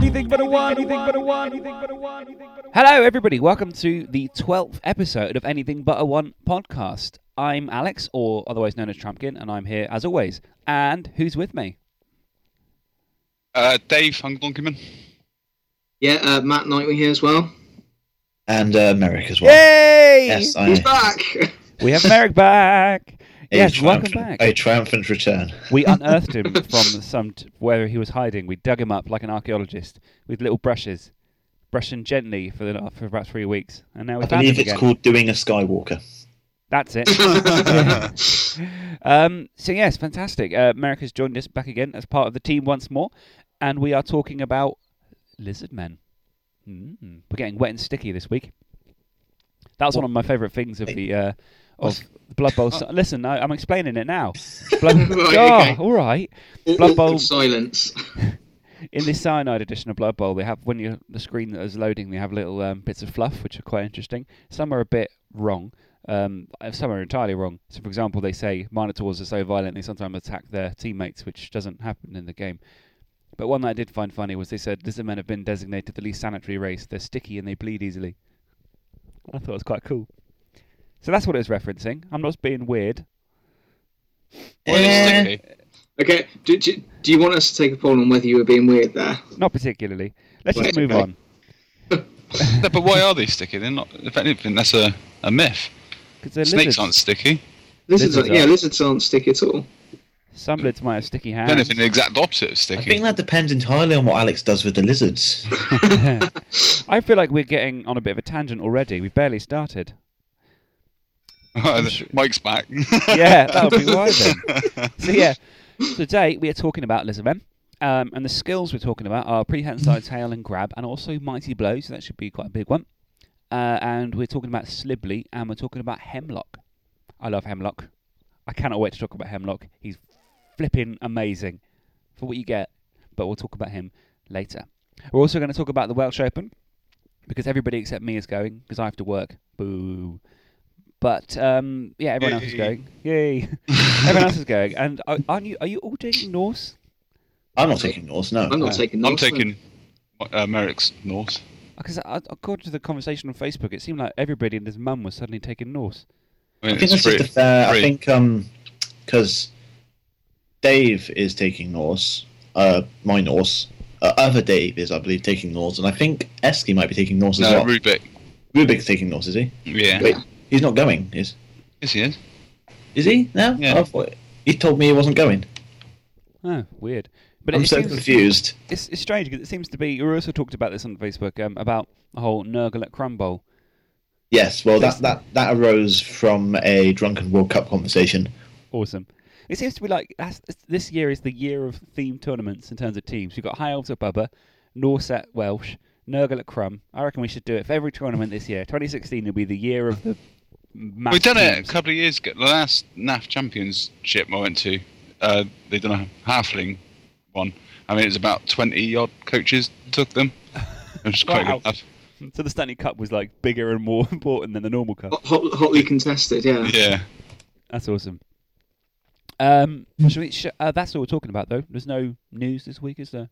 Anything but a one. Anything but a one. Anything but a one. Hello, everybody. Welcome to the twelfth episode of Anything But a One podcast. I'm Alex, or otherwise known as Trumpkin, and I'm here as always. And who's with me? Uh, Dave Hunglonkiman. Yeah, uh, Matt Nightwing here as well. and uh, Merrick as well. Yay! Yes, I, He's back. We have Merrick back. A yes, welcome back. A triumphant return. We unearthed him from some t- where he was hiding. We dug him up like an archaeologist with little brushes, brushing gently for the, for about three weeks, and now we I found believe him it's again. called doing a Skywalker. That's it. um, so yes, fantastic. Uh, Merrick has joined us back again as part of the team once more, and we are talking about lizard men. Mm, we're getting wet and sticky this week. That was one of my favourite things of the uh, of Blood Bowl. Listen, I, I'm explaining it now. Blood, Right, oh, okay. all right. Blood Bowl. silence. In this cyanide edition of Blood Bowl, they have when you the screen that is loading, they have little um, bits of fluff which are quite interesting. Some are a bit wrong. Um, uh, some are entirely wrong. So, for example, they say Minotaurs are so violent they sometimes attack their teammates, which doesn't happen in the game. But one that I did find funny was they said lizard men have been designated the least sanitary race. They're sticky and they bleed easily. I thought it was quite cool. So that's what it was referencing. I'm not being weird. Well, it's. Okay, do, do, do you want us to take a poll on whether you were being weird there? Not particularly. Let's Right, just move okay. on. No, but why are they sticky? They're not. If anything, that's a, a myth. Because they're Snakes lizards. aren't sticky. Lizards, Lizards are, yeah, are. lizards aren't sticky at all. Some lizards might have sticky If hands. anything, the exact opposite of sticky. I sticky. think that depends entirely on what Alex does with the lizards. I feel like we're getting on a bit of a tangent already. We've barely started. Mike's back. Yeah, that would be why then. So yeah, today we are talking about lizardmen, um, and the skills we're talking about are prehensile tail and grab, and also mighty blow. So that should be quite a big one. Uh, and we're talking about Slibli, and we're talking about Hemlock. I love Hemlock. I cannot wait to talk about Hemlock. He's flipping amazing for what you get, but we'll talk about him later. We're also going to talk about the Welsh Open because everybody except me is going because I have to work. Boo. But um, yeah, everyone else is going. Yay! everyone else is going. And are, aren't you? Are you all taking Norse? I'm not taking Norse, no. I'm not No. taking I'm taking uh, Merrick's Norse. Because according to the conversation on Facebook, it seemed like everybody and his mum was suddenly taking Norse. I I think it's that's free. just a fair. I free. think um, because Dave is taking Norse, uh, my Norse. Uh, other Dave is, I believe, taking Norse, and I think Esky might be taking Norse as No, well. Rubik. Rubik's taking Norse, is he? Yeah. Wait, he's not going, is Yes, he is. is he? No. Yeah. I thought- he told me he wasn't going. Oh, weird. But I'm it so seems, confused. It's, it's strange because it seems to be. We also talked about this on Facebook um, about the whole Nurgle at Crumble. Yes, well, that, that, that arose from a drunken World Cup conversation. Awesome. It seems to be like that's, this year is the year of themed tournaments in terms of teams. We've got High Elves at Bubba, Norse at Welsh, Nurgle at Crumb. I reckon we should do it for every tournament this year. 2016 will be the year of the. Mass We've done it a couple of years ago. The last NAF Championship I went to, uh, they done a halfling one. I mean, it was about 20 odd coaches took them. It was quite Wow. good. So the Stunty Cup was like bigger and more important than the normal cup. Hot, hot- hotly contested, yeah. Yeah. That's awesome. Um, shall we, sh- uh, that's all we're talking about, though. There's no news this week, is there?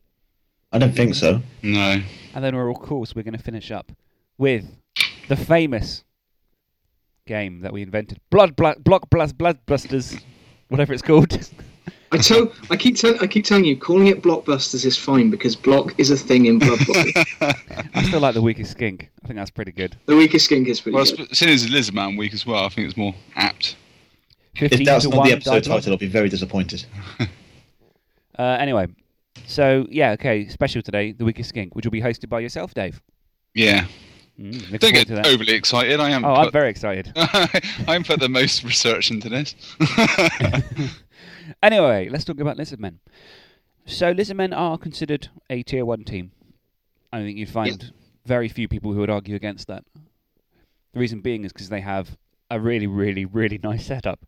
I don't think so. No. And then we're of course we're going to finish up with the famous game that we invented, Blood Bla- Block Blast Bloodbusters, whatever it's called. I tell, I keep telling, I keep telling you, calling it blockbusters is fine because block is a thing in Blood Bowl. I still like the weakest skink. I think that's pretty good. the weakest skink is pretty Well, good. sp- seeing as Lizard Man week as well, I think it's more apt. If that's not the episode title, I'll be very disappointed. Uh, anyway, so yeah, okay, special today, the weakest skink, which will be hosted by yourself, Dave. Yeah. Mm, Don't get that. overly excited. I am. Oh, I'm very excited. I am put the most research into this. Anyway, let's talk about lizardmen. So lizardmen are considered a tier one team. I think you'd find very few people who would argue against that. The reason being is because they have a really, really, really nice setup.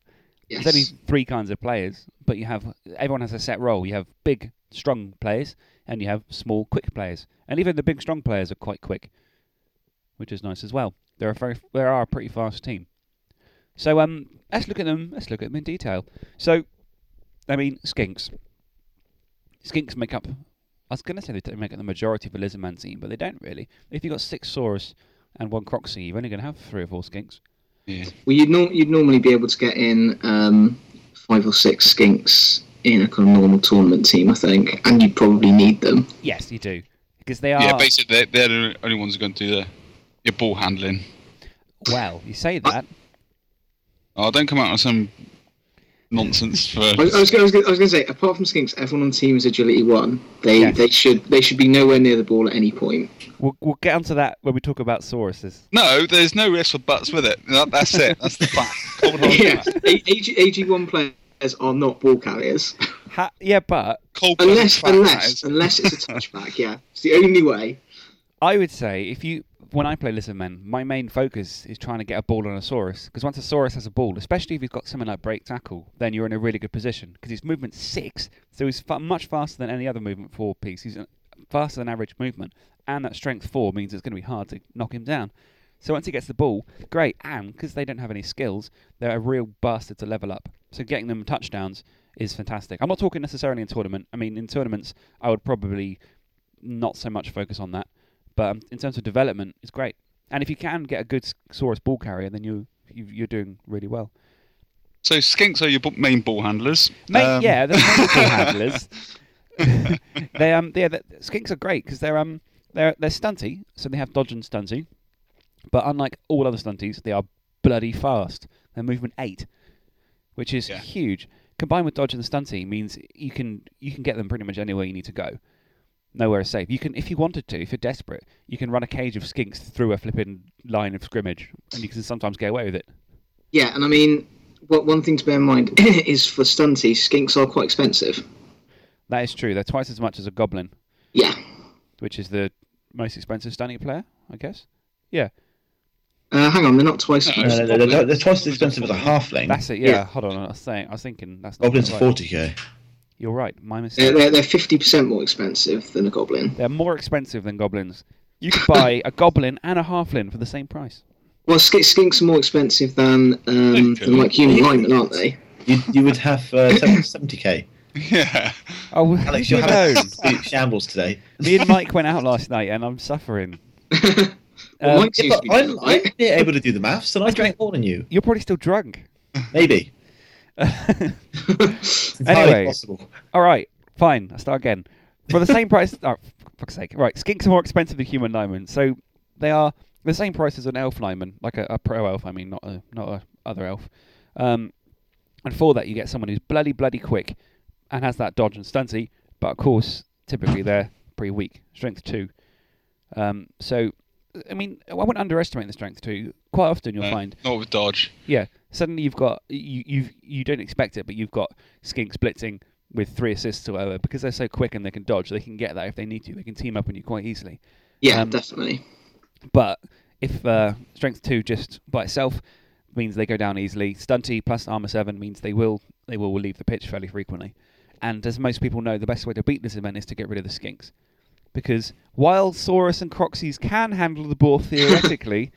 Yes. There's only three kinds of players, but you have everyone has a set role. You have big, strong players, and you have small, quick players. And even the big, strong players are quite quick, which is nice as well. They're a very, they are a pretty fast team. So um, let's look at them. Let's look at them in detail. So, I mean, skinks. Skinks make up I was going to say they don't make up the majority of a Lizardman team, but they don't really. If you've got six Saurus and one Croxy, you're only going to have three or four skinks. Yeah. Well, you'd, nor you'd normally be able to get in um, five or six skinks in a kind of normal tournament team, I think, and you'd probably need them. Yes, you do. Because they are. Yeah, basically they're, they're the only ones who are going to do the your ball handling. Well, you say that. Oh, don't come out with some nonsense for. I, was- I was, gonna- I was, gonna- I was going to say, apart from skinks, everyone on the team is agility one. They Yes. they should they should be nowhere near the ball at any point. We'll, we'll get onto that when we talk about Sauruses. No, there's no ifs or buts with it. That, that's it. That's the fact. Hold on to yeah. AG, AG one players are not ball carriers Ha- yeah, but Cold-blooded unless unless unless it's a touchback. Yeah, it's the only way. I would say if you when I play Lizardmen, my main focus is trying to get a ball on a Saurus because once a Saurus has a ball, especially if you've got something like break tackle, then you're in a really good position because his movement six, so he's fa- much faster than any other movement four piece. He's uh, faster than average movement, and that strength four means it's going to be hard to knock him down. So once he gets the ball, great, and because they don't have any skills, they're a real bastard to level up. So getting them touchdowns is fantastic. I'm not talking necessarily in tournament. I mean, in tournaments, I would probably not so much focus on that. But um, in terms of development, it's great. And if you can get a good Saurus ball carrier, then you, you you're doing really well. So skinks are your main ball handlers. Mate, Um, yeah, they're ball handlers. they um, yeah, the, skinks are great because they're um, they're they're stunty, so they have dodge and stunty. But unlike all other stunties, they are bloody fast. They're movement eight, which is Yeah. huge. Combined with dodge and stunty means you can you can get them pretty much anywhere you need to go. Nowhere is safe. You can, if you wanted to, if you're desperate, you can run a cage of skinks through a flipping line of scrimmage, and you can sometimes get away with it. Yeah, and I mean, what one thing to bear in mind is for stunties, skinks are quite expensive. That is true. They're twice as much as a goblin, Yeah. which is the most expensive stunty player, I guess. Yeah, Uh, hang on, they're not twice. No, as No, no, no, they're, they're twice as expensive as a halfling. that's it. Yeah, Yeah. hold on. I was saying, I was thinking that's not Goblins are 40k. You're right. My They're mistake. they're they're fifty percent more expensive than a goblin. They're more expensive than goblins. You could buy a goblin and a halfling for the same price. Well, sk- skinks are more expensive than um, than like human linemen, aren't they? You, you would have uh, 70k. Yeah. Oh, Alex, you you're know. having absolute shambles today. Me and Mike went out last night, and I'm suffering. well, Um, Mike's Yeah, to but be I'm, I'm it. able to do the maths, and I drank more than you. You're probably still drunk. Maybe. It's entirely Anyway. possible. All right, fine. I'll start again. For the same price. Oh, fuck's sake. Right, skinks are more expensive than human linemen, so they are the same price as an elf lineman, like a, a pro elf. I mean, not a not a other elf. Um, and for that, you get someone who's bloody bloody quick and has that dodge and stunty. But of course, typically they're pretty weak, strength two. Um, so, I mean, I wouldn't underestimate the strength two. Quite often, you'll No, find Not with dodge. yeah, suddenly you've got you you you don't expect it, but you've got skinks blitzing with three assists or whatever because they're so quick and they can dodge. They can get that if they need to. They can team up on you quite easily. Yeah, Um, definitely. But if uh, strength two just by itself means they go down easily, stunty plus armor seven means they will they will leave the pitch fairly frequently. And as most people know, the best way to beat this event is to get rid of the skinks. Because while Saurus and Croxies can handle the ball theoretically,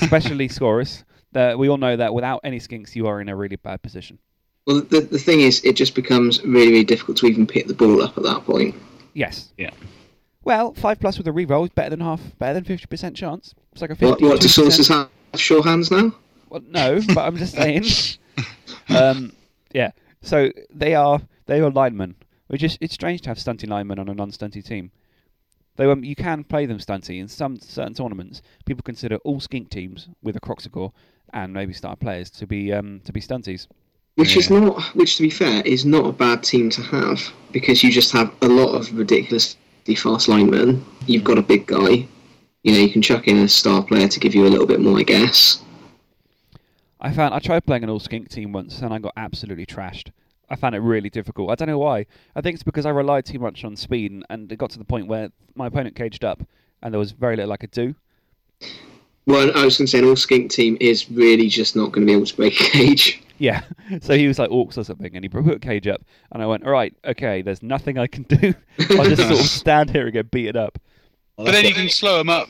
especially Saurus, that we all know that without any skinks, you are in a really bad position. Well, the, the thing is, it just becomes really, really difficult to even pick the ball up at that point. Yes. Yeah. Well, five plus with a reroll is better than half, better than fifty percent chance. It's like a fifty. What, what do sources have sure hands now? Well, no, but I'm just saying. um, yeah. So they are they are linemen, which is it's strange to have stunty linemen on a non-stunty team. Though um, you can play them stunty in some certain tournaments. People consider all skink teams with a Kroxigor and maybe star players to be um, to be stunties. Which is not, which to be fair, is not a bad team to have because you just have a lot of ridiculously fast linemen. You've got a big guy. You know, you can chuck in a star player to give you a little bit more, I guess. I found I tried playing an all skink team once and I got absolutely trashed. I found it really difficult. I don't know why. I think it's because I relied too much on speed and, and it got to the point where my opponent caged up and there was very little I could do. Well, I was going to say an all skink team is really just not going to be able to break a cage. Yeah. So he was like orcs or something, and he put a cage up, and I went, all right, okay, there's nothing I can do. I'll just sort of stand here and get beaten up. Well, But that's then you can slow them up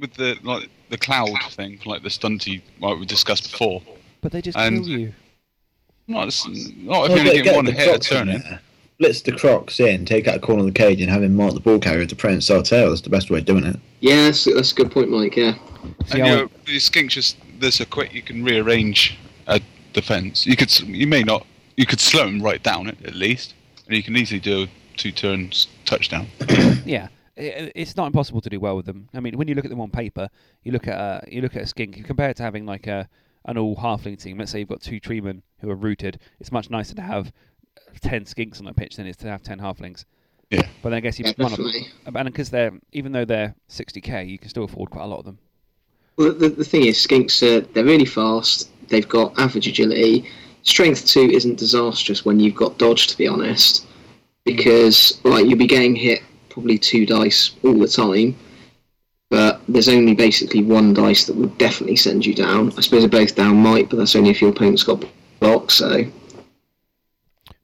with the like the cloud thing, like the stunty, like we discussed before. But they just And- kill you. Not, not if you only get- one the hit a turn in. there. blitz the Crocs in, take out a corner of the cage, and have him mark the ball carrier to prehensile style tail. That's the best way of doing it. Yeah, that's, that's a good point, Mike. Yeah. And I you know, these skinks just they're so quick you can rearrange a defense. You could you may not you could slow them right down at, at least, and you can easily do a two turns touchdown. Yeah, i- it's not impossible to do well with them. I mean, when you look at them on paper, you look at uh, you look at a skink. You compare it to having like a an all halfling team. Let's say you've got two treemen who are rooted. It's much nicer to have ten skinks on the pitch than it is to have ten halflings. Yeah. But then I guess you Yeah, one of definitely. and because they're even though they're sixty k, you can still afford quite a lot of them. Well, the, the thing is, skinks are they're really fast. They've got average agility. Strength two isn't disastrous when you've got dodge, to be honest, because like you'll be getting hit probably two dice all the time. But there's only basically one dice that would definitely send you down. I suppose they're both down might, but that's only if your opponent's got blocks. So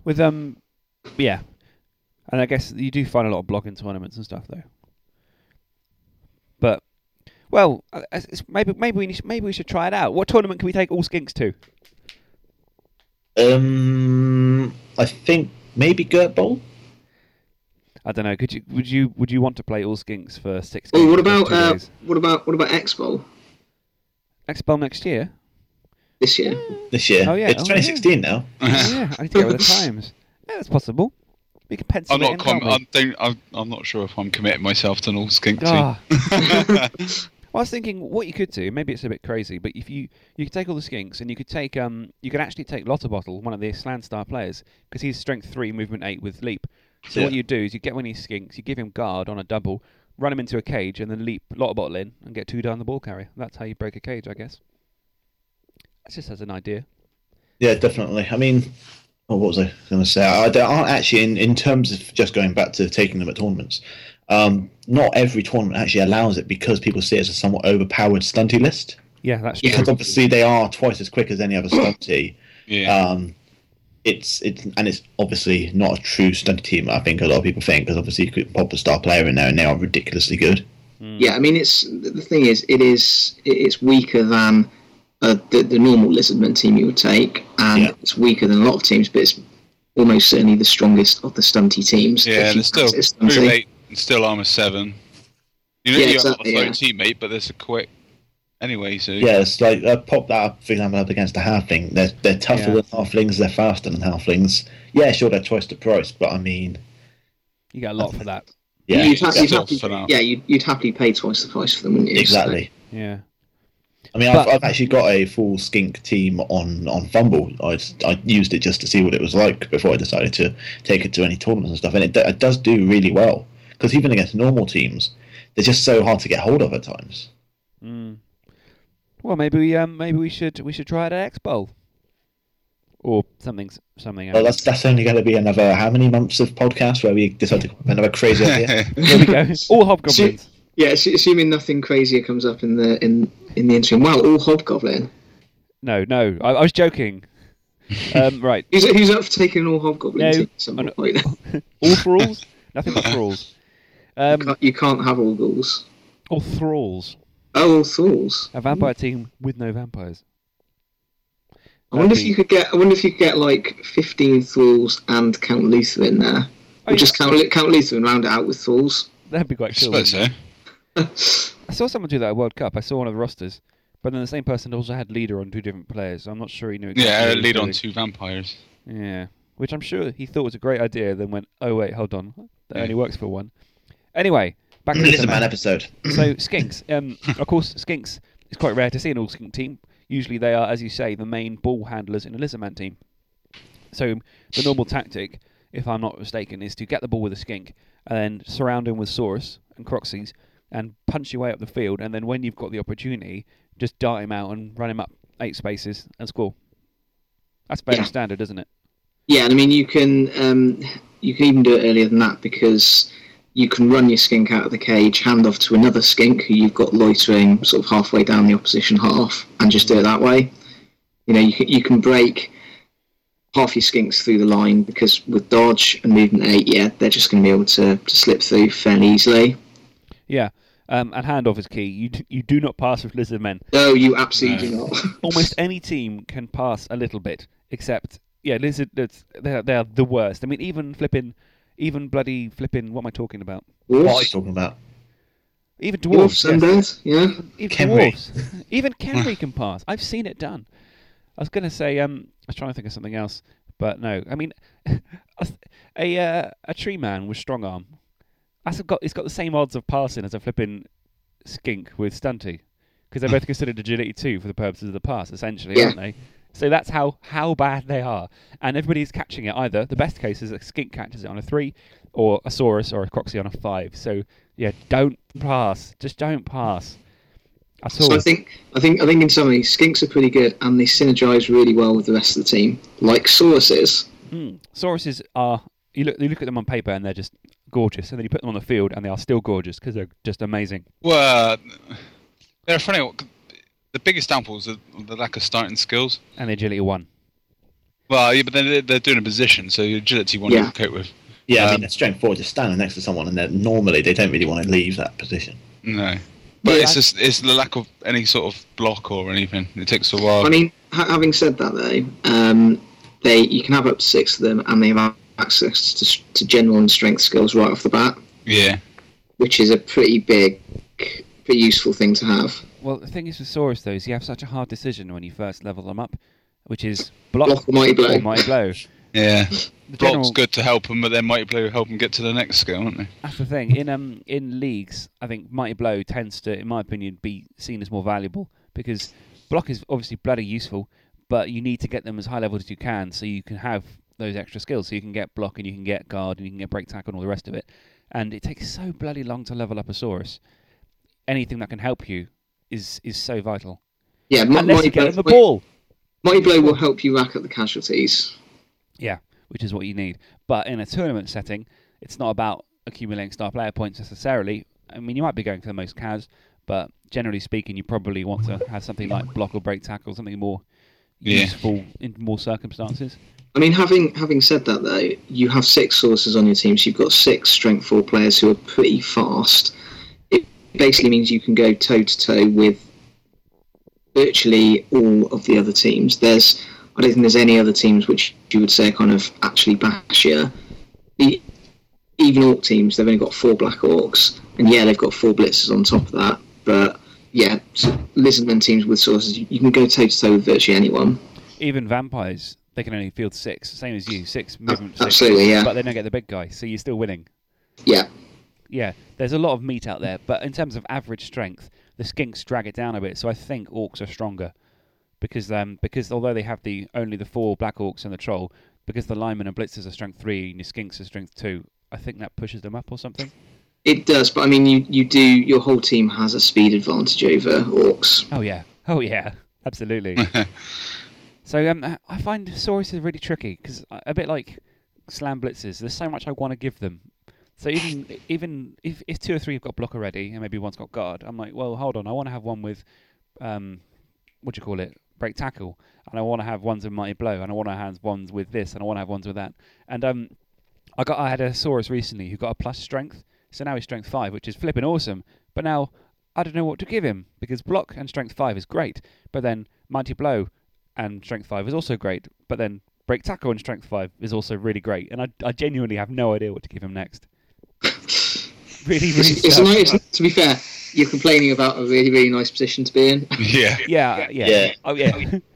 With um, yeah, and I guess you do find a lot of blocking tournaments and stuff though. But well, uh, it's- it's- maybe maybe we need- maybe we should try it out. What tournament can we take all skinks to? Um, I think maybe Gert Bowl. I don't know. Could you would you would you want to play all skinks for six? Oh, what about uh, what about what about Expo Expel next year? this year? this year. Oh, yeah. It's Oh, 2016 now. Oh, yeah, I need to get with the times. Yeah, that's possible. We can pencil I'm not in, com- we? I don't, I'm, I'm not sure if I'm committing myself to an all skink Ah. team. Well, I was thinking what you could do. Maybe it's a bit crazy, but if you you could take all the skinks and you could take um you could actually take Lottabottl, one of the Slann Star players, because he's strength three, movement eight with leap. So what you do is you get one of these skinks, you give him guard on a double, run him into a cage, and then leap Lottabottl in and get two down the ball carrier. That's how you break a cage, I guess. That's just as an idea. Yeah, definitely. I mean, oh, what was I going to say? I, there aren't actually, in, in terms of just going back to taking them at tournaments, um, not every tournament actually allows it because people see it as a somewhat overpowered stunty list. Yeah, that's true. Because obviously they are twice as quick as any other stunty. yeah. Um, it's it's and it's obviously not a true stunty team. I think a lot of people think because obviously you could pop a star player in there and they are ridiculously good. Yeah, I mean, it's the thing is, it is it's weaker than uh, the, the normal Lizardman team you would take, and Yeah. it's weaker than a lot of teams, but it's almost certainly the strongest of the stunty teams. yeah, if and you it's still fancy a stunty. move eight and still armor seven. You know, Yeah, you exactly, have a yeah. slow teammate, but there's a quick anyway. So Yeah, it's like uh, pop that up, for example, up against a halfling. They're they're tougher Yeah. than halflings. They're faster than halflings. Yeah, sure, they're twice the price, but I mean, You get a lot for that. yeah, you'd, ha- Yeah, you'd happily, for now. yeah, you'd, you'd happily pay twice the price for them, wouldn't you? So- exactly. Yeah. I mean, But- I've, I've actually got a full skink team on on FUMBBL. I I used it just to see what it was like before I decided to take it to any tournaments and stuff, and it, it does do really well. Because even against normal teams, they're just so hard to get hold of at times. Mm. Well, maybe we um maybe we should we should try it at Expo. Or something something. Well, else. that's that's only going to be another how many months of podcast where we decide to come up with another crazy idea. There we go. All hobgoblins. Yeah, assuming nothing crazier comes up in the in in the interim. Wow, all hobgoblin. No, no, I, I was joking. Um, right, Who's, who's up for taking all hobgoblins No, team at some I know- point? all thralls. Nothing but thralls. you, Um, can't, you can't have all ghouls. all thralls. Oh, all thralls. A vampire team with no vampires. I wonder if That'd you be- could get. I wonder if you could get like fifteen thralls and Count Luthor in there, Oh, or just Count Count Luthor and round it out with thralls. That'd be quite I cool. suppose so. I saw someone do that at World Cup. I saw one of the rosters, but then the same person also had leader on two different players. So I'm not sure he knew. Exactly Yeah, leader he on two vampires. Yeah, which I'm sure he thought was a great idea. Then went, oh wait, hold on, that Yeah. only works for one. Anyway, back to Lizardman. man, episode. so skinks, um, of course, skinks is quite rare to see an all skink team. Usually, they are, as you say, the main ball handlers in a lizardman team. So the normal tactic, if I'm not mistaken, is to get the ball with a skink and then surround him with Saurus and Croxies and punch your way up the field. And then when you've got the opportunity, just dart him out and run him up eight spaces and score. That's fairly Yeah. standard, isn't it? Yeah, and I mean you can um, you can even do it earlier than that because you can run your skink out of the cage, hand off to another skink who you've got loitering sort of halfway down the opposition half, and just do it that way. You know, you can you can break half your skinks through the line because with dodge and movement eight, yeah, they're just going to be able to, to slip through fairly easily. Yeah. Um, and handoff is key. You d- you do not pass with lizard men. No, you absolutely do not. Almost any team can pass a little bit, except yeah, lizard. That's, they're they're the worst. I mean, even flipping, even bloody flipping. What am I talking about? What are you Wolves, talking about? Even Wolves, dwarves. yes. Yeah. Even Khemri. dwarves. even Khemri can pass. I've seen it done. I was going to say. Um, I was trying to think of something else, but no. I mean, a uh, a tree man with strong arm. That's got. It's got the same odds of passing as a flipping skink with stunty, because they're both considered agility two for the purposes of the pass, essentially, Yeah. aren't they? So that's how how bad they are, and everybody's catching it. Either the best case is a skink catches it on a three, or a saurus or a croxy on a five. So yeah, don't pass. Just don't pass. At all. So I think I think I think in summary, skinks are pretty good and they synergize really well with the rest of the team, like sauruses. Mm. Sauruses are you look you look at them on paper and they're just gorgeous, and then you put them on the field and they are still gorgeous because they're just amazing. Well, they're funny. The biggest downfall is the, the lack of starting skills. And the agility one. Well, yeah, but they're, they're doing a position, so your agility one Yeah. you can cope with. Yeah, I Um, mean, the strength four just standing next to someone, and then normally they don't really want to leave that position. No. But Yeah. it's just it's the lack of any sort of block or anything. It takes a while. I mean, ha- having said that though, um, they you can have up to six of them, and they have access to, to general and strength skills right off the bat, yeah. which is a pretty big, pretty useful thing to have. Well, the thing is with Saurus though is you have such a hard decision when you first level them up, which is block, Block or mighty blow. or mighty blow. Yeah. The Block's general- good to help them, but then Mighty Blow help them get to the next skill, aren't they? That's the thing. In um in leagues, I think mighty blow tends to, in my opinion, be seen as more valuable because block is obviously bloody useful, but you need to get them as high level as you can so you can have those extra skills. So you can get block and you can get guard and you can get break tackle and all the rest of it. And it takes so bloody long to level up a Saurus. Anything that can help you is is so vital. Yeah, mi- Unless mighty you get them blow, the ball. mighty blow will help you rack up the casualties. Yeah, which is what you need. But in a tournament setting, it's not about accumulating star player points necessarily. I mean, you might be going for the most CAS, but generally speaking, you probably want to have something like block or break tackle, something more Yeah. useful in more circumstances. I mean, having having said that though, you have six sources on your team, so you've got six strength four players who are pretty fast. Basically means you can go toe to toe with virtually all of the other teams. There's I don't think there's any other teams which you would say are kind of actually bashier. The, even orc teams, they've only got four black orcs, and yeah, they've got four blitzers on top of that. But yeah, so lizardmen teams with sources, you, can go toe to toe with virtually anyone. Even vampires, they can only field six, same as you, six movement, six, Absolutely, yeah. but they don't get the big guy, so you're still winning. Yeah, Yeah, there's a lot of meat out there, but in terms of average strength, the skinks drag it down a bit. So I think orcs are stronger because um because although they have the only the four black orcs and the troll, because the linemen and blitzers are strength three and your skinks are strength two, I think that pushes them up or something. It does, but I mean, you, you do. Your whole team has a speed advantage over orcs. Oh yeah, oh yeah, absolutely. so um, I find Saurus is really tricky because a bit like Slann blitzers, there's so much I want to give them. So even even if, if two or three have got block already and maybe one's got guard, I'm like, well, hold on, I want to have one with, um, what do you call it, break tackle, and I want to have ones with mighty blow, and I want to have ones with this, and I want to have ones with that. And um, I got I had a Saurus recently who got a plus strength, so now he's strength five, which is flipping awesome. But now I don't know what to give him because block and strength five is great, but then mighty blow and strength five is also great, but then break tackle and strength five is also really great, and I, I genuinely have no idea what to give him next. really, really. It's, it's sucks. nice. To be fair, you're complaining about a really, really nice position to be in. Yeah. Yeah, yeah, Yeah. Oh yeah.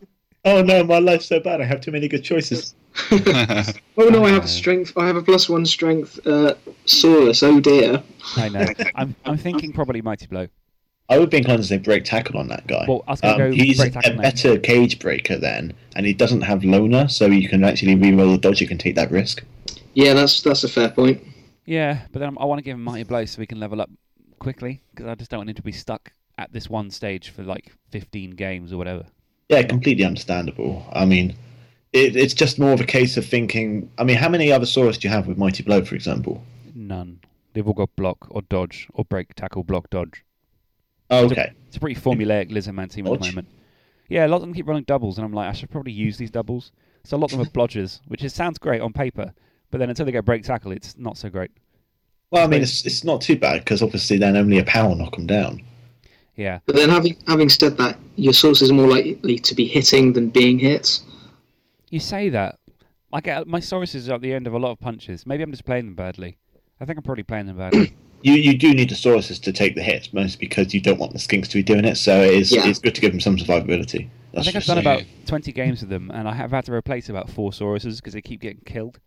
Oh no, my life's so bad. I have too many good choices. oh no, I have a strength. I have a plus one strength. Uh, Saurus. Oh dear. I know. I'm I'm thinking probably mighty blow. I would be inclined to say break tackle on that guy. Well, I was gonna go Um, he's break a tackle next. better cage breaker then, and he doesn't have loner, so you can actually reroll the dodge. You can take that risk. Yeah, that's that's a fair point. Yeah, but then I want to give him mighty blow so we can level up quickly because I just don't want him to be stuck at this one stage for like 15 games or whatever. Yeah, completely understandable. I mean, it, it's just more of a case of thinking. I mean, how many other Saurus do you have with Mighty Blow, for example? None. They've all got block or dodge or break, tackle, block, dodge. Oh, okay. It's a pretty formulaic Lizard Man team at the moment. Yeah, a lot of them keep running doubles, and I'm like, I should probably use these doubles. So a lot of them are blodgers, which is, sounds great on paper, but then until they get break tackle, it's not so great. Well, I mean, it's, it's not too bad because obviously then only a power will knock them down. Yeah, But then, having having said that, your sources are more likely to be hitting than being hit. you say that, I get my Sauruses are at the end of a lot of punches. Maybe I'm just playing them badly. I think I'm probably playing them badly. You you do need the Sauruses to take the hits, mostly because you don't want the Skinks to be doing it. So it is Yeah. it's good to give them some survivability. I think I've done it. about 20 games with them, and I have had to replace about four Sauruses because they keep getting killed.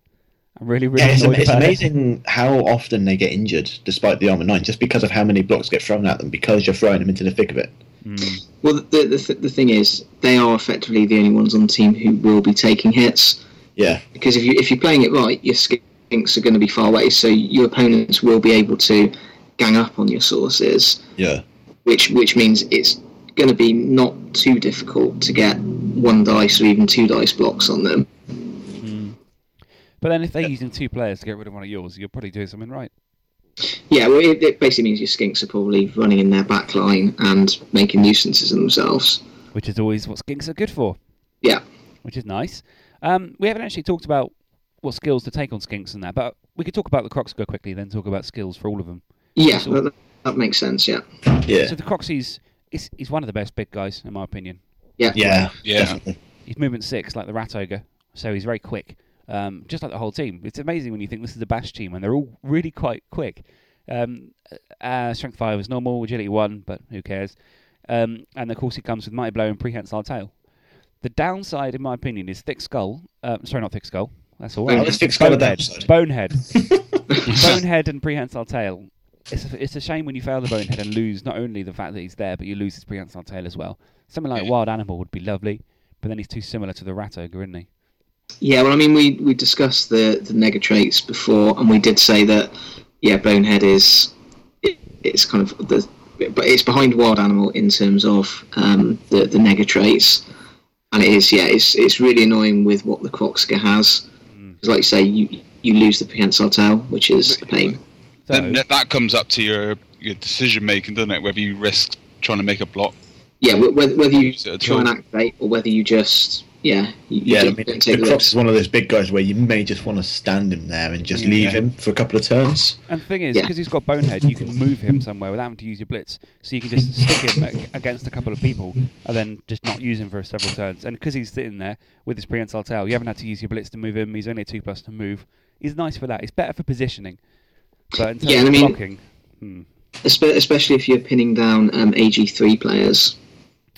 I'm really, really Yeah, it's, it's about it. amazing how often they get injured despite the armor nine, just because of how many blocks get thrown at them because you're throwing them into the thick of it. Mm. Well, the, the, th- the thing is, they are effectively the only ones on the team who will be taking hits. Yeah, Because if, you, if you're playing it right, your skinks are going to be far away, so your opponents will be able to gang up on your sources, yeah, which, which means it's going to be not too difficult to get one dice or even two dice blocks on them. But then if they're using two players to get rid of one of yours, you're probably doing something right. Yeah, well, it, it basically means your skinks are probably running in their back line and making nuisances of themselves. Which is always what skinks are good for. Yeah. Which is nice. Um, we haven't actually talked about what skills to take on skinks and that, but we could talk about the Crocs go quickly, then talk about skills for all of them. Yeah, Sure. that, that makes sense, yeah. yeah, So the Croxy's is he's one of the best big guys in my opinion. Yeah. yeah, Yeah. definitely. He's movement six like the Rat Ogre, so he's very quick. Um, just like the whole team. It's amazing when you think this is a bash team and they're all really quite quick. Um, uh, strength five is normal, agility one, but who cares? Um, and of course, it comes with mighty blow and prehensile tail. The downside, in my opinion, is thick skull. Uh, sorry, not thick skull. That's all. Oh, thick skull Bonehead. Bonehead. bonehead and prehensile tail. It's a, it's a shame when you fail the bonehead and lose not only the fact that he's there, but you lose his prehensile tail as well. Something like wild animal would be lovely, but then he's too similar to the rat ogre, isn't he? Yeah, well, I mean, we, we discussed the, the nega traits before, and we did say that, yeah, Bonehead is it, it's kind of the but it's behind Wild Animal in terms of um, the the nega traits, and it is yeah, it's it's really annoying with what the Quoxka has because, like you say, you you lose the prehensile tail, which is a pain. So, Then that- that comes up to your your decision making, doesn't it? Whether you risk trying to make a block. Yeah, whether, whether you Use it try and activate or whether you just yeah, you, you Yeah, I don't, mean, the take the Crocs is one of those big guys where you may just want to stand him there and just Yeah. leave him for a couple of turns. and the thing is, Yeah. because he's got bonehead, you can move him somewhere without having to use your blitz. So you can just stick him against a couple of people and then just not use him for several turns. And because he's sitting there with his prehensile tail, you haven't had to use your blitz to move him. He's only a two plus to move. He's nice for that. He's better for positioning, but in terms Yeah, of I mean- blocking, hmm. Especially if you're pinning down um, AG3 players.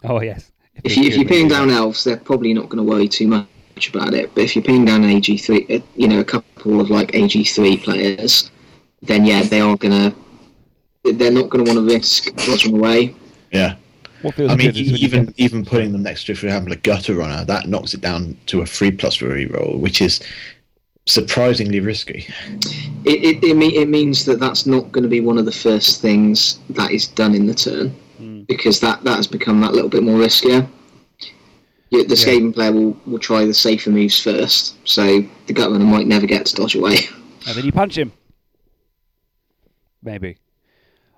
oh yes. If, you, if you're pinning down elves, they're probably not going to worry too much about it. But if you're pinning down AG3, uh, you know, a couple of like AG3 players, then yeah, they are going to. They're not going to want to risk dodging away. Yeah. what feels I mean, good you even get- even putting them next to, for example, a gutter runner, that knocks it down to a three plus for a reroll, which is surprisingly risky. It, it, it, me- it means that that's not going to be one of the first things that is done in the turn. Because that, that has become that little bit more riskier. Yeah, the Skaven player will, will try the safer moves first, so the gut runner might never get to dodge away. and then you punch him. Maybe.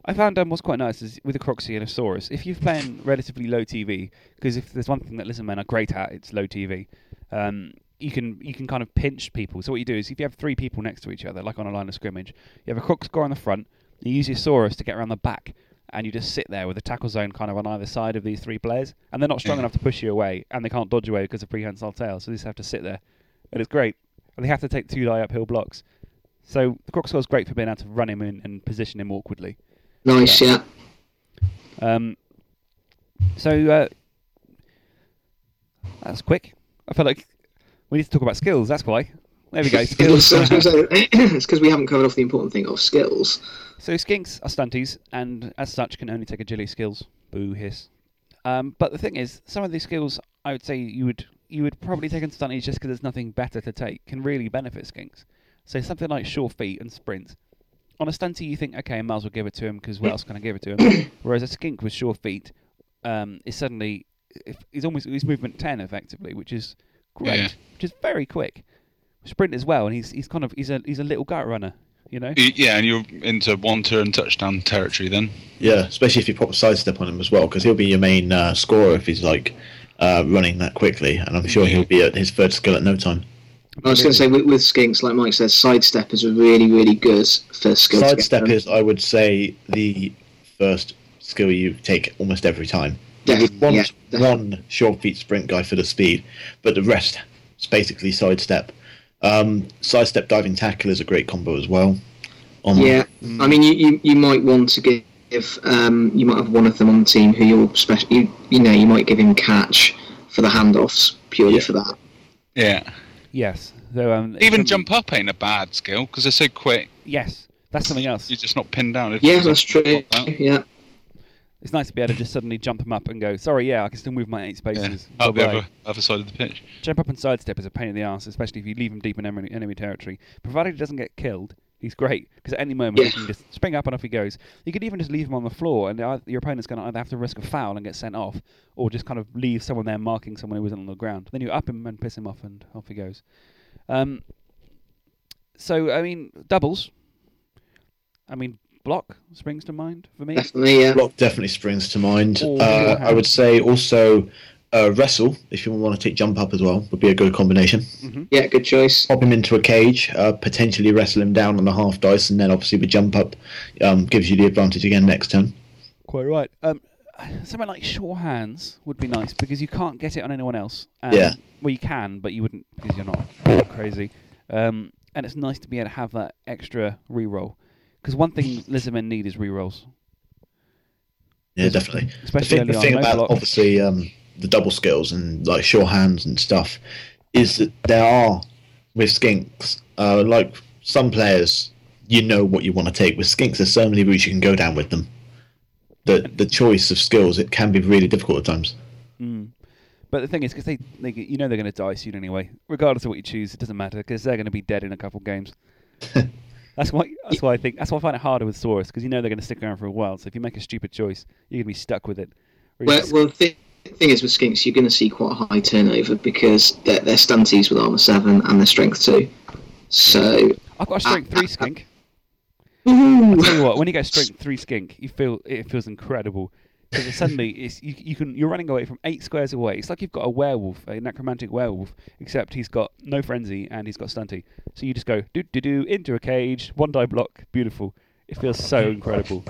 I found um, what's quite nice is with a Croxy and a Saurus, if you're playing relatively low TV, because if there's one thing that lizardmen are great at, it's low TV. Um, you can you can kind of pinch people. So what you do is if you have three people next to each other, like on a line of scrimmage, you have a Kroxigor on the front. You use your Saurus to get around the back, and you just sit there with a tackle zone kind of on either side of these three players, and they're not strong enough to push you away, and they can't dodge away because of prehensile tail. So they just have to sit there, and it's great. And they have to take two die uphill blocks. So the is great for being able to run him in and position him awkwardly. nice, yeah. Um, so uh, that's quick. I feel like we need to talk about skills. That's why. There we go. Skills. So I was gonna say, it's because we haven't covered off the important thing of skills. So skinks are stunties, and as such can only take agility skills. Boo hiss. Um, but the thing is, some of these skills, I would say you would you would probably take into stunties just because there's nothing better to take. Can really benefit skinks. So something like sure feet and sprint. On a stunty, you think, okay, I might as well give it to him because what else can I give it to him? Whereas a skink with sure feet um, is suddenly if, he's almost he's movement ten effectively, which is great, Yeah. which is very quick. Sprint as well, and he's he's kind of he's a he's a little gut runner, you know. Yeah, and you're into one turn touchdown territory then. Yeah, especially if you pop a sidestep on him as well, because he'll be your main uh, scorer if he's like uh, running that quickly, and I'm sure he'll be at his third skill at no time. I was going to say with, with skinks, like Mike says, sidestep is a really, really good first skill. to get Sidestep is, I would say, the first skill you take almost every time. Yeah, With one, yeah, one sure feet sprint guy for the speed, but the rest is basically sidestep. Um, sidestep diving tackle is a great combo as well. On Yeah, I mean, you, you, you might want to give, um, you might have one of them on the team who you're special, you, you know, you might give him catch for the handoffs purely Yeah. for that. Yeah. Yes. So, um, Even something- jump up ain't a bad skill because they're so quick. Yes, that's something else. You're just not pinned down. If Yeah, that's true. pop out. Yeah, It's nice to be able to just suddenly jump them up and go. Sorry, yeah, I can still move my eight Yeah. spaces. Out the other, other side of the pitch. Jump up and sidestep is a pain in the ass, especially if you leave him deep in enemy, enemy territory. Provided he doesn't get killed, he's great because at any moment he can just spring up and off he goes. You could even just leave him on the floor, and your opponent's going to either have to risk a foul and get sent off, or just kind of leave someone there marking someone who isn't on the ground. Then you up him and piss him off, and off he goes. Um, so I mean, doubles. I mean, block springs to mind for me. definitely. Yeah, Block definitely springs to mind. Uh. I would say also uh, wrestle if you want to take jump up as well would be a good combination. yeah, good choice. Pop him into a cage, uh, potentially wrestle him down on the half dice, and then obviously the jump up um, gives you the advantage again next turn. Quite right. Um, something like sure hands would be nice because you can't get it on anyone else. Um, Yeah. Well, you can, but you wouldn't because you're not, crazy. Um, and it's nice to be able to have that extra re-roll. Because one thing Lizardmen need is re-rolls. Yeah, definitely. The Especially thing, the thing about block. obviously um, the double skills and like sure hands and stuff is that there are with skinks uh, like some players you know what you want to take with skinks. There's so many routes you can go down with them. The the choice of skills it can be really difficult at times. Mm. But the thing is, because they, they, you know they're going to die soon anyway. Regardless of what you choose, it doesn't matter because they're going to be dead in a couple games. that's why. That's why I think. That's why I find it harder with Saurus because you know they're going to stick around for a while. So if you make a stupid choice, you're going to be stuck with it. Well, well, the thing is with skinks, you're going to see quite a high turnover because they're, they're stunties with armor seven and their strength two. So, I've got a strength Ah, three skink. Woohoo! Tell you what, when you get strength three skink, you feel it feels incredible because suddenly it's you, you can you're running away from eight squares away. It's like you've got a werewolf, a necromantic werewolf, except he's got no frenzy and he's got stunty. So you just go do do do into a cage, one die block, beautiful. It feels so incredible.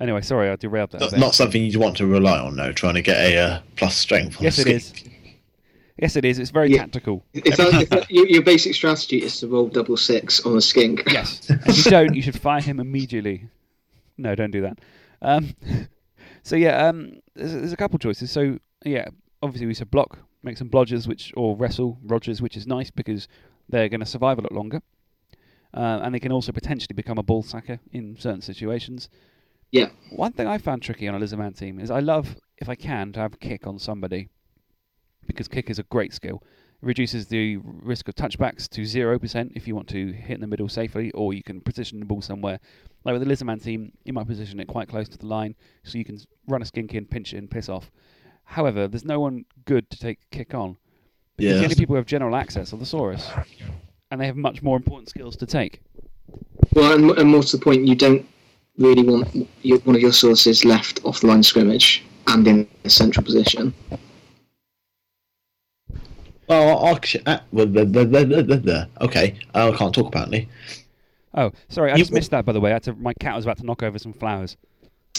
Anyway, sorry I derailed that. a That's bit. not something you want to rely on though. Trying to get a uh, plus strength. on Yes, a it skink. Yes, it is. It's very Yeah. tactical. if that, if that, your, your basic strategy is to roll double six on a skink. Yes. If you don't, you should fire him immediately. No, don't do that. Um, so yeah, um, there's, there's a couple choices. So yeah, obviously we said block, make some blodgers, which or wrestle Rogers, which is nice because they're going to survive a lot longer, uh, and they can also potentially become a ball sacker in certain situations. Yeah. One thing I found tricky on a Lizardman team is I love, if I can, to have kick on somebody because kick is a great skill. Reduces the risk of touchbacks to 0% if you want to hit in the middle safely, or you can position the ball somewhere. Like with the Lizardman team, you might position it quite close to the line so you can run a skink in, pinch it, and piss off. However, there's no one good to take kick on because Yeah. the only people who have general access are the Saurus, and they have much more important skills to take. Well, and, and more to the point, you don't really want your, one of your sources left off the line of scrimmage and in a central position. Well, I'll, uh, well, blah, blah, blah, blah, blah, blah. okay. I can't talk apparently. Oh, sorry, I You- just missed that by the way. I had to, my cat was about to knock over some flowers.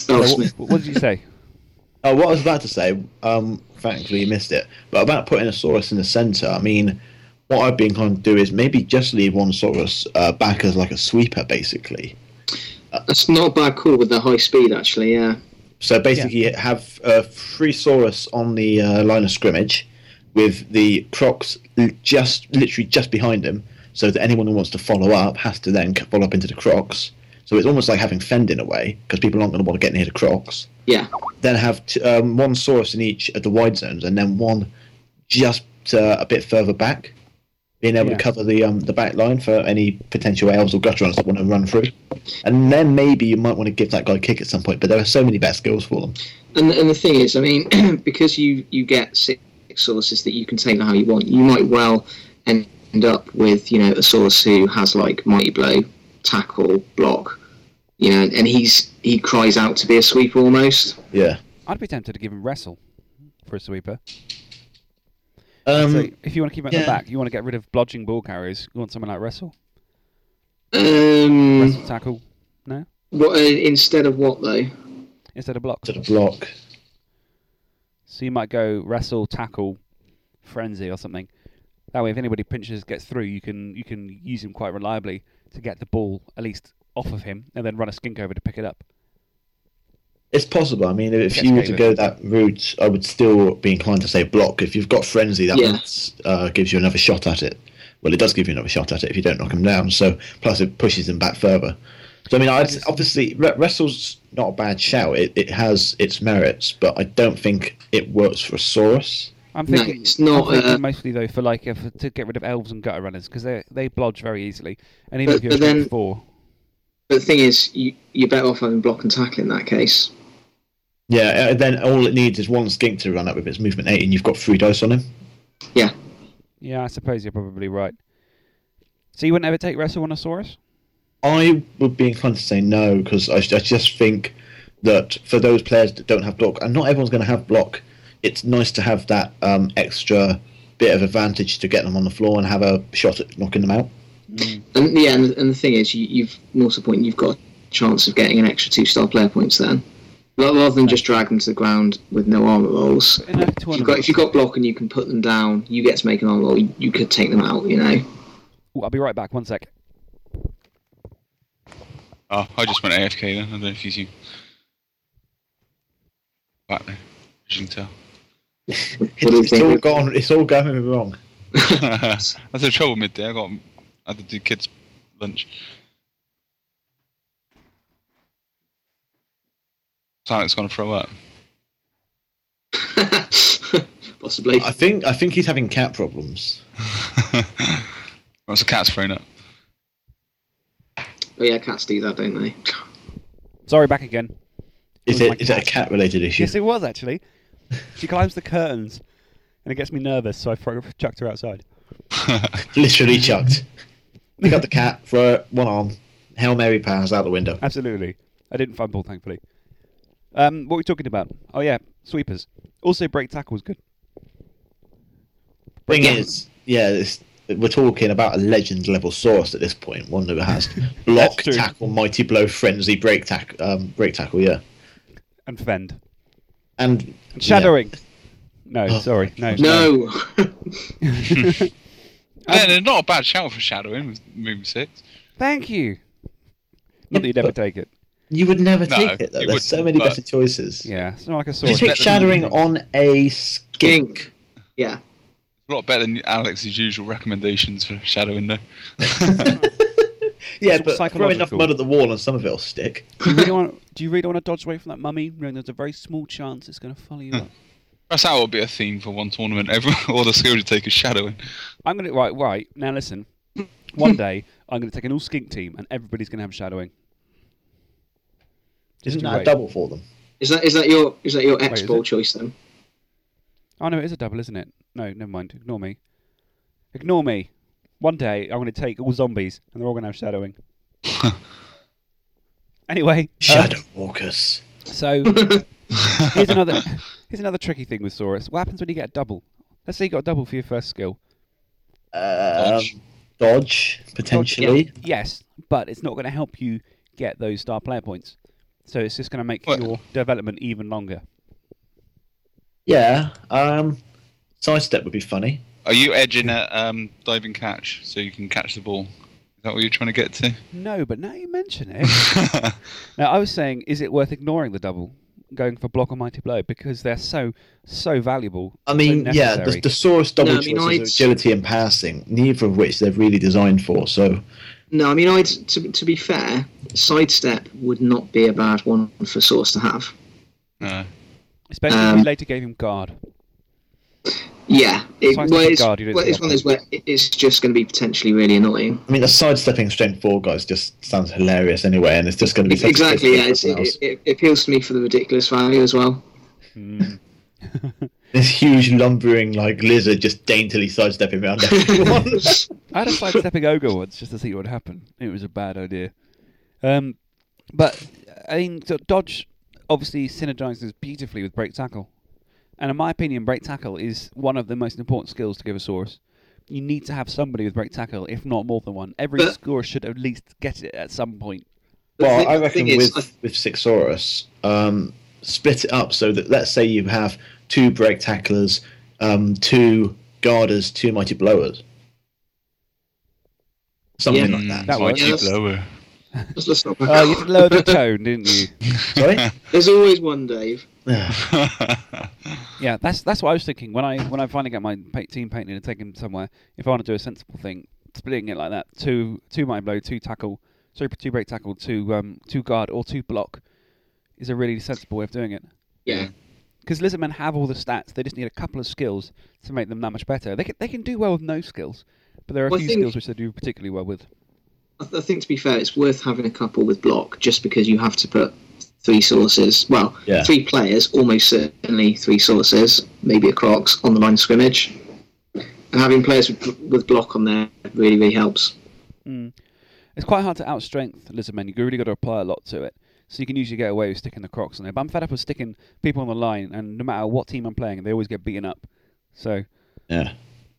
Oh, So what, what did you say? Oh, what I was about to say, um, thankfully you missed it, but about putting a Saurus in the centre, I mean, what I've been trying to do is maybe just leave one Saurus uh, back as like a sweeper, basically. That's not a bad call with the high speed, actually. Yeah. So basically, have uh, three Saurus on the uh, line of scrimmage, with the Crocs just literally just behind him, so that anyone who wants to follow up has to then c- follow up into the Crocs. So it's almost like having fend in a way, because people aren't going to want to get near the Crocs. Yeah. then have t- um, one source in each of the wide zones, and then one just uh, a bit further back, being able Yeah. to cover the um, the back line for any potential elves or gutter runners that want to run through. And then maybe you might want to give that guy a kick at some point, but there are so many best skills for them. And and the thing is, I mean, because you you get six sources that you can take how you want, you might well end up with you know a source who has like mighty blow, tackle, block, you know, and he's he cries out to be a sweeper almost. Yeah. I'd be tempted to give him wrestle for a sweeper. Um, so if you want to keep him at yeah. the back, you want to get rid of blodging ball carriers. You want someone like wrestle, Um, wrestle tackle what uh, instead of what though? instead of block. Instead of block. So you might go wrestle, tackle, frenzy, or something. That way, if anybody pinches gets through, you can you can use him quite reliably to get the ball at least off of him, and then run a skink over to pick it up. It's possible. I mean, if Gets you were to go that route, I would still be inclined to say block. If you've got frenzy, that Yeah. uh, gives you another shot at it. Well, it does give you another shot at it if you don't knock him down. So plus it pushes him back further. So I mean, I'd, obviously wrestle's not a bad shout. It it has its merits, but I don't think it works for a Saurus. I'm No, thinking, it's not, I'm thinking uh, mostly though for like if, to get rid of elves and gutter runners because they they blodge very easily, and even But- if you're but strength then- four, But the thing is, you, you're better off having block and tackle in that case. Yeah, uh, then all it needs is one skink to run up with its movement eight, and you've got three dice on him. Yeah. yeah, I suppose you're probably right. So you wouldn't ever take wrestle on a Saurus? I would be inclined to say no because I, I just think that for those players that don't have block, and not everyone's going to have block, it's nice to have that um, extra bit of advantage to get them on the floor and have a shot at knocking them out. And yeah, and, and the thing is, you, you've more to the point, you've got a chance of getting an extra two star player points then, rather rather than just drag them to the ground with no armor rolls. If you've got, if you've got block and you can put them down, you get to make an armor roll. You, you could take them out. You know. Ooh, I'll be right back. One sec. Oh, I just went AFK then. I don't know if you see. Back there. As you can tell. What do you It's, it's all think? gone. It's all going wrong. That's the trouble midday. I got I had to do kids lunch. Sonic's gonna throw up. Possibly. I think I think he's having cat problems. That's a cat's thrown up. Oh yeah, cats do that, don't they? Sorry, back again. Is my it is it a cat related issue? Yes, it was actually. She climbs the curtains, and it gets me nervous, so I throw, chucked her outside. Literally chucked. Pick up the cat, throw it, one arm, hail mary pass out the window. Absolutely. I didn't fumble, thankfully. Um, what were we talking about? Oh yeah, sweepers. Also, break tackle was good. Thing Yeah. is, yeah, it's, we're talking about a legend level Saurus at this point. One that has block, tackle, mighty blow, frenzy, break tackle, um, break tackle, yeah, And fend. and And shadowing. No, sorry, no. No. yeah, they're not a bad shout for shadowing with move six. Thank you. Not that you'd ever take it. You would never No, take it though. you There's so many but- better choices. Yeah, it's not like a Just sword. pick better than shadowing on a skink. Yeah. A lot better than Alex's usual recommendations for shadowing, though. Yeah, It's but throw enough mud at the wall and some of it'll stick. Do you really want? Do you really want to dodge away from that mummy? Knowing there's a very small chance it's going to follow you hmm. up. Perhaps that will be a theme for one tournament. Everyone, all the skills you take is shadowing. I'm going to right, right now. Listen, one day I'm going to take an all skink team, and everybody's going to have shadowing. Just Isn't you that a wait. double for them? Is that is that your is that your X ball choice then? Oh no, it is a double, isn't it? No, never mind. Ignore me. Ignore me. One day I'm going to take all zombies, and they're all going to have shadowing. anyway, uh, Shadow walkers. so here's another here's another tricky thing with Saurus. What happens when you get a double? Let's say you got a double for your first skill. Um, Dodge. dodge potentially. Yes, but it's not going to help you get those star player points. So it's just going to make What? your development even longer. Yeah. Um, sidestep would be funny. Are you edging a um, diving catch so you can catch the ball? Is that what you're trying to get to? No, but now you mention it. now I was saying, is it worth ignoring the double, going for block or mighty blow because they're so so valuable? I so mean, yeah, the, necessary. the Saurus double No, choices I'd- are agility and passing, neither of which they're really designed for. So, No, I mean, I'd to, to be fair, sidestep would not be a bad one for Saurus to have. no. Especially if um, you later gave him guard. Yeah, it, Sidestep well, it's, guard, well, it's one of those where it's just going to be potentially really annoying. I mean, the sidestepping strength four guys just sounds hilarious anyway, and it's just going to be such a Exactly, yeah. it, it, it appeals to me for the ridiculous value as well. Hmm. This huge lumbering like lizard just daintily sidestepping around everyone. I had a sidestepping ogre once just to see what would happen. It was a bad idea. Um, but I mean, so dodge obviously synergizes beautifully with break tackle, and in my opinion, break tackle is one of the most important skills to give a Saurus. You need to have somebody with break tackle, if not more than one. Every But- scorer should at least get it at some point. The well, thi- I reckon thing is, with I- with Sixorus, um, split it up so that let's say you have two break tacklers, um, two Garda's two mighty blowers. Something Yeah. like that. That Mighty was- blower. Let's, let's not back Oh, you out. did lower the tone, didn't you? Sorry? There's always one, Dave. Yeah, that's that's what I was thinking when I when I finally get my pa- team painted and taken somewhere. If I want to do a sensible thing, splitting it like that: two two mighty blow, two tackle, sorry, two break tackle, two um two guard or two block is a really sensible way of doing it. Yeah. Because Lizardmen have all the stats; they just need a couple of skills to make them that much better. They can they can do well with no skills, but there are a Well, I few think- skills which they do particularly well with. I, th- I think to be fair, it's worth having a couple with block just because you have to put three Sauruses. Well, Yeah. three players, almost certainly three Sauruses, maybe a Crocs on the line of scrimmage. And having players with, with block on there really, really helps. Mm. It's quite hard to outstrength Lizardmen. You've really got to apply a lot to it. So you can usually get away with sticking the Crocs on there. But I'm fed up with sticking people on the line, and no matter what team I'm playing, they always get beaten up. So Yeah.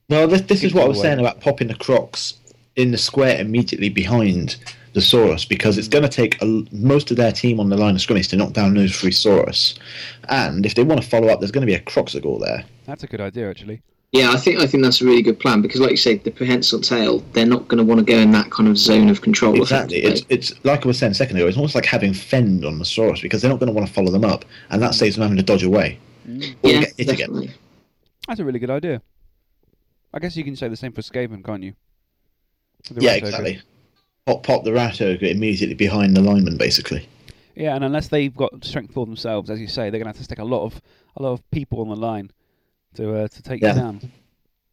Well, this, this is what I was Away. saying about popping the Crocs in the square immediately behind the Saurus because it's going to take a, most of their team on the line of scrimmage to knock down those three Saurus. And if they want to follow up, there's going to be a Kroxigor there. that's a good idea, actually. Yeah, I think I think that's a really good plan because, like you say, the prehensile tail, they're not going to want to go in that kind of zone of control. Exactly. It's, it's like I was saying a second ago, it's almost like having Fend on the Saurus because they're not going to want to follow them up, and that saves them having to dodge away. Mm. Or yeah, get hit again. definitely. That's a really good idea. I guess you can say the same for Skaven, can't you? With the Yeah, Rat Ogre. exactly. Pop, pop the Rat Ogre immediately behind the lineman, basically. Yeah, and unless they've got strength for themselves, as you say, they're going to have to stick a lot of a lot of people on the line to uh, to take Yeah. you down.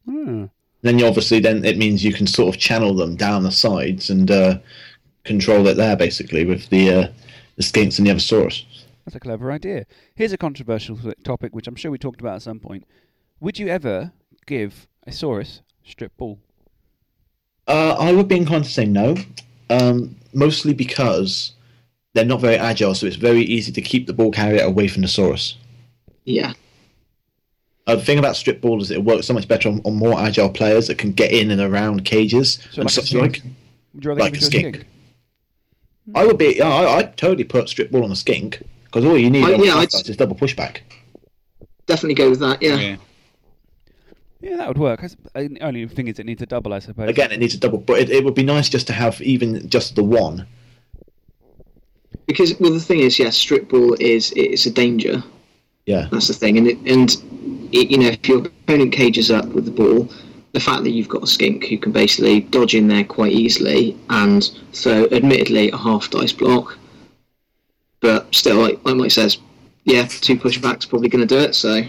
Hmm. Then you obviously then it means you can sort of channel them down the sides and uh, control it there basically with the uh, the skinks and the other Saurus. That's a clever idea. Here's a controversial topic, which I'm sure we talked about at some point. Would you ever give a Saurus strip ball? Uh, I would be inclined to say no, um, mostly because they're not very agile, so it's very easy to keep the ball carrier away from the Saurus. Yeah, Uh, the thing about strip ball is it works so much better on, on more agile players that can get in and around cages So and like such like. Would you rather Like a it to a skink. skink? I would be. Yeah, I, I'd totally put strip ball on a skink because all you need I- on yeah, the I'd- is double pushback. definitely go with that. Yeah, yeah. Yeah, that would work. I s- uh, The only thing is it needs a double, I suppose. Again, it needs a double, but it, it would be nice just to have even just the one. because well, the thing is, yes, strip ball is it's a danger. Yeah, That's the thing, and it, and it, you know if your opponent cages up with the ball, the fact that you've got a skink who can basically dodge in there quite easily and throw, admittedly, a half dice block, but still, like, like Mike says, yeah, two pushbacks probably going to do it. So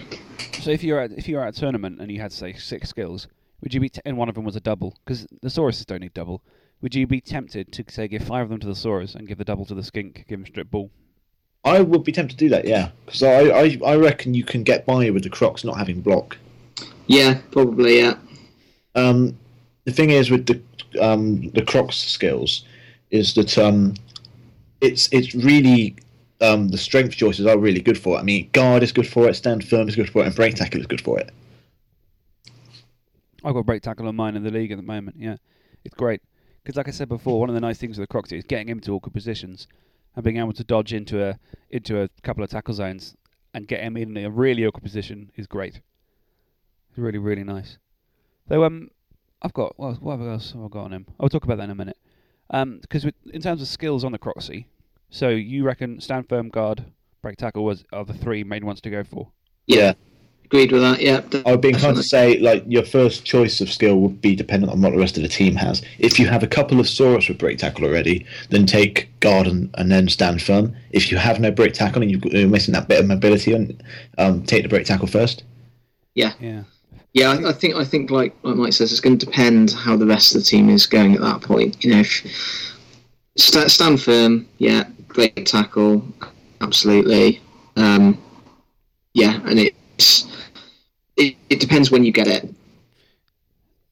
So if you're at if you're at a tournament and you had say six skills, would you be t- and one of them was a double because the Sauruses don't need double? Would you be tempted to say give five of them to the Saurus and give the double to the skink, give him strip ball? I would be tempted to do that. Yeah, because I, I I reckon you can get by with the Crocs not having block. yeah, probably yeah. Um, the thing is with the um, the Crocs skills is that um, it's it's really um, the strength choices are really good for it. I mean, guard is good for it, stand firm is good for it, and break tackle is good for it. I've got break tackle on mine in the league at the moment. Yeah, it's great because, like I said before, one of the nice things with the Crocs is getting into awkward positions and being able to dodge into a into a couple of tackle zones and get him in a really awkward position is great. It's really really nice. Though um, I've got well, what else have I got on him? I'll talk about that in a minute. Um, because in terms of skills on the Croxy, so you reckon stand firm, guard, break tackle was are the three main ones to go for? Yeah, agreed with that. Yeah, I would be inclined to say like your first choice of skill would be dependent on what the rest of the team has. If you have a couple of Saurus with break tackle already, then take guard and, and then stand firm. If you have no break tackle and you've- you're missing that bit of mobility, and um, take the break tackle first. Yeah. Yeah, I, I think I think like like Mike says, it's going to depend how the rest of the team is going at that point. You know, if sta stand firm, yeah, great tackle, absolutely. Um, yeah, and it's it, it depends when you get it.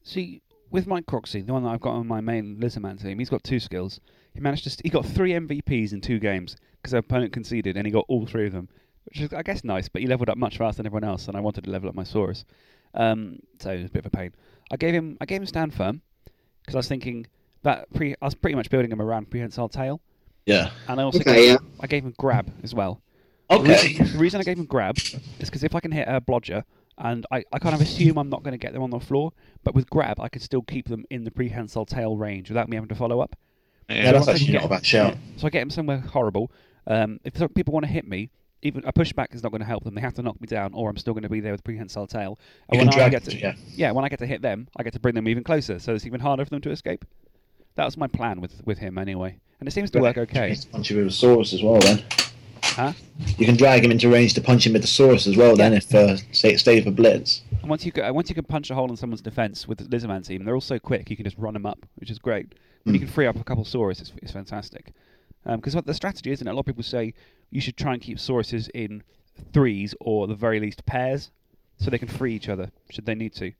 See, with Mike Croxy, the one that I've got on my main Lizardman team, he's got two skills. He managed to st- he got three MVPs in two games because their opponent conceded, and he got all three of them, which is I guess nice. But he leveled up much faster than everyone else, and I wanted to level up my Saurus, um, so it was a bit of a pain. I gave him I gave him stand firm because I was thinking that pre I was pretty much building him around prehensile tail, Yeah. and I also Okay, gave, yeah. I gave him grab as well. Okay. The reason I gave him grab is because if I can hit a blodger and I, I kind of assume I'm not going to get them on the floor. But with grab, I can still keep them in the prehensile tail range without me having to follow up. Yeah, that's actually get- not a bad shout. So I get them somewhere horrible. Um, if people want to hit me, even a pushback is not going to help them. They have to knock me down, or I'm still going to be there with prehensile tail. And You when can I drag get them, to, yeah. yeah, when I get to hit them, I get to bring them even closer, so it's even harder for them to escape. That was my plan with with him anyway, and it seems to work okay. Punch him with a Saurus as well, then. Huh? You can drag him into range to punch him with the Saurus as well, then, if uh, say, stay for blitz. And once you go, once you can punch a hole in someone's defense with Lizardman team, they're all so quick. You can just run them up, which is great. When you Hmm. can free up a couple Saurus, it's, it's fantastic. Because what the strategy isn't it? A lot of people say you should try and keep Sauruses in threes or at the very least pairs, so they can free each other should they need to.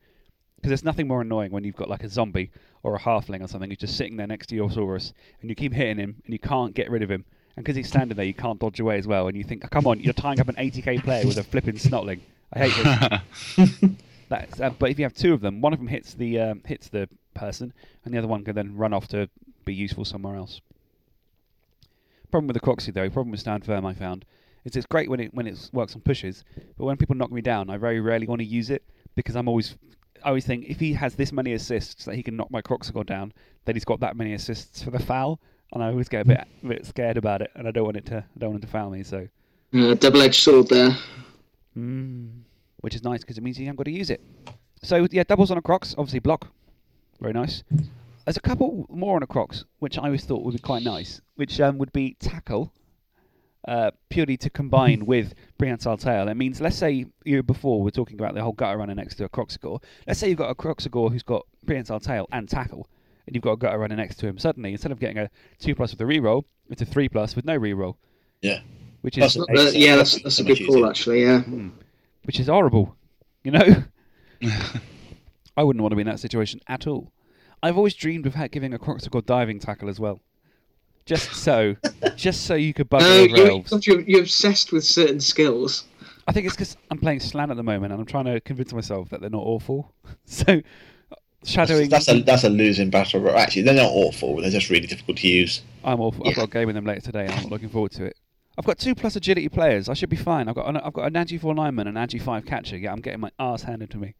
Because there's nothing more annoying when you've got like a zombie or a halfling or something who's just sitting there next to your Saurus, and you keep hitting him and you can't get rid of him. And because he's standing there, you can't dodge away as well. And you think, come on, you're tying up an 80k player with a flipping snotling. I hate this. That's, uh, but if you have two of them, one of them hits the um, hits the person, and the other one can then run off to be useful somewhere else. Problem with the Croxy though, problem with Stand Firm I found, is it's great when it when it works on pushes, but when people knock me down, I very rarely want to use it because I'm always I always think if he has this many assists that he can knock my Kroxigor down, then he's got that many assists for the foul, and I always get a bit a bit scared about it, and I don't want it to I don't want it to foul me. So, Uh, double-edged sword there. mm, which is nice because it means you haven't got to use it. So yeah, doubles on a Crocs, obviously block, very nice. There's a couple more on a Crocs, which I always thought would be quite nice, which um, would be tackle, uh, purely to combine with prehensile tail. It means, let's say you before we are talking about the whole gutter runner next to a Kroxigor. Let's say you've got a Kroxigor who's got prehensile tail and tackle, and you've got a gutter runner next to him. Suddenly, instead of getting a two plus with a reroll, it's a three plus with no reroll, Yeah. which is Plus, Uh, yeah, that's that's a So much good call easier. actually. Yeah. which is horrible. You know, I wouldn't want to be in that situation at all. I've always dreamed of ha- giving a Kroxigor diving tackle as well, just so, just so you could bug No, over you're, elves. you're, you're obsessed with certain skills. I think it's because I'm playing Slann at the moment, and I'm trying to convince myself that they're not awful. So, shadowing. That's a that's a losing battle. But Actually, they're not awful. They're just really difficult to use. I'm awful. I've Yeah. got a game with them later today, and I'm not looking forward to it. I've got two plus agility players. I should be fine. I've got an, I've got an Agi four lineman and an Agi five catcher. Yeah, I'm getting my ass handed to me.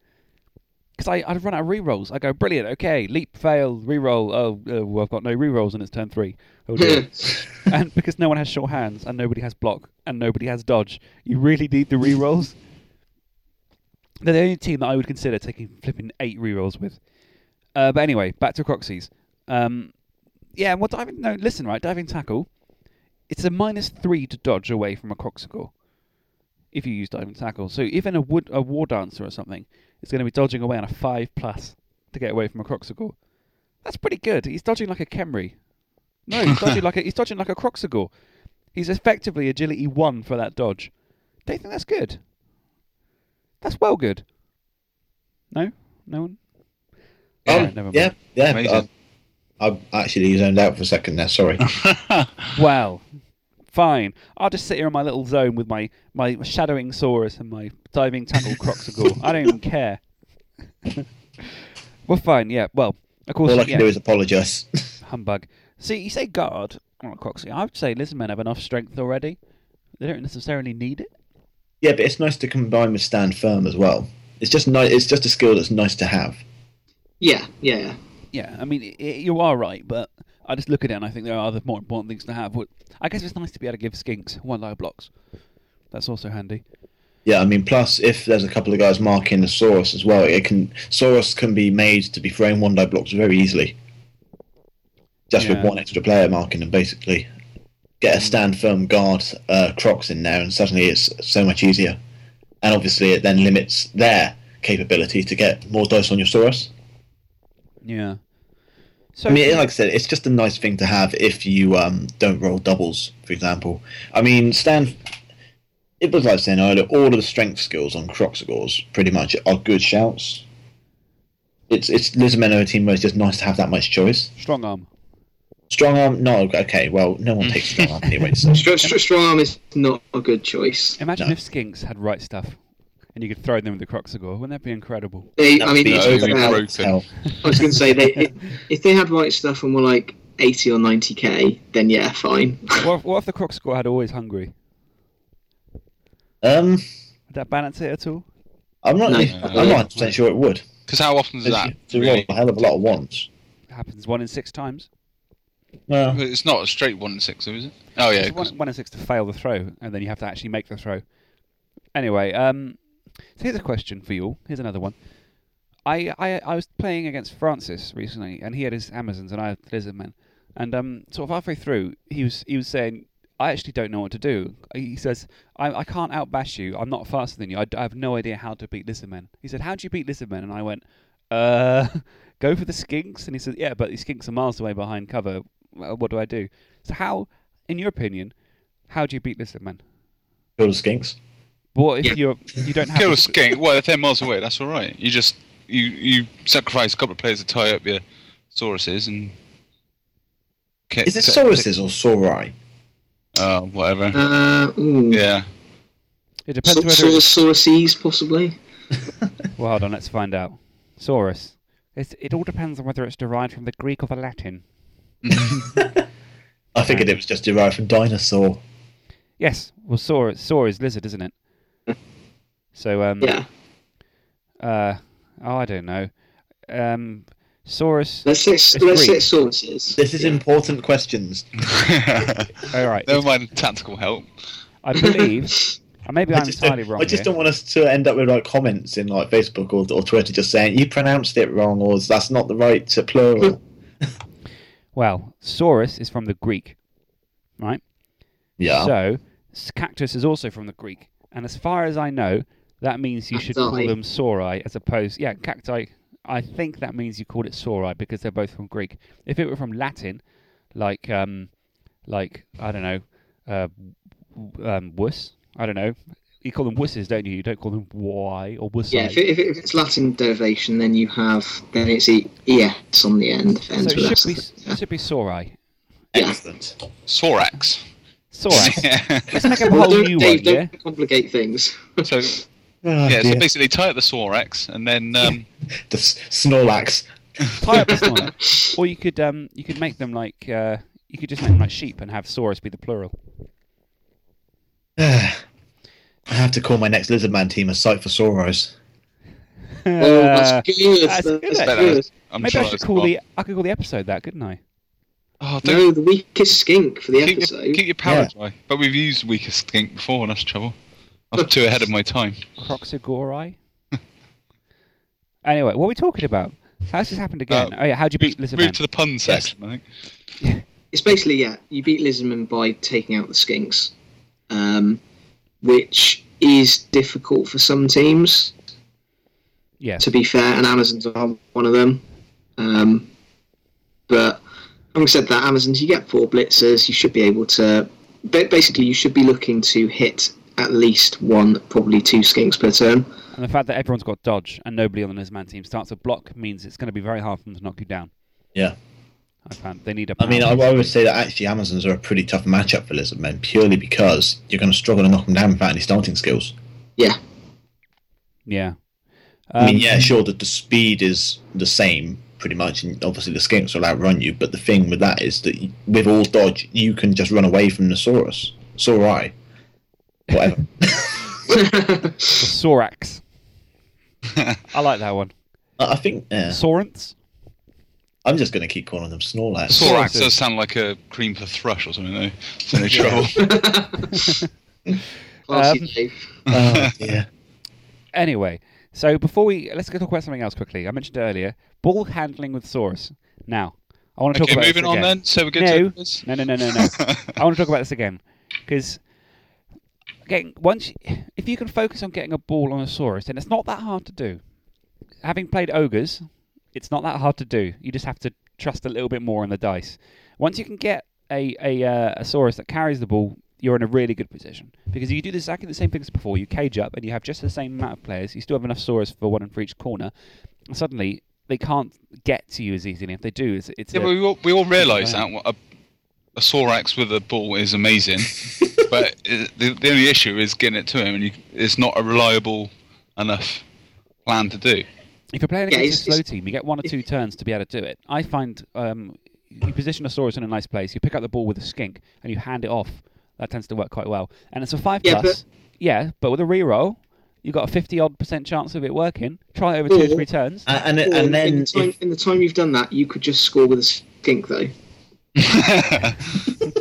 Because I I'd run out of rerolls. I go brilliant. Okay, leap, fail, reroll. Oh, uh, well, I've got no rerolls and it's turn three. Oh dear. and because no one has short hands and nobody has block and nobody has dodge, you really need the rerolls. They're the only team that I would consider taking flipping eight rerolls with. Uh, but anyway, back to Croxies. Um, yeah, well, diving. No, listen, right, diving tackle. It's a minus three to dodge away from a Kroxigor if you use diving tackle. So even a wood a war dancer or something is going to be dodging away on a five plus to get away from a Kroxigor. That's pretty good. He's dodging like a Khemri. No, he's dodging like a he's dodging like a Kroxigor. He's effectively agility one for that dodge. Don't you think that's good? That's well good. No, no one. Um, Alright, never mind. yeah, yeah. Amazing. I, I actually zoned out for a second there. Sorry. Well, fine. I'll just sit here in my little zone with my, my shadowing Saurus and my diving tackle Kroxigor. I don't even care. well, fine, yeah. Well, of course, All I can yeah, do is apologise. humbug. See, you say guard on a Croxy. I would say lizardmen have enough strength already. They don't necessarily need it. yeah, but it's nice to combine with stand firm as well. It's just nice. It's just a skill that's nice to have. Yeah, yeah, yeah. Yeah, I mean, i i you are right, but I just look at it and I think there are other more important things to have. What- I guess it's nice to be able to give skinks one low blocks. That's also handy. Yeah, I mean, plus if there's a couple of guys marking the Saurus as well, it can Saurus can be made to be throwing one die blocks very easily. Just Yeah. with one extra player marking them, basically. Get a stand firm guard uh, Crocs in there, and suddenly it's so much easier. And obviously, it then limits their capability to get more dice on your Saurus. Yeah. So I mean, like I said, it's just a nice thing to have if you um, don't roll doubles, for example. I mean, stand. It was like saying earlier, all of the strength skills on Kroxigors pretty much are good shouts. It's it's a team where it's just nice to have that much choice. strong arm. Strong arm, no, okay, well, no one takes strong arm anyway. So. Str- str- strong arm is not a good choice. Imagine No. if skinks had right stuff, and you could throw them with the Kroxigor. Wouldn't that be incredible? They, That I mean, be No, if, they broken. Hell. I was going to say they, if, if they had right stuff and were like eighty or ninety k, then yeah, fine. what, if, what if the Kroxigor had always hungry? Um, Would that balance it at all? I'm not. No. I'm not 100 percent sure it would. Because how often does that? It's a Really? a hell of a lot of once. It happens one in six times. Well, It's not a straight one in six, though, is it? Oh yeah. It's 'cause- one, one in six to fail the throw, and then you have to actually make the throw. Anyway, um, so here's a question for you all. Here's another one. I, I I was playing against Francis recently, and he had his Amazons, and I had Lizardmen. And um, sort of halfway through, he was he was saying, "I actually don't know what to do." He says, "I, I can't outbash you. I'm not faster than you. I have no idea how to beat Lizardmen." He said, "How do you beat Lizardmen?" And I went, "Uh, go for the skinks." And he said, "Yeah, but the skinks are miles away behind cover. Well, What do I do?" So how, in your opinion, how do you beat Lizardmen? kill the skinks. What if Yeah. you're you don't have Kill a skink. Well, if they're miles away, that's all right. You just you you sacrifice a couple of players to tie up your sauruses and. ki- Is it ki- sauruses or saurai? Uh, whatever. Uh, yeah. It depends So, whether it's Sauruses, possibly. Well, hold on, let's find out. Saurus. It's, it all depends on whether it's derived from the Greek or the Latin. I figured it was just derived from dinosaur. Yes, well, saur, saur is lizard, isn't it? So, um, Yeah. uh, oh, I don't know. Um, Saurus. Let's say, It's let's say Greek. it's sauruses. This is Yeah. important questions. All right, Never mind tactical help. I believe. maybe I I'm just, entirely wrong. I just here. don't want us to end up with like comments in like Facebook or, or Twitter just saying you pronounced it wrong or that's not the right uh, plural. Well, Saurus is from the Greek, right? yeah. So, cactus is also from the Greek, and as far as I know, that means you should call them saurai as opposed. Yeah, cacti. I think that means you called it saurai because they're both from Greek. If it were from Latin, like um, like I don't know, uh, um, wuss. I don't know. You call them wusses, don't you? You don't call them y or wuss. Yeah, if, it, if, it, if it's Latin derivation, then you have then it's e, es on the end. If it so it should S. be it should be saurai. yeah. Excellent. Sorax. Saurai. yeah. Let's make up a Well, whole don't, new Dave, one, don't yeah. complicate things. So Oh, yeah, so basically tie up the Sorax and then um, the s- Snorlax. Tie up the Snorlax. Or you could um you could make them like uh you could just make them like sheep and have Saurus be the plural. I have to call my next Lizardman team a site for Sauros. oh, that's good. that's That's, good, good. I'm Maybe sure I should call well. the I could call the episode that, couldn't I? Oh, don't No, the weakest skink for the keep, episode. your, keep your power Yeah. dry. But we've used weakest skink before, and that's trouble. I'm too ahead of my time. Croxagorai. anyway, what are we talking about? How's this happened again? Uh, oh yeah, how'd you beat Lizardman? Move Lizardman? to the pun section, I think. It's basically yeah, you beat Lizardman by taking out the skinks, um, which is difficult for some teams. Yeah. To be fair, and Amazons are one of them. Um, but having said that, Amazons you get four blitzers, you should be able to. Basically, you should be looking to hit at least one, probably two skinks per turn. And the fact that everyone's got dodge and nobody on the Lizardman team starts a block means it's going to be very hard for them to knock you down. Yeah. I found they need a. I mean, I, power. I would say that actually Amazons are a pretty tough matchup for Lizardmen purely because you're going to struggle to knock them down without any starting skills. Yeah, yeah. I mean, Um, yeah, sure that the speed is the same pretty much, and obviously the skinks will outrun you. But the thing with that is that you- with all dodge, you can just run away from the Saurus, Saurai, whatever. the Sorax. I like that one. I I think yeah, Sorance. I'm just going to keep calling them Snorlax. Snorlax Sorax. does sound like a cream for thrush or something, though. It's any trouble. Classy Um, Dave. oh, yeah. Anyway, so before we let's go talk about something else quickly. I mentioned earlier ball handling with Saurus. Now, I want to talk okay, about moving this on then. So we're good No. to this? No, no, no, no, no. I want to talk about this again because getting once if you can focus on getting a ball on a Saurus, then it's not that hard to do. Having played ogres, it's not that hard to do. You just have to trust a little bit more on the dice. Once you can get a a, uh, a Saurus that carries the ball, you're in a really good position because you do exactly the same things as before. You cage up and you have just the same amount of players. You still have enough Saurus for one for each corner. And suddenly they can't get to you as easily. If they do, it's, it's Yeah, a- we all, we all realise that a, a Sorax with a ball is amazing, but it, the, the only issue is getting it to him, and you, it's not a reliable enough plan to do. If you're playing Yeah, against a slow team, you get one or two turns to be able to do it. I find um, you position a Saurus in a nice place, you pick up the ball with a skink, and you hand it off. That tends to work quite well. And it's a five Yeah, plus. Yeah, but with a reroll, You've got a 50 odd percent chance of it working. Try it over two or Or- three turns. And, and, Or and in, then the time, if, in the time you've done that, you could just score with a skink though.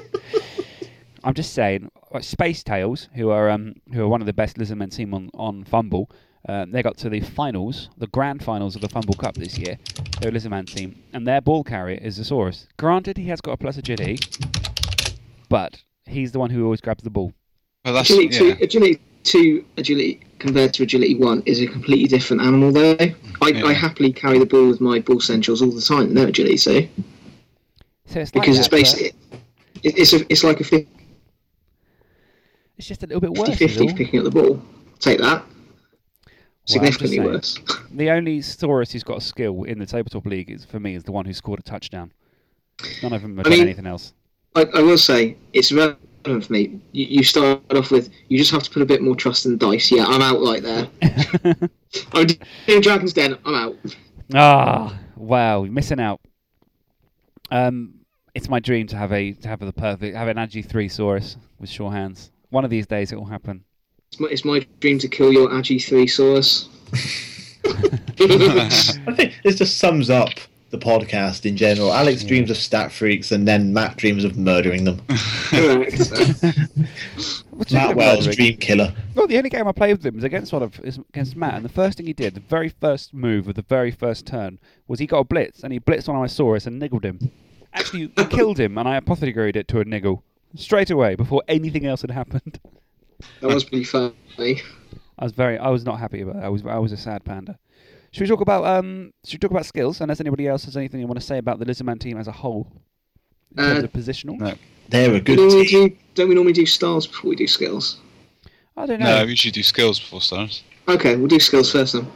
I'm just saying, like Space Tails, who are um, who are one of the best Lizardmen team on on FUMBBL, um, they got to the finals, the grand finals of the FUMBBL Cup this year. They're a Lizardman team, and their ball carrier is Zosaurus. Granted, he has got a plus agility, but he's the one who always grabs the ball. well, that's Agility yeah. two, agility two, agility compared to agility one is a completely different animal though. I, Yeah. I happily carry the ball with my Bull Centaurs all the time. No agility, so So it's like because it's that, but basically it, it's a, it's like a 50 it's just a little bit worse. is 50 picking up the ball. Take that. Significantly saying. worse. The only Saurus who's got a skill in the tabletop league is for me is the one who scored a touchdown. None of them have I done mean- anything else. I, I will say it's relevant for me. You, you start off with you just have to put a bit more trust in the dice. Yeah, I'm out right there. I'm doing Dragon's Den. I'm out. Ah, wow, you're missing out. Um, it's my dream to have a to have the perfect have an Agi three Saurus with sure hands. One of these days it will happen. It's my, it's my dream to kill your Agi three Saurus. I think this just sums up the podcast in general. Alex dreams of stat freaks, and then Matt dreams of murdering them. Correct. Well, Matt Wells, murdering- dream killer. Well, the only game I played with him was against one of is against Matt, and the first thing he did, the very first move of the very first turn, was he got a blitz and he blitzed one of my Saurus and niggled him. Actually, killed him, and I apothecaried it to a niggle straight away before anything else had happened. that was pretty funny. I was very, I was not happy about. It. I was, I was a sad panda. Should we talk about um? Should we talk about skills? Unless anybody else has anything you want to say about the Lizardman team as a whole, in terms Uh, of positional. no. They're a Do good we normally team. do, don't we normally do stars before we do skills? I don't No, know. we usually do skills before stars. Okay, we'll do skills first then.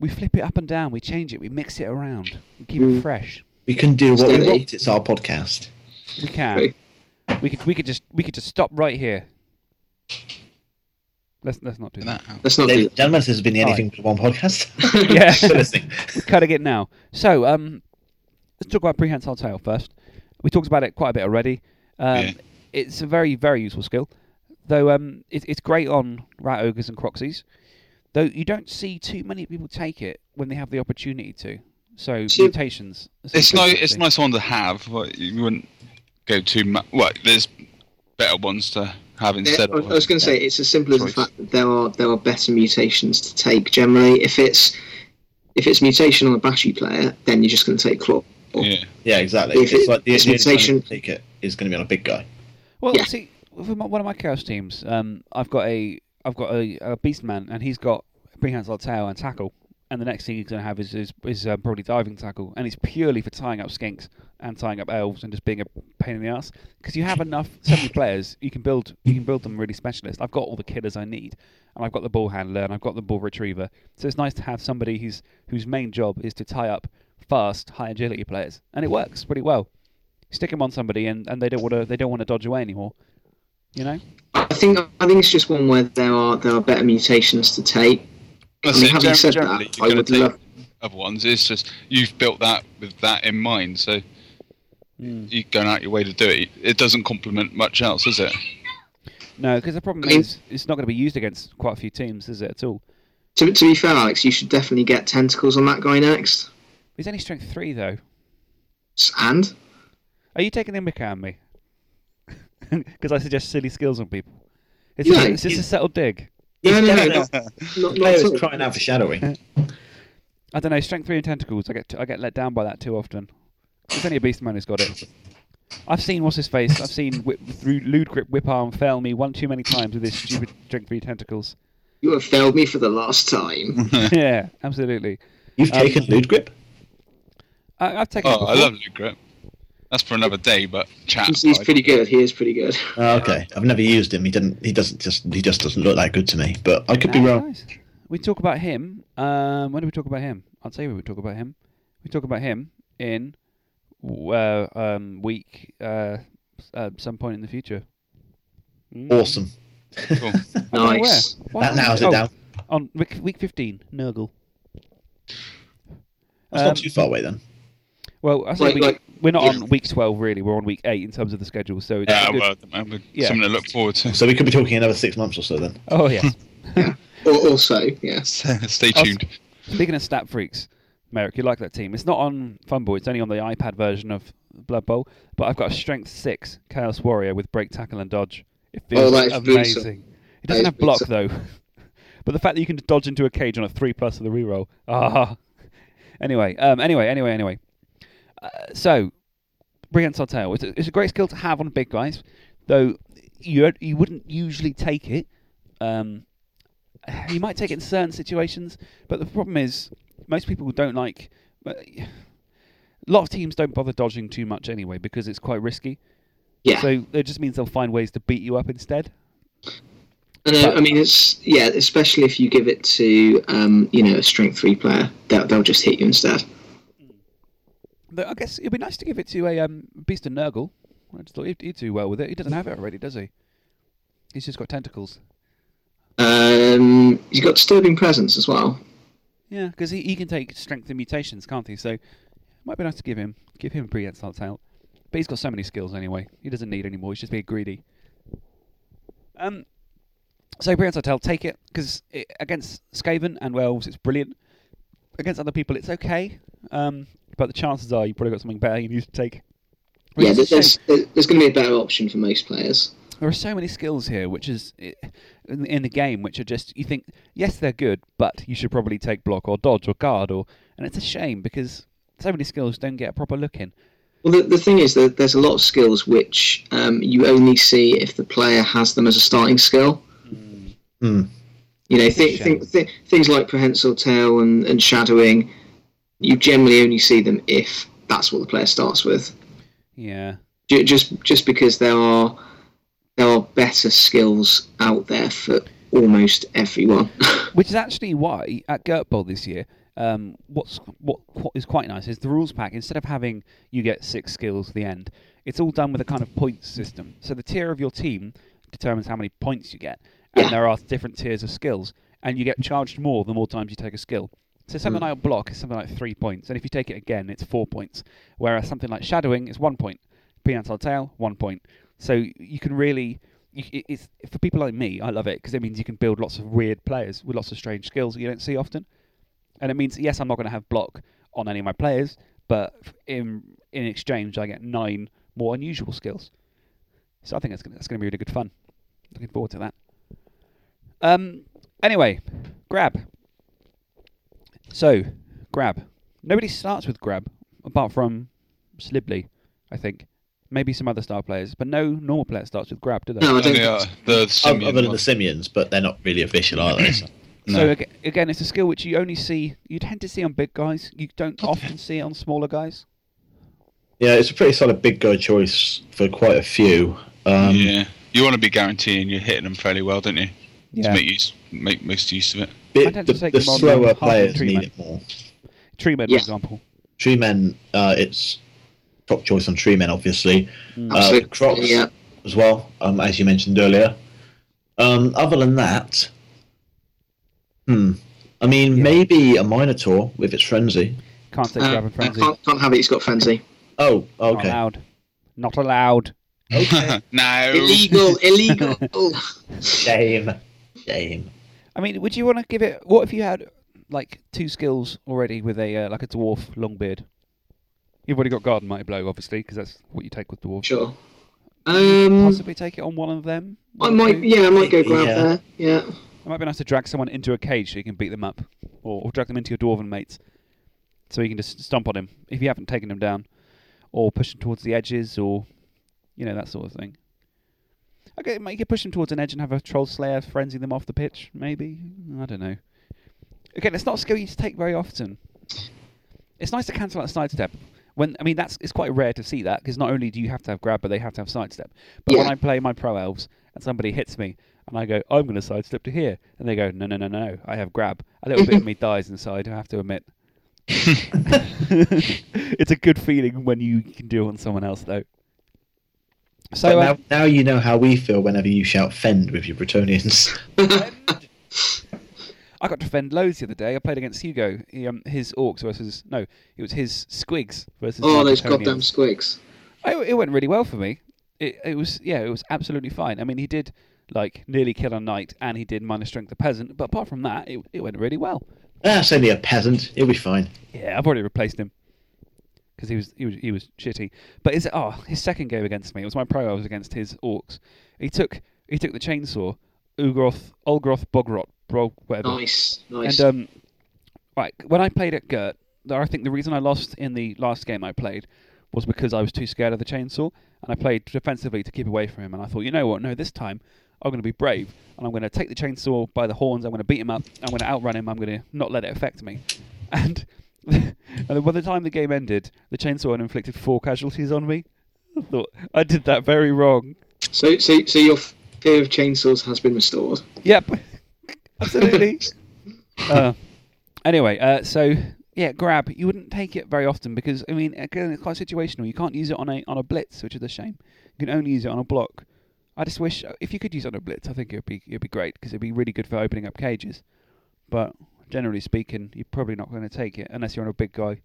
We flip it up and down. We change it. We mix it around. We keep it Mm. fresh. We can do what we want. It's our podcast. We can. Okay. We could. We could just. We could just stop right here. Let's let's not do that. That- Let's not Ladies do and gentlemen, this has been the Anything But One podcast. Yeah. For listening. We're cutting it now. So um, let's talk about prehensile tail first. We talked about it quite a bit already. Um, Yeah. It's a very very useful skill, though. Um, it, it's great on rat ogres and croxies, though you don't see too many people take it when they have the opportunity to. So See- mutations. It's nice. nice. It's nice one to have. But you wouldn't go too much. Well, there's better ones to have Yeah, instead I. I was going to say it's as simple as the fact that there are there are better mutations to take. Generally, if it's if it's mutation on a battery player, then you're just going to take claw. Yeah. Yeah, exactly. If it's it- like the, it's the mutation- you take it is going to be on a big guy. Well, Yeah. see, for my, one of my chaos teams, um, I've got a I've got a, a beast man, and he's got prehensile tail and tackle, and the next thing he's going to have is is, is um, probably diving tackle, and it's purely for tying up skinks and tying up elves and just being a pain in the ass. Because you have enough so many players, you can build you can build them really specialist. I've got all the killers I need, and I've got the ball handler, and I've got the ball retriever. So it's nice to have somebody whose whose main job is to tie up fast, high agility players, and it works pretty well. Stick them on somebody, and, and they don't want to they don't want to dodge away anymore. You know. I think I think it's just one where there are there are better mutations to take. I I mean, having said that, I would love. other ones. It's just you've built that with that in mind, so hmm. you're going out your way to do it. It doesn't complement much else, is it? No, because the problem I mean- is it's not going to be used against quite a few teams, is it at all? To, to be fair, Alex, you should definitely get tentacles on that guy next. He's only strength three though. And Are you taking the mick out of me? Because I suggest silly skills on people. It's, No, this, is this a he's- settled dig? No, no, no, Players at all. crying out for shadowing. I don't know. Strength three and tentacles. I get I get let down by that too often. It's only a beast man who's got it. I've seen what's his face. I've seen whip, through Lewdgrip Whiparr fail me one too many times with his stupid strength three tentacles. You have failed me for the last time. yeah, absolutely. You've Um, taken Lewdgrip? I, I've taken. it Oh, I love Lewdgrip. That's for another day, but chat. He's, he's pretty good. He is pretty good. Oh, okay. I've never used him. He didn't. He doesn't just. He just doesn't look that good to me. But I could be wrong. nice. We talk about him. Um, when do we talk about him? I'll tell you when we talk about him. We talk about him in uh, um, week uh, uh, some point in the future. Mm. Awesome. Cool. I don't know Nice. where. That narrows Oh, it down. On week, week fifteen, Nurgle. That's Um, not too far away then. Well, I say Like- week, like- we're not yeah. on week twelve really. We're on week eight in terms of the schedule. So it's Yeah, good. well, Yeah. something to look forward to. So we could be talking another six months or so then. oh yes. Yeah. Or also, yeah. Stay I'll- tuned. Speaking of stat freaks, Merrick, you like that team. It's not on FUMBBL, it's only on the iPad version of Blood Bowl, but I've got a strength 6 Chaos Warrior with break, tackle, and dodge. It Oh, feels that is brutal. amazing. It doesn't is have block, brutal. though. but the fact that you can dodge into a cage on a 3 plus of the reroll. Ah. Anyway, um, anyway, anyway, anyway. Uh, so, Prehensile Tail. It's a, it's a great skill to have on big guys, though you, you wouldn't usually take it. Um, you might take it in certain situations, but the problem is most people don't like. but A lot of teams don't bother dodging too much anyway because it's quite risky. Yeah. So it just means they'll find ways to beat you up instead. And, uh, But- I mean, it's yeah, especially if you give it to um, you know a strength three player, they'll, they'll just hit you instead. Though I guess it'd be nice to give it to a um, Beast of Nurgle. I just thought he'd, he'd do well with it. He doesn't have it already, does he? He's just got tentacles. Um, he's got disturbing presence as well. Yeah, because he, he can take strength and mutations, can't he? So it might be nice to give him give him a prehensile tail. But he's got so many skills anyway. He doesn't need any more. He's just being greedy. Um, so prehensile tail, take it because against Skaven and Wells, it's brilliant. Against other people, it's okay. Um, but the chances are you probably got something better you need to take. Which yeah, there's there's, there's going to be a better option for most players. There are so many skills here, which is in, in the game, which are just you think yes they're good, but you should probably take block or dodge or guard or, and it's a shame because so many skills don't get a proper look in. Well, the, the thing is that there's a lot of skills which um, you only see if the player has them as a starting skill. Hmm. You know, It's a th- th- th- things like prehensile tail and, and shadowing, you generally only see them if that's what the player starts with. Yeah, Just just because there are there are better skills out there for almost everyone. which is actually why at Gert Bowl this year, um, what's what, what is quite nice is the rules pack. Instead of having you get six skills at the end, it's all done with a kind of points system. So the tier of your team determines how many points you get, and Yeah. there are different tiers of skills, and you get charged more the more times you take a skill. So something like block is something like three points, and if you take it again, it's four points. Whereas something like shadowing is one point, prehensile tail one point. So you can really, you, it's for people like me, I love it because it means you can build lots of weird players with lots of strange skills that you don't see often. And it means yes, I'm not going to have block on any of my players, but in in exchange, I get nine more unusual skills. So I think that's gonna, that's going to be really good fun. Looking forward to that. Um. Anyway, grab. So, grab. Nobody starts with grab apart from Slibli, I think. Maybe some other star players, but no normal player starts with grab, do they? no, I don't. Only, think the Other simian than the one. simians, but they're not really official, are they? So- So No. aga- again, it's a skill which you only see, you tend to see on big guys. You don't often see it on smaller guys. Yeah, it's a pretty solid big guy choice for quite a few. Um, yeah, you want to be guaranteeing you're hitting them fairly well, don't you? To make use, make most use of it. bit- I tend to the take the slower half players tree need men. it more. Tree men, Yeah. for example. Tree men, uh, it's top choice on tree men, obviously. Uh, Absolutely, crocs yeah. as well, um, as you mentioned earlier. Um, other than that, hmm. I mean, Yeah. maybe a Minotaur with its frenzy. Can't take Uh, grab and frenzy. can't, can't have it. He's got frenzy. Oh, okay. Not okay. allowed. Not allowed. Okay. no. Illegal, illegal. Oh. Shame. Shame. I mean, would you want to give it? What if you had like two skills already with a uh, like a dwarf long beard? You've already got garden mighty blow, obviously, because that's what you take with dwarf. Sure. Um, Possibly take it on one of them. I might. two? Yeah, I might go grab Yeah. there. Yeah. It might be nice to drag someone into a cage so you can beat them up, or, or drag them into your dwarven mates, so you can just stomp on him if you haven't taken him down, or push him towards the edges, or you know that sort of thing. Okay, you could push them towards an edge and have a troll slayer frenzy them off the pitch. Maybe I don't know. Again, it's not a skill you take very often. It's nice to cancel out a sidestep. When I mean that's it's quite rare to see that because not only do you have to have grab, but they have to have sidestep. But when I play my pro elves and somebody hits me and I go, I'm going to sidestep to here, and they go, No, no, no, no, I have grab. A little bit of me dies inside. I have to admit. it's a good feeling when you can do it on someone else, though. So But uh, now, now you know how we feel whenever you shout "fend" with your Bretonnians. I got to fend loads the other day. I played against Hugo. He, um, his orcs versus no, it was his squigs versus. Oh, those goddamn squigs. I, it went really well for me. It, it was yeah, it was absolutely fine. I mean, he did like nearly kill a knight, and he did minus strength a peasant. But apart from that, it, it went really well. Ah, it's only a peasant. He'll be fine. Yeah, I've already replaced him because he was he was he was shitty. But his oh his second game against me it was my pro. I was against his orcs. He took he took the chainsaw, Ugroth, Olgroth, Bogrot, Bro, whatever. Nice, nice. And um, right when I played at Gert, I think the reason I lost in the last game I played was because I was too scared of the chainsaw, and I played defensively to keep away from him. And I thought, you know what? No, this time I'm going to be brave, and I'm going to take the chainsaw by the horns. I'm going to beat him up. I'm going to outrun him. I'm going to not let it affect me. And, and by the time the game ended, the chainsaw had inflicted four casualties on me. I thought I did that very wrong. so, so, so your fear of chainsaws has been restored. Yep, absolutely. uh, anyway, uh, so yeah, grab. You wouldn't take it very often because I mean, again, it's quite situational. You can't use it on a on a blitz, which is a shame. You can only use it on a block. I just wish if you could use it on a blitz, I think it'd be it'd be great because it'd be really good for opening up cages. But generally speaking, you're probably not going to take it unless you're on a big guy.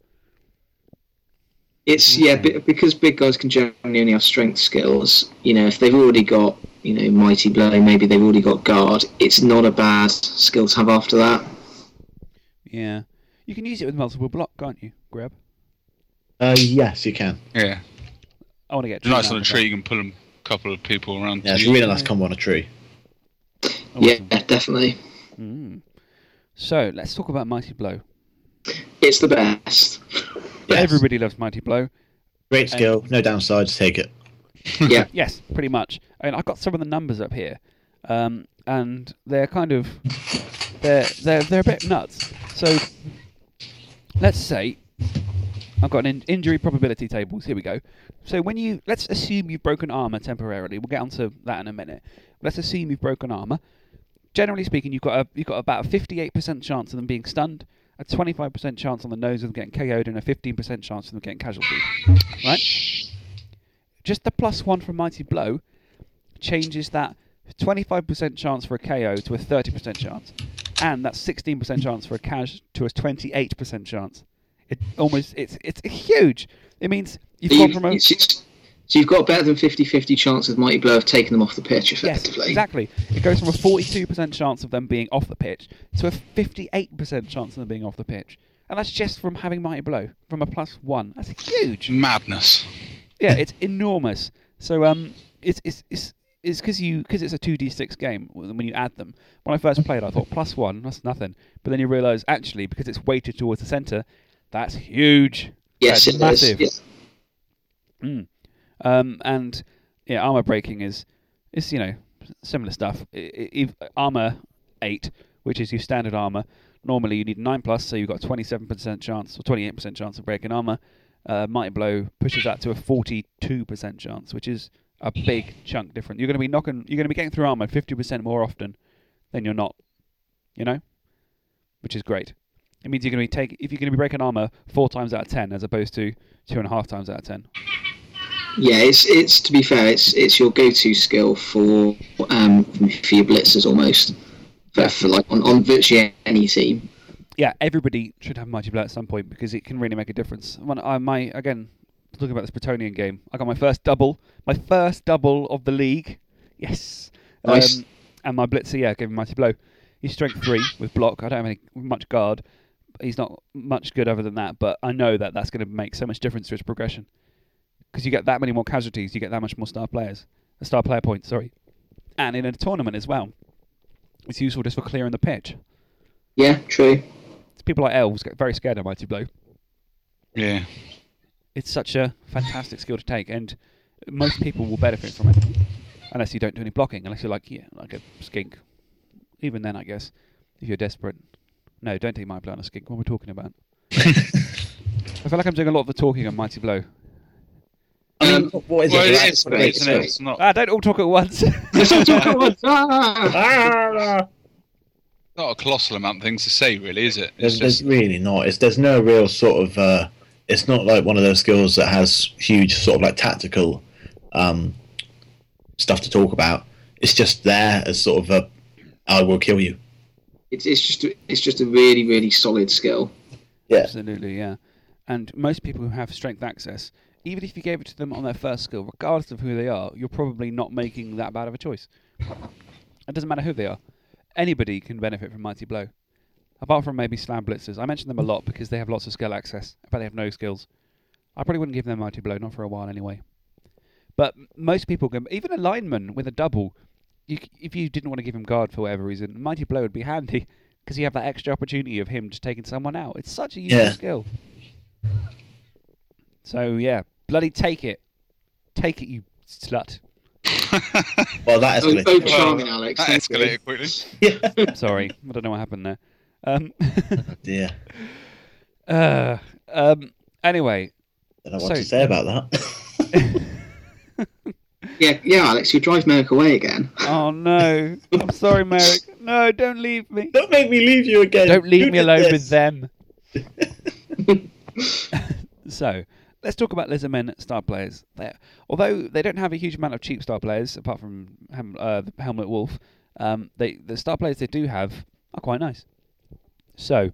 It's yeah, Okay. be- because big guys can generally only have strength skills. You know, if they've already got you know mighty blow, maybe they've already got guard. It's not a bad skill to have after that. Yeah, you can use it with multiple block, can't you? Grab. Uh, yes, you can. Yeah. I want to get It's nice on a tree. You can pull a couple of people around. Yeah, it's a really nice combo on a tree. that. Yeah, Awesome. definitely. Mm. So let's talk about Mighty Blow. It's the best. Yes. Everybody loves Mighty Blow. Great skill, no downsides. Take it. yeah, Yes, pretty much. I mean, I've got some of the numbers up here, um, and they're kind of they're they're they're a bit nuts. So let's say I've got an in- injury probability tables. Here we go. So when you let's assume you've broken armor temporarily. We'll get onto that in a minute. Let's assume you've broken armor. Generally speaking, you've got a you've got about a fifty-eight percent chance of them being stunned, a twenty-five percent chance on the nose of them getting KO'd, and a fifteen percent chance of them getting casualties. Right? just the plus one from Mighty Blow changes that 25% chance for a KO to a 30% chance, and that 16% chance for a cash to a 28% chance. It almost it's it's huge. It means you've gone from a so you've got a better than 50-50 chance of mighty blow of taking them off the pitch effectively. yes exactly. It goes from a 42% chance of them being off the pitch to a 58% chance of them being off the pitch, and that's just from having Mighty Blow from a plus one. That's huge. Madness. Yeah, it's enormous. So um, it's it's it's it's because you because it's a two d six game when you add them. When I first played, I thought plus one that's nothing, but then you realise actually because it's weighted towards the centre, that's huge. Yes, That's it massive. is. Yeah. Mm. Um, and yeah, armor breaking is is you know similar stuff. If- armor eight, which is your standard armor. Normally you need nine plus, so you've got twenty seven percent chance or twenty eight percent chance of breaking armor. Uh, Mighty Blow pushes that to a forty two percent chance, which is a big chunk different. You're going to be knocking, you're going to be getting through armor fifty percent more often than you're not. You know, which is great. It means you're going to be take if you're going to be breaking armor four times out of ten as opposed to two and a half times out of ten. Yeah, it's it's to be fair, it's it's your go-to skill for um for your blitzers almost for, for like on, on virtually any team. yeah, everybody should have Mighty Blow at some point because it can really make a difference. When I my again talking about this Bretonnian game, I got my first double, my first double of the league. Yes, Nice. Um, and my blitzer, yeah, gave him Mighty Blow. He's strength three with block. I don't have any much guard. He's not much good other than that, but I know that that's going to make so much difference to his progression because you get that many more casualties, you get that much more star players, a star player points. Sorry, and in a tournament as well, it's useful just for clearing the pitch. Yeah, true. People like elves get very scared of Mighty Blow. Yeah. it's such a fantastic skill to take, and most people will benefit from it, unless you don't do any blocking, unless you're like yeah, like a skink. Even then, I guess, if you're desperate. No, don't take my blow on a skink. What are we talking about? I feel like I'm doing a lot of the talking on Mighty Blow. I mean, Um, what is Well, it? it Right, is, right, isn't it? right. It's not, Ah, don't all talk at once. Ah! not a colossal amount of things to say, really, is it? It's There's, there's really not. It's there's no real sort of. Uh, it's not like one of those skills that has huge sort of like tactical um, stuff to talk about. It's just there as sort of a. I will kill you. It's it's just a, it's just a really really solid skill. Yeah. Absolutely, yeah. And most people who have strength access, even if you gave it to them on their first skill, regardless of who they are, you're probably not making that bad of a choice. It doesn't matter who they are. Anybody can benefit from Mighty Blow. Apart from maybe Slam Blitzers. I mention them a lot because they have lots of skill access, but they have no skills. I probably wouldn't give them Mighty Blow, not for a while anyway. But most people can, even a lineman with a double, you, if you didn't want to give him guard for whatever reason, Mighty Blow would be handy because you have that extra opportunity of him just taking someone out. It's such a useful Yeah. skill. So yeah, bloody take it, take it, you slut. Well, that Oh, escalated. oh, Well, charming, Alex. That thank you. escalated quickly. yeah. Sorry, I don't know what happened there. Um, Yeah. uh, um, anyway, I don't know what So- to say about that. Yeah, yeah, Alex, you drive Merrick away again. oh no, I'm sorry, Merrick. No, don't leave me. don't make me leave you again. Don't leave You me alone this. with them. so, let's talk about Lizardmen star players. they although they don't have a huge amount of cheap star players, apart from Hem- uh, the Helmut Wulf, um, they, the star players they do have are quite nice. So,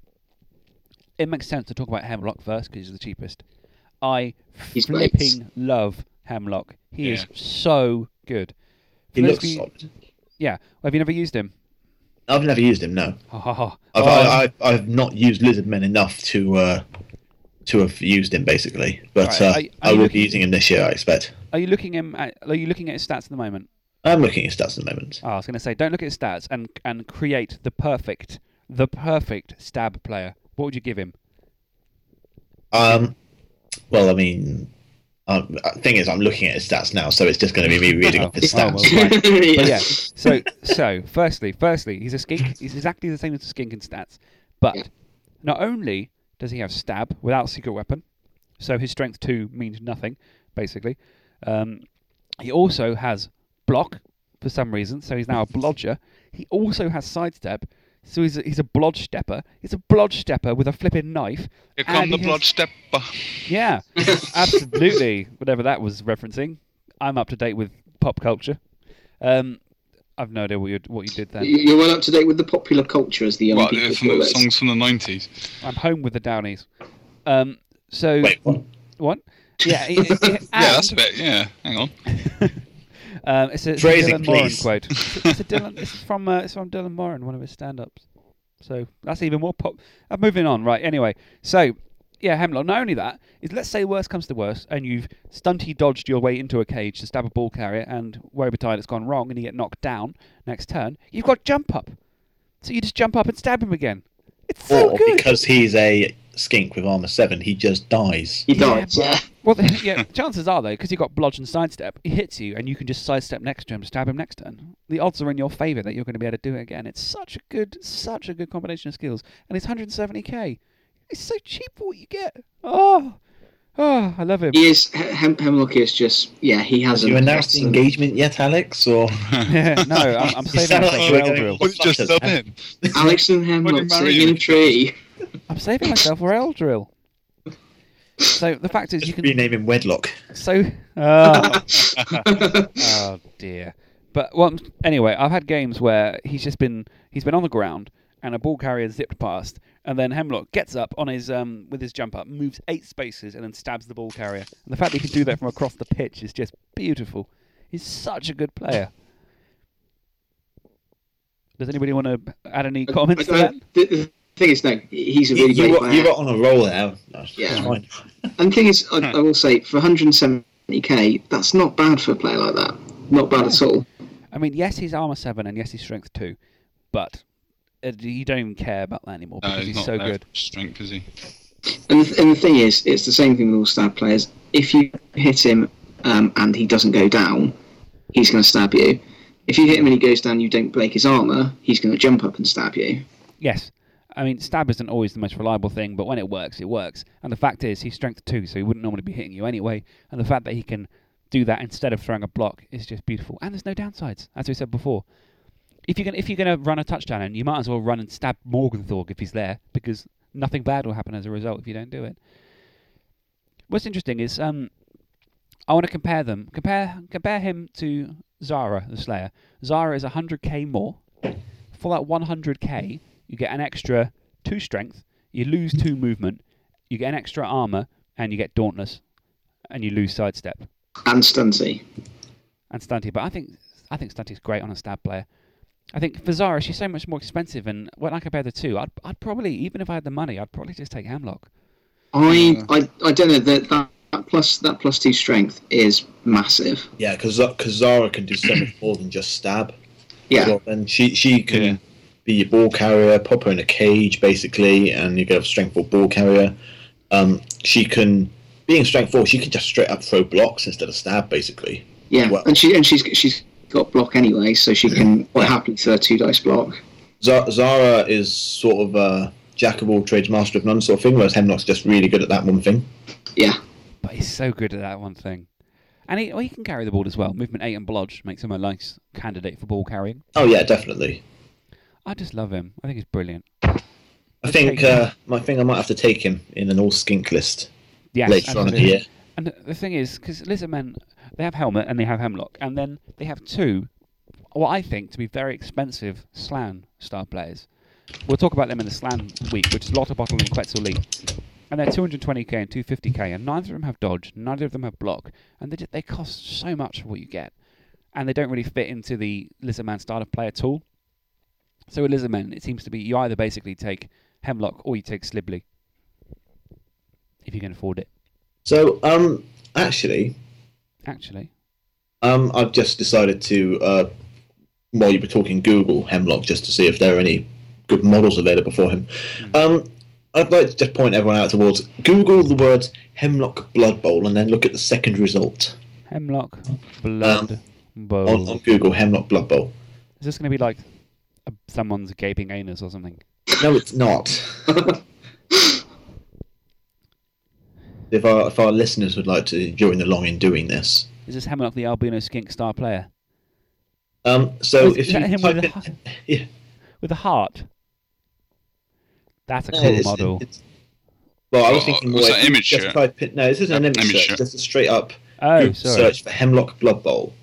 it makes sense to talk about Hemlock first because he's the cheapest. I He's great. flipping love Hemlock. He is so good. He For looks you- solid. Yeah. Have you never used him? I've never used him. No, ha. I've Oh, I, I, I've not used Lizardmen enough to uh, to have used him basically, but Right, uh, are- are I will looking- be using him this year. I expect. Are you looking him at, Are you looking at his stats at the moment? I'm looking at stats at the moment. Oh, I was going to say, don't look at his stats and and create the perfect, the perfect stab player. What would you give him? Um, well, I mean, um, thing is, I'm looking at his stats now, so it's just going to be me reading Oh, off his oh, well, stats. fine. But yeah, so so firstly, firstly, he's a skink. He's exactly the same as a skink in stats, but not only does he have stab without secret weapon, so his strength two means nothing, basically. Um, he also has block for some reason, so he's now a blodger. He also has sidestep, so he's a, he's a blodge stepper. He's a blodge stepper with a flipping knife. Here come the he has- stepper. Yeah, absolutely. Whatever that was referencing, I'm up to date with pop culture. Um, I've no idea what you what you did then. You're well up to date with the popular culture, as the young What, people from call the it. songs from the 90s? I'm home with the Downies. Um, so Wait, what? what? Yeah, it, it, it- yeah, that's a bit. Yeah, hang on. um, it's a, it's a Phrasing, Dylan Moran quote. It's, a- it's a Dylan. This is from uh, it's from Dylan Moran, one of his stand-ups. So that's even more pop. I'm moving on, right? Anyway, so yeah, Hemlock. Not only that is, let's say worst comes to worst, and you've stunty dodged your way into a cage to stab a ball carrier, and woe betide it's gone wrong, and you get knocked down next turn. You've got jump up, so you just jump up and stab him again. It's so or good. because he's a skink with armor seven, he just dies. He Yeah, dies, yeah. Well, yeah, chances are though, because you've got blodge and sidestep, he hits you, and you can just sidestep next to him to stab him next turn. The odds are in your favour that you're going to be able to do it again. It's such a good, such a good combination of skills, and it's 170k. It's so cheap for what you get. Oh, oh, I love him. He is Hem- Hemlock is just yeah. He has Have you announced the engagement yet, Alex? Or Yeah, no, I'm, I'm saving sound myself for were going- Eldril. Just Fuckers, in? Alex and Hemlock you sitting in a tree. I'm saving myself for Eldril. So the fact is, you can rename him Wedlock? So, oh, oh dear. But well, anyway, I've had games where he's just been he's been on the ground and a ball carrier zipped past, and then Hemlock gets up on his um with his jump up, moves eight spaces, and then stabs the ball carrier. And the fact that he can do that from across the pitch is just beautiful. He's such a good player. Does anybody want to add any comments to Uh, that? the, the thing is, no, he's a really you, great player. you got on a roll there. That's Yeah. fine. And the thing is, I, I will say, for 170k, that's not bad for a player like that. Not bad at all. I mean, yes, he's armor seven, and yes, he's strength two, but uh, you don't even care about that anymore No, because he's he's not so good. Strength, is he? And the, and the thing is, it's the same thing with all stab players. If you hit him um, and he doesn't go down, he's going to stab you. If you hit him and he goes down, you don't break his armor, he's going to jump up and stab you. Yes. I mean, stab isn't always the most reliable thing, but when it works, it works. And the fact is, he's strength two, so he wouldn't normally be hitting you anyway. And the fact that he can do that instead of throwing a block is just beautiful. And there's no downsides, as we said before. If you're gonna, if you're going to run a touchdown, and you might as well run and stab Morg 'n' Thorg if he's there, because nothing bad will happen as a result if you don't do it. What's interesting is, um, I want to compare them. Compare compare him to Zara, the Slayer. Zara is 100k more. For that 100k, you get an extra two strength, you lose two movement, you get an extra armor, and you get dauntless, and you lose sidestep And Stunty. and stunty. But I think I think stunty's great on a stab player. I think for Zara, she's so much more expensive, and when I compare the two, I'd, I'd probably, even if I had the money, I'd probably just take Hemlock. I, Yeah. I I don't know that that, that plus that plus two strength is massive. Yeah, because Zara can do so much more than just stab. Yeah, Well, and she she can Yeah. be your ball carrier, pop her in a cage basically, and you get a strength four ball carrier. Um, she can, being strength four, she can just straight up throw blocks instead of stab basically. yeah, well- and she and she's she's got block anyway, so she can quite happily throw a two dice block. Z- Zara is sort of a jack of all trades, master of none sort of thing, whereas Hemlock's just really good at that one thing. Yeah, But he's so good at that one thing. And he, well, he can carry the ball as well. Movement 8 and Blodge makes him a nice candidate for ball carrying. Oh yeah, definitely. I just love him. I think he's brilliant. I think take uh, my thing I might have to take him in an all skink list Yes, later on in the year. And the, thing is, because Lizardmen, they have Helmut and they have Hemlock, and then they have two, what I think to be very expensive Slann star players. We'll talk about them in the Slann week, which is Lottabottl and Quetzalcoatl. And they're 220k and 250k, and neither of them have dodge, neither of them have block, and they, they cost so much for what you get. And they don't really fit into the Lizardman style of play at all. So with Lizardmen, it seems to be you either basically take Hemlock or you take Slibli. If you can afford it, So um, actually, actually. Um, I've just decided to, uh, while you were talking, Google Hemlock just to see if there are any good models available for him. Um, I'd like to just point everyone out towards Google the words Hemlock Blood Bowl and then look at the second result Hemlock, Blood Bowl. on, on Google Hemlock Blood Bowl. Is this going to be like a, someone's gaping anus or something? No, it's not. if our if our listeners would like to join along in doing this, Is this Hemlock the albino skink star player um, so Is- if is you that him type with in, a yeah, with a heart? That's a no, cool it's- model. it's- well, I was Oh, thinking was more. that image just shirt? type in, no, this isn't an image, image search, shirt. just a straight up oh, sorry. search for Hemlock Blood Bowl,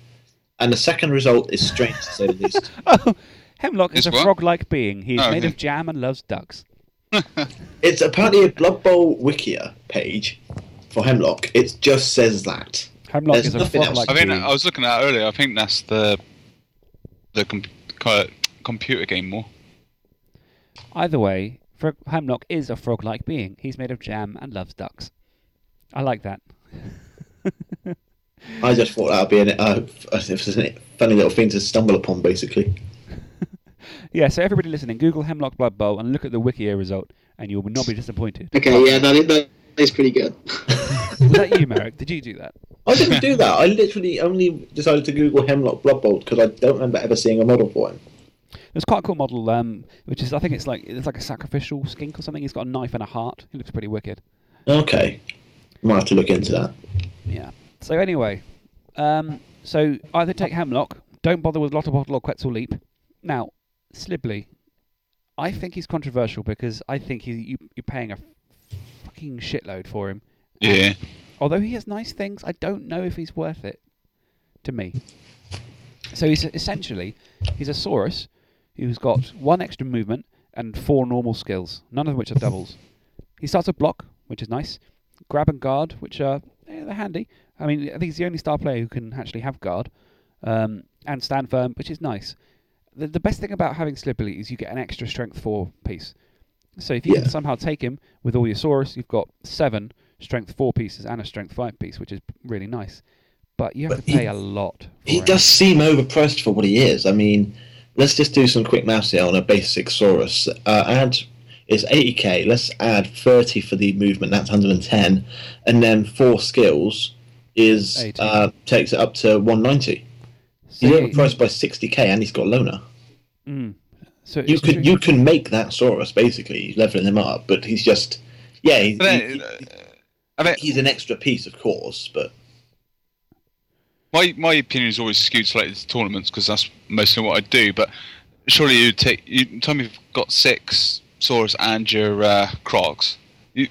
and the second result is strange to say the least. Oh, Hemlock is Is a frog-like being. He is Oh, made okay. of jam and loves ducks. It's apparently a Blood Bowl Wikia page for Hemlock. It just says that. Hemlock There's is a nothing else. frog-like I mean. I was looking at it earlier. I think that's the the com- computer game more. Either way, frog- Hemlock is a frog-like being. He's made of jam and loves ducks. I like that. I just thought that would be an, uh, it was a funny little thing to stumble upon, basically. Yeah, so everybody listening, Google Hemlock Blood Bowl and look at the Wikia result, and you will not be disappointed. okay, yeah, that is, that is pretty good. Was that you, Merrick? Did you do that? I didn't do that. I literally only decided to Google Hemlock Blood Bowl because I don't remember ever seeing a model for him. It's quite a cool model, um, which is I think it's like it's like a sacrificial skink or something. He's got a knife and a heart. He looks pretty wicked. Okay, might have to look into that. Yeah. So anyway, um, so either take Hemlock, don't bother with Lottabottl or Quetzal Leap. Now, Slibli, I think he's controversial because I think he, you, you're paying a fucking shitload for him. Yeah. Although he has nice things, I don't know if he's worth it to me. So he's essentially he's a Saurus who's got one extra movement and four normal skills, none of which are doubles. He starts with block, which is nice. Grab and guard, which are eh, they're handy. I mean, I think he's the only star player who can actually have guard, um, and stand firm, which is nice. The, the best thing about having Slibli is you get an extra strength four piece. So if you Yeah. can somehow take him with all your Saurus, you've got seven strength four pieces and a strength five piece, which is really nice. But you have But to he- pay a lot. For He him. does seem overpriced for what he is. I mean, let's just do some quick maths here on a basic Saurus. Uh, add is 80k. Let's add 30 for the movement. That's 110, and then four skills is uh, takes it up to 190. So He's overpriced by 60k, and he's got loner. Mm. So You it's could true- you can make that Saurus basically leveling him up, but he's just yeah. He's, then, he- uh, I mean, he's an extra piece, of course, but my my opinion is always skewed slightly to tournaments because that's mostly what I do. But surely you take you tell me you've got six Saurus and your uh, Crocs. You,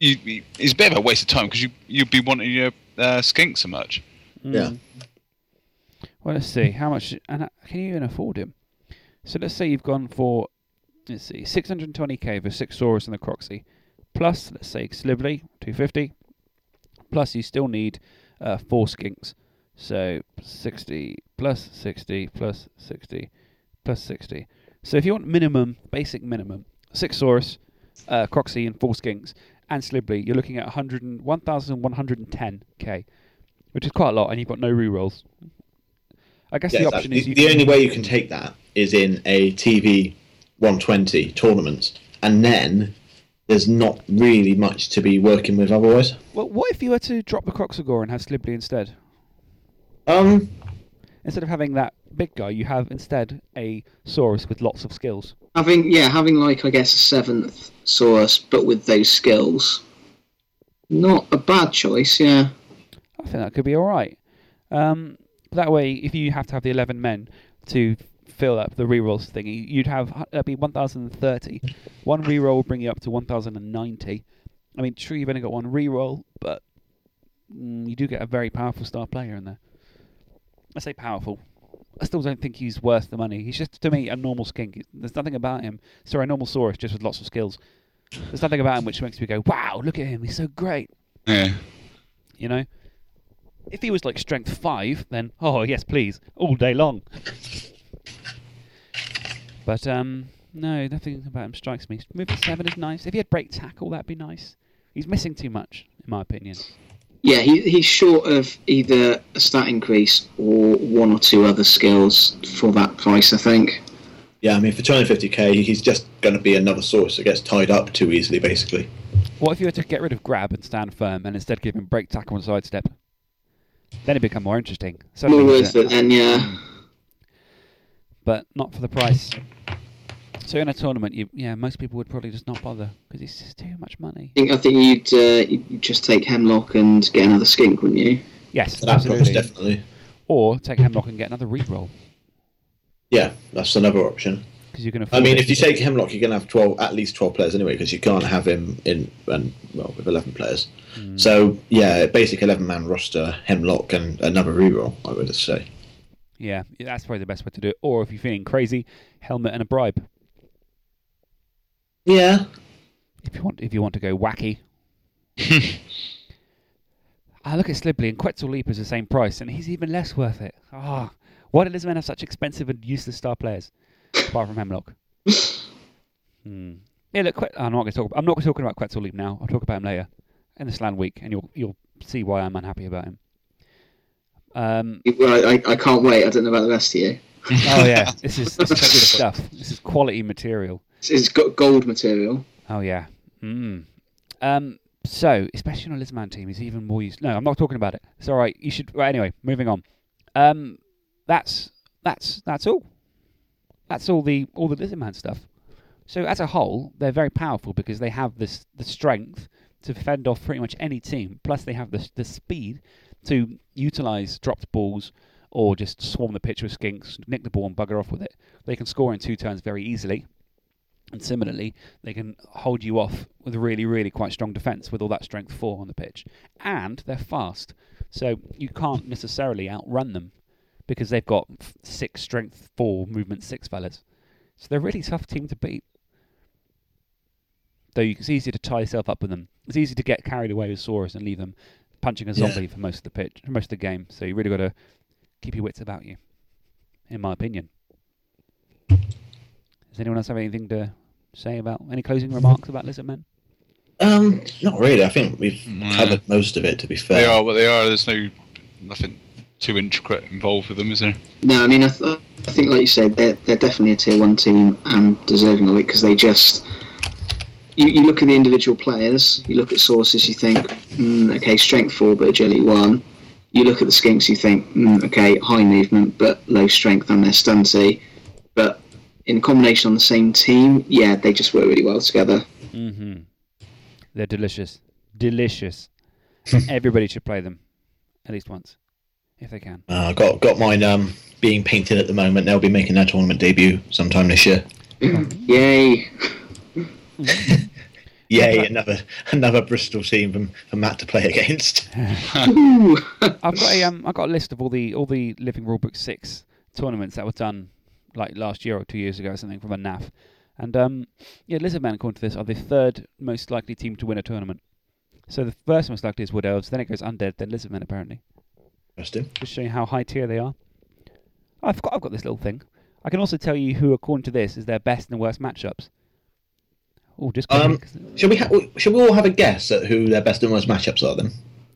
you, you, it's a bit of a waste of time because you you'd be wanting your uh, skink so much. yeah. Mm. Well, let's see how much and uh, can you even afford him? So let's say you've gone for let's see 620k for six Saurus and the Croxy, plus let's say Slibli 250, plus you still need uh, four skinks. So 60 plus 60 plus 60 plus 60. So if you want minimum, basic minimum, six Saurus, uh, Croxy, and four Skinks, and Slibli, you're looking at 100 and- 1,110k, which is quite a lot, and you've got no rerolls. I guess Yeah, the exactly. is the, you the only way you can take that is in a TV 120 tournament, and then there's not really much to be working with otherwise. Well, what if you were to drop the Kroxigor and have Slibli instead? Um, Instead of having that big guy, you have instead a Saurus with lots of skills. Having yeah, having like I guess a seventh Saurus, but with those skills, not a bad choice. Yeah, I think that could be all right. Um, that way, if you have to have the 11 men to fill up the rerolls thingy, you'd have that'd be 1,030. One reroll would bring you up to 1,090. I mean, true, you've only got one reroll, but mm, you do get a very powerful star player in there. I say powerful. I still don't think he's worth the money. He's just, to me, a normal skink. There's nothing about him. Sorry, a normal Saurus just with lots of skills. There's nothing about him which makes me go, wow, look at him. He's so great. Yeah. You know? If he was like strength five, then oh yes, please, all day long. but um, no, nothing about him strikes me. Move to seven is nice. If he had break tackle, that'd be nice. He's missing too much, in my opinion. yeah. He he's short of either a stat increase or one or two other skills for that price. I think. yeah, I mean, for 250k, he's just going to be another Saurus that gets tied up too easily, basically. What if you were to get rid of grab and stand firm, and instead give him break tackle and sidestep? Then it become more interesting. Suddenly More he's worth a- it then. Yeah. but not for the price. So in a tournament, you, yeah, most people would probably just not bother because it's just too much money. I think I think you'd uh, you'd just take Hemlock and get another skink, wouldn't you? Yes, That price, absolutely. definitely. Or take Hemlock and get another reroll Yeah, that's another option. Because you can I afford. mean, it. if you take Hemlock, you're going to have 12, at least 12 players anyway, because you can't have him in, and well, with 11 players. Hmm. So, yeah, basic 11 man roster, Hemlock, and another reroll, I would say. yeah, that's probably the best way to do it. Or if you're feeling crazy, Helmut and a bribe. Yeah. If you want, if you want to go wacky. I look at Slibli and Quetzal Leap is the same price, and he's even less worth it. Ah, why do Lisbon have such expensive and useless star players, apart from Hemlock? hmm. Yeah, look, I'm not going to talk. I'm not talking about Quetzal Leap now. I'll talk about him later in the Slann week, and you'll you'll see why I'm unhappy about him. Um, Well, I, I can't wait. I don't know about the rest of you. oh yeah, this is this is good stuff. This is quality material. It's, got gold material. Oh yeah. Mm. Um. So, especially on a Lizman team, is even more used. No, I'm not talking about it. It's all right. You should. Well, anyway, moving on. Um. That's that's that's all. That's all the all the Lizardman stuff. So as a whole, they're very powerful because they have this the strength to fend off pretty much any team. Plus, they have the the speed to utilize dropped balls or just swarm the pitch with skinks, nick the ball and bugger off with it. They can score in two turns very easily. And similarly, they can hold you off with a really, really quite strong defence with all that strength four on the pitch. And they're fast. So you can't necessarily outrun them because they've got six strength four, movement six fellas. So they're a really tough team to beat. Though it's easy to tie yourself up with them. It's easy to get carried away with Saurus and leave them punching a Yeah. zombie for most of the pitch, for most of the game. So you really got to keep your wits about you, in my opinion. Does anyone else have anything to say about any closing remarks about Lizardmen? Um, not really. I think we've No. covered most of it, to be fair. They are what they are. There's no nothing too intricate involved with them, is there? No, I mean, I, th- I think, like you said, they're, they're definitely a tier one team and deserving of it because they just. You, you look at the individual players, you look at Sauruses, you think, mm, okay, strength four, but agility one. You look at the skinks, you think, mm, okay, high movement, but low strength and they're stunty. But in combination on the same team, yeah, they just work really well together. Mm-hmm. They're delicious. Delicious. Everybody should play them at least once, if they can. Uh, got got mine um, being painted at the moment. They'll be making their tournament debut sometime this year. Yay! Yay! Another another Bristol team from, for Matt to play against. I've got a um, I've got a list of all the all the Living Rulebook six tournaments that were done like last year or two years ago or something from a NAF, and um, yeah, Lizardman according to this are the third most likely team to win a tournament. So the first most likely is Wood Elves, then it goes Undead, then Lizardmen apparently. Interesting. Just showing how high tier they are. I've got I've got this little thing. I can also tell you who, according to this, is their best and worst matchups. Oh, just Um, Shall we ha- shall we all have a guess at who their best and worst matchups are then?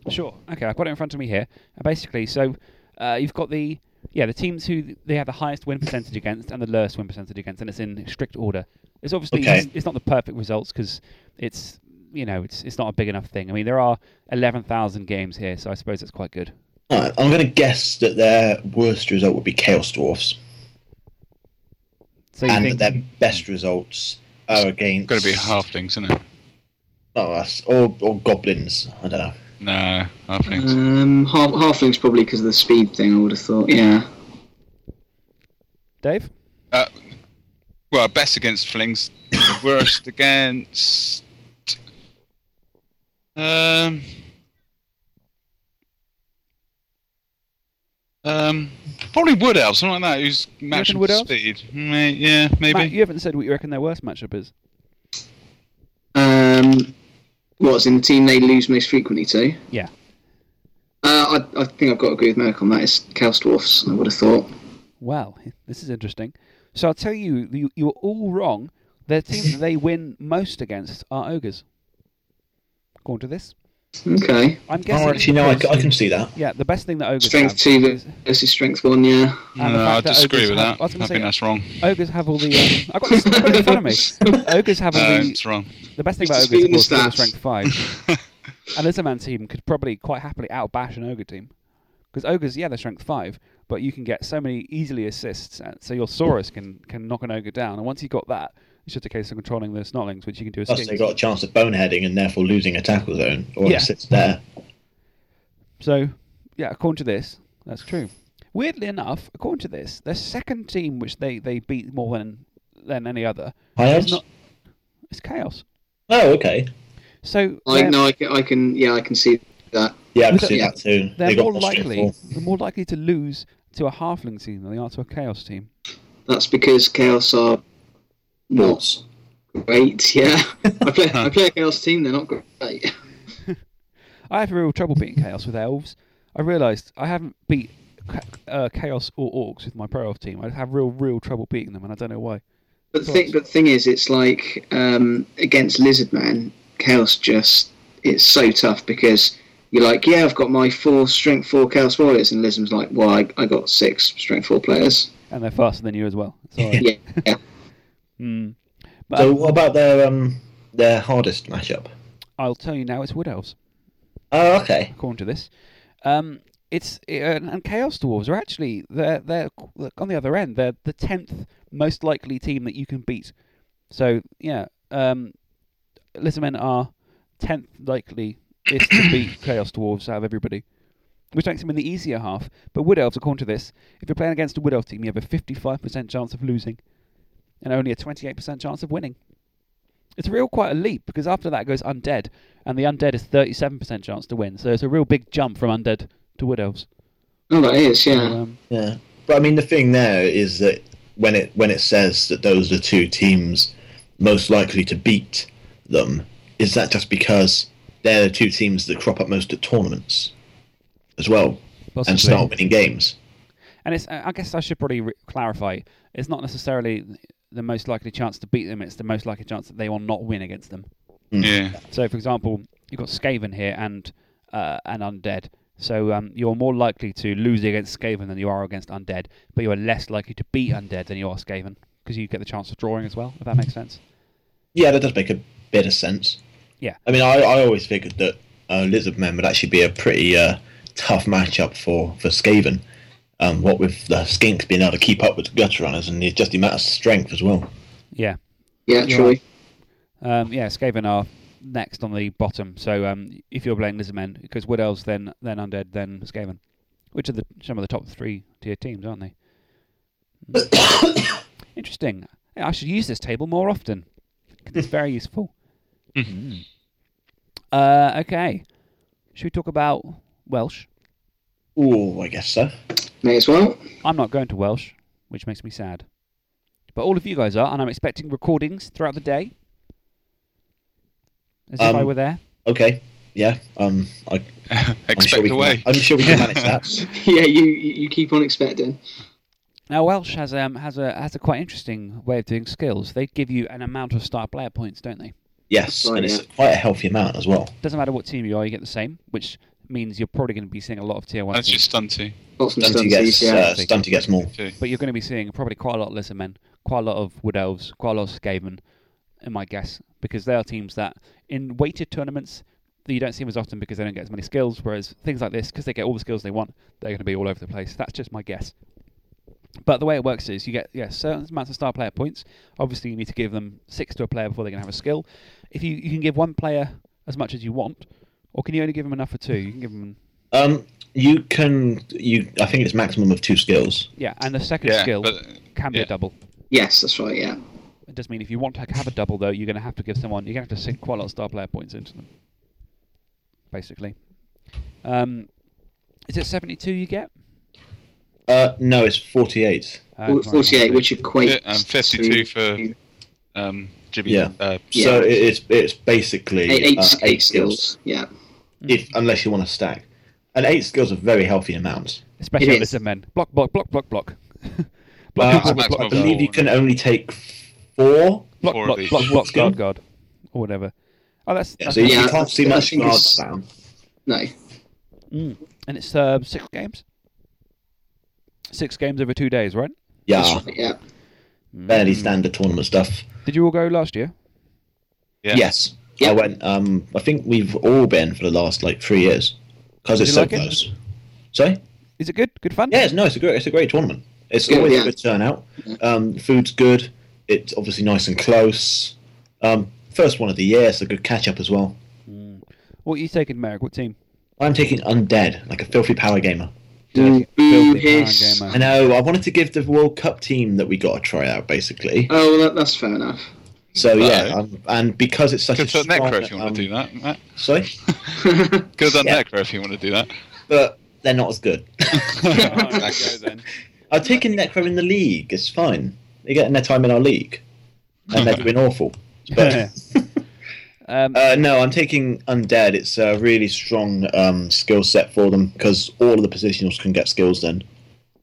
Sure. Okay, I've got it in front of me here. Uh, basically, so uh, you've got the yeah the teams who they have the highest win percentage against and the lowest win percentage against, and it's in strict order. It's obviously Okay. it's, it's not the perfect results because it's you know it's it's not a big enough thing. I mean, there are eleven thousand games here, so I suppose it's quite good. Alright, I'm going to guess that their worst result would be Chaos Dwarfs, So you and think that their best results are against. Got to be halflings, isn't it? Oh, that's, or or goblins. I don't know. No, halflings. Um, half, halflings probably because of the speed thing. I would have thought. Yeah. Dave? Uh, well, best against flings, worst against. Um. Um, probably wood elves, something like that. Who's matching wood elves? speed? May, yeah, maybe. Matt, you haven't said what you reckon their worst matchup is. Um, what's in the team they lose most frequently to? Yeah. Uh, I, I think I've got to agree with Merc on that. It's Chaos Dwarfs. I would have thought. Well, this is interesting. So I'll tell you, you you were all wrong. The team that they win most against are ogres. Go on to this, Okay. I'm guessing. Oh, actually, no, I, because- c- I can see that. Yeah, the best thing that ogres Strength have two is versus strength one. Yeah. no, I disagree with have- that. I I, gonna say, think that's wrong. ogres have all the. Um, I've got this I've got in front of me. Ogres have all No, the. it's wrong. The best thing He's about ogres is the they're strength five. and Lizardman team could probably quite happily outbash an ogre team. Because ogres, yeah, they're strength five, but you can get so many easily assists, so your Saurus can, can knock an ogre down. And once you've got that, it's just a case of controlling the snotlings, which you can do as Plus, they got a chance of boneheading and therefore losing a tackle zone, or Yeah. it sits there. So, yeah, according to this, that's true. Weirdly enough, according to this, their second team, which they, they beat more than than any other, High is not. It's chaos. Oh, okay. So I they're- no, I can, I can. Yeah, I can see that. Yeah, I With can see that too. they're They more more likely they're more likely to lose to a halfling team than they are to a chaos team. That's because Chaos are not great. Yeah. I play. I play a Chaos team. They're not great. I have real trouble beating chaos with elves. I realised I haven't beat uh, chaos or orcs with my pro elf team. I have real real trouble beating them, and I don't know why. But the thing, but the thing is, it's like um, against Lizardman, Chaos just it's so tough because you're like, yeah, I've got my four strength four Chaos warriors, and Lizardman's like, well, I, I got six strength four players. And they're faster than you as well. Yeah, yeah. Hmm. But So, um, what about their um their hardest matchup? I'll tell you now, it's wood elves. Oh, okay. according to this. Um, it's uh, and Chaos Dwarves are actually they're they're on the other end. They're the tenth most likely team that you can beat. So yeah, um, Lizardmen are tenth likely is to beat Chaos Dwarves out of everybody, which makes them in the easier half. But Wood Elves, according to this, if you're playing against a Wood Elf team, you have a fifty-five percent chance of losing, and only a twenty-eight percent chance of winning. It's a real quite a leap because after that goes undead, and the undead is thirty-seven percent chance to win. So it's a real big jump from undead to wood elves. Oh, that is, So, yeah. um, Yeah, but I mean the thing there is that when it when it says that those are two teams most likely to beat them, is that just because they're the two teams that crop up most at tournaments as well possibly. and start winning games? And it's I guess I should probably re- clarify. It's not necessarily the most likely chance to beat them. It's the most likely chance that they will not win against them. Yeah. So, for example, you've got Skaven here and uh, and undead. So um, you're more likely to lose against Skaven than you are against undead, but you are less likely to beat undead than you are Skaven because you get the chance of drawing as well. If that makes sense. Yeah, that does make a bit of sense. Yeah. I mean, I, I always figured that uh, Lizardmen would actually be a pretty uh, tough matchup for for Skaven. Um, what with the Skinks being able to keep up with the Gutter Runners and the- just the amount of strength as well. Yeah. Yeah, You're. Um, yeah, Skaven are next on the bottom. So um, if you're playing Lizardmen, because Wood Elves, then then Undead, then Skaven, which are the some of the top three tier teams, aren't they? Interesting. I should use this table more often. It's very useful. Mm. Uh, okay. Should we talk about Welsh? Oh, I guess so. May as well. I'm not going to Welsh, which makes me sad. But all of you guys are, and I'm expecting recordings throughout the day. As if I Um, were there. Okay. Yeah. Um. I, I'm Expect sure we away. Can, I'm sure we can manage that. yeah, you you keep on expecting. Now Welsh has um has a has a quite interesting way of doing skills. They give you an amount of star player points, don't they? Yes, Right, and it's yeah. quite a healthy amount as well. Doesn't matter what team you are, you get the same, which means you're probably going to be seeing a lot of tier one. That's teams. just stunty. Lots of Stunty stunties, gets yeah. uh, Stunty gets more. But you're going to be seeing probably quite a lot of lizard men, quite a lot of wood elves, quite a lot of skaven, in my guess, because they are teams that in weighted tournaments you don't see them as often because they don't get as many skills. Whereas things like this, because they get all the skills they want, they're going to be all over the place. That's just my guess. But the way it works is you get yeah certain amounts of star player points. Obviously, you need to give them six to a player before they can have a skill. If you you can give one player as much as you want, or can you only give them enough for two? You can give them Um, you can you. I think it's maximum of two skills. yeah, and the second Yeah, skill but can be a double. Yes, that's right, yeah. It does mean if you want to have a double, though, you're going to have to give someone. You're going to have to sink quite a lot of star player points into them. Basically, um, is it 72 you get? Uh, no, it's forty-eight. Uh, Forty- right, 48, which equates Yeah, and 52 to for um, Jibby. Yeah. Uh, Yeah. So it- it's it's basically eight, eight, uh, eight skills. Yeah. If unless you want to stack, and eight skills are very healthy amounts. Especially It on is. lizard men. Block, block, block, block, block. Uh, block, That's block, block, I of block, believe you can only take four. block, four block, each. block, block, guard, guard, or whatever. Oh, that's, Yeah, that's so you, Yeah, you can't see much think guards down. No. mm. and it's uh, six games. Six games over two days, right? Yeah, right, yeah. fairly Mm. standard tournament stuff. Did you all go last year? Yeah. Yes, I went. Um, I think we've all been for the last like three years because it's so like it? close. Sorry. Is it good? Good fun? Yeah, it's, no, it's a great, it's a great tournament. It's Good, always yeah. a good turnout. Um, food's good. It's obviously nice and close. Um, first one of the year, it's a good catch up as well. Mm. What are you taking, Merrick? What team? I'm taking undead, like a filthy power gamer. Dirty, Boo, filthy power gamer. I know. I wanted to give the World Cup team that we got a try out, basically. Oh, well, that, that's fair enough. So yeah, Right. um, and because it's such Could a strong, Necro if you want um, to do that. Matt. Sorry, Could have done Yeah. Necro if you want to do that. but they're not as good. Alright, go then. I've taken Necro in the league. It's fine. They're getting their time in our league, and they're doing awful. But Um, uh, no, I'm taking undead. It's a really strong um, skill set for them because all of the positionals can get skills. Then,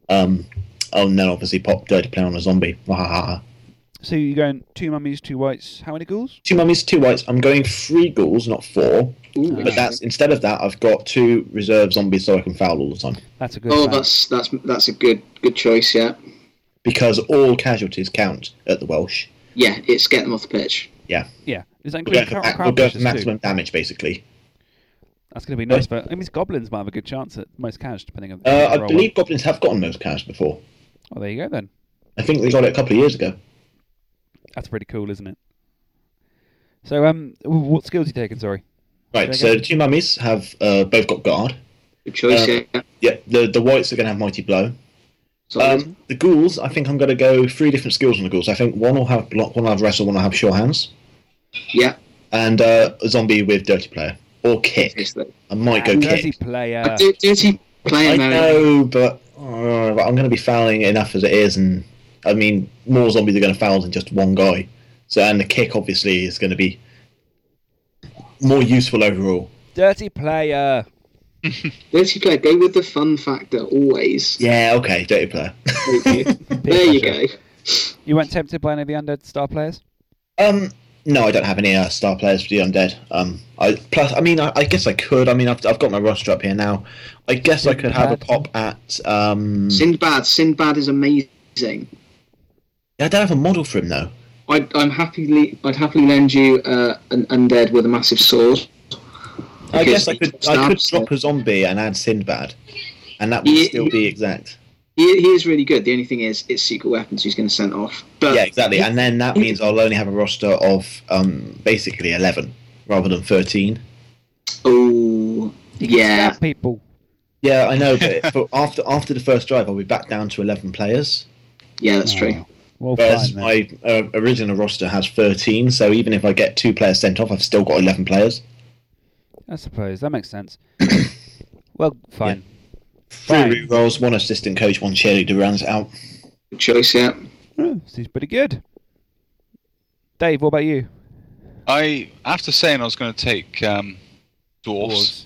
um, oh, and then obviously pop dirty player on a zombie. Wahaha. so you're going two mummies, two wights. How many ghouls? Two mummies, two wights. I'm going three ghouls, not four. Ooh, But that's instead of that, I've got two reserve zombies so I can foul all the time That's a good. oh, plan. that's that's that's a good good choice. Yeah, because all casualties count at the Welsh. yeah. It's get them off the pitch. yeah. Does that We'll go for, ma- we'll go for maximum too? damage, basically. That's going to be nice, but I mean, goblins might have a good chance at most cash, depending on. Uh, I believe goblins have gotten most cash before. Oh, there you go then. I think they got it a couple of years ago. That's pretty cool, isn't it? So, um, what skills are you taking? Sorry. Right, so the two mummies have uh, both got guard. Good choice. Uh, yeah. Yeah, the the wights are going to have mighty blow. Um, the ghouls, I think I'm going to go three different skills on the ghouls. I think one will have block, one will have wrestle, one will have sure hands, yeah. and uh, a zombie with dirty player or kick. obviously. I might go And dirty kick. player. D- dirty player. I Mary. know, but, uh, but I'm going to be fouling enough as it is, and I mean more zombies are going to foul than just one guy. So and the kick obviously is going to be more useful overall. Dirty player. Dirty player. Go with the fun factor always. Yeah, okay, dirty player. Thank you. there you go. You weren't tempted by any of the undead star players? Um, no, I don't have any uh, star players for the undead. Um, I plus, I mean, I, I guess I could. I mean, I've, I've got my roster up here now. I guess I could have a pop at. Um, Sinbad. Sinbad is amazing. I don't have a model for him though. I'd, I'm happily. I'd happily lend you uh, an undead with a massive sword. I guess I could. I could stabs, drop a zombie and add Sinbad, and that would Yeah, still be exact. He, he is really good. The only thing is, it's secret weapons he's going to send off. But Yeah, exactly. And then that means I'll only have a roster of um, basically eleven rather than thirteen. oh, yeah, people. Yeah, I know, but, but after after the first drive, I'll be back down to eleven players. yeah, that's Oh, true. Well, Whereas fine, my uh, original roster has 13, so even if I get two players sent off, I've still got 11 players. I suppose that makes sense. well, fine. Three Fine. rerolls, one assistant coach, one cheerleader rounds it out. Good choice. Yeah. Oh, seems pretty good. Dave, what about you? I, after saying I was going to take um, dwarfs, Dwarves.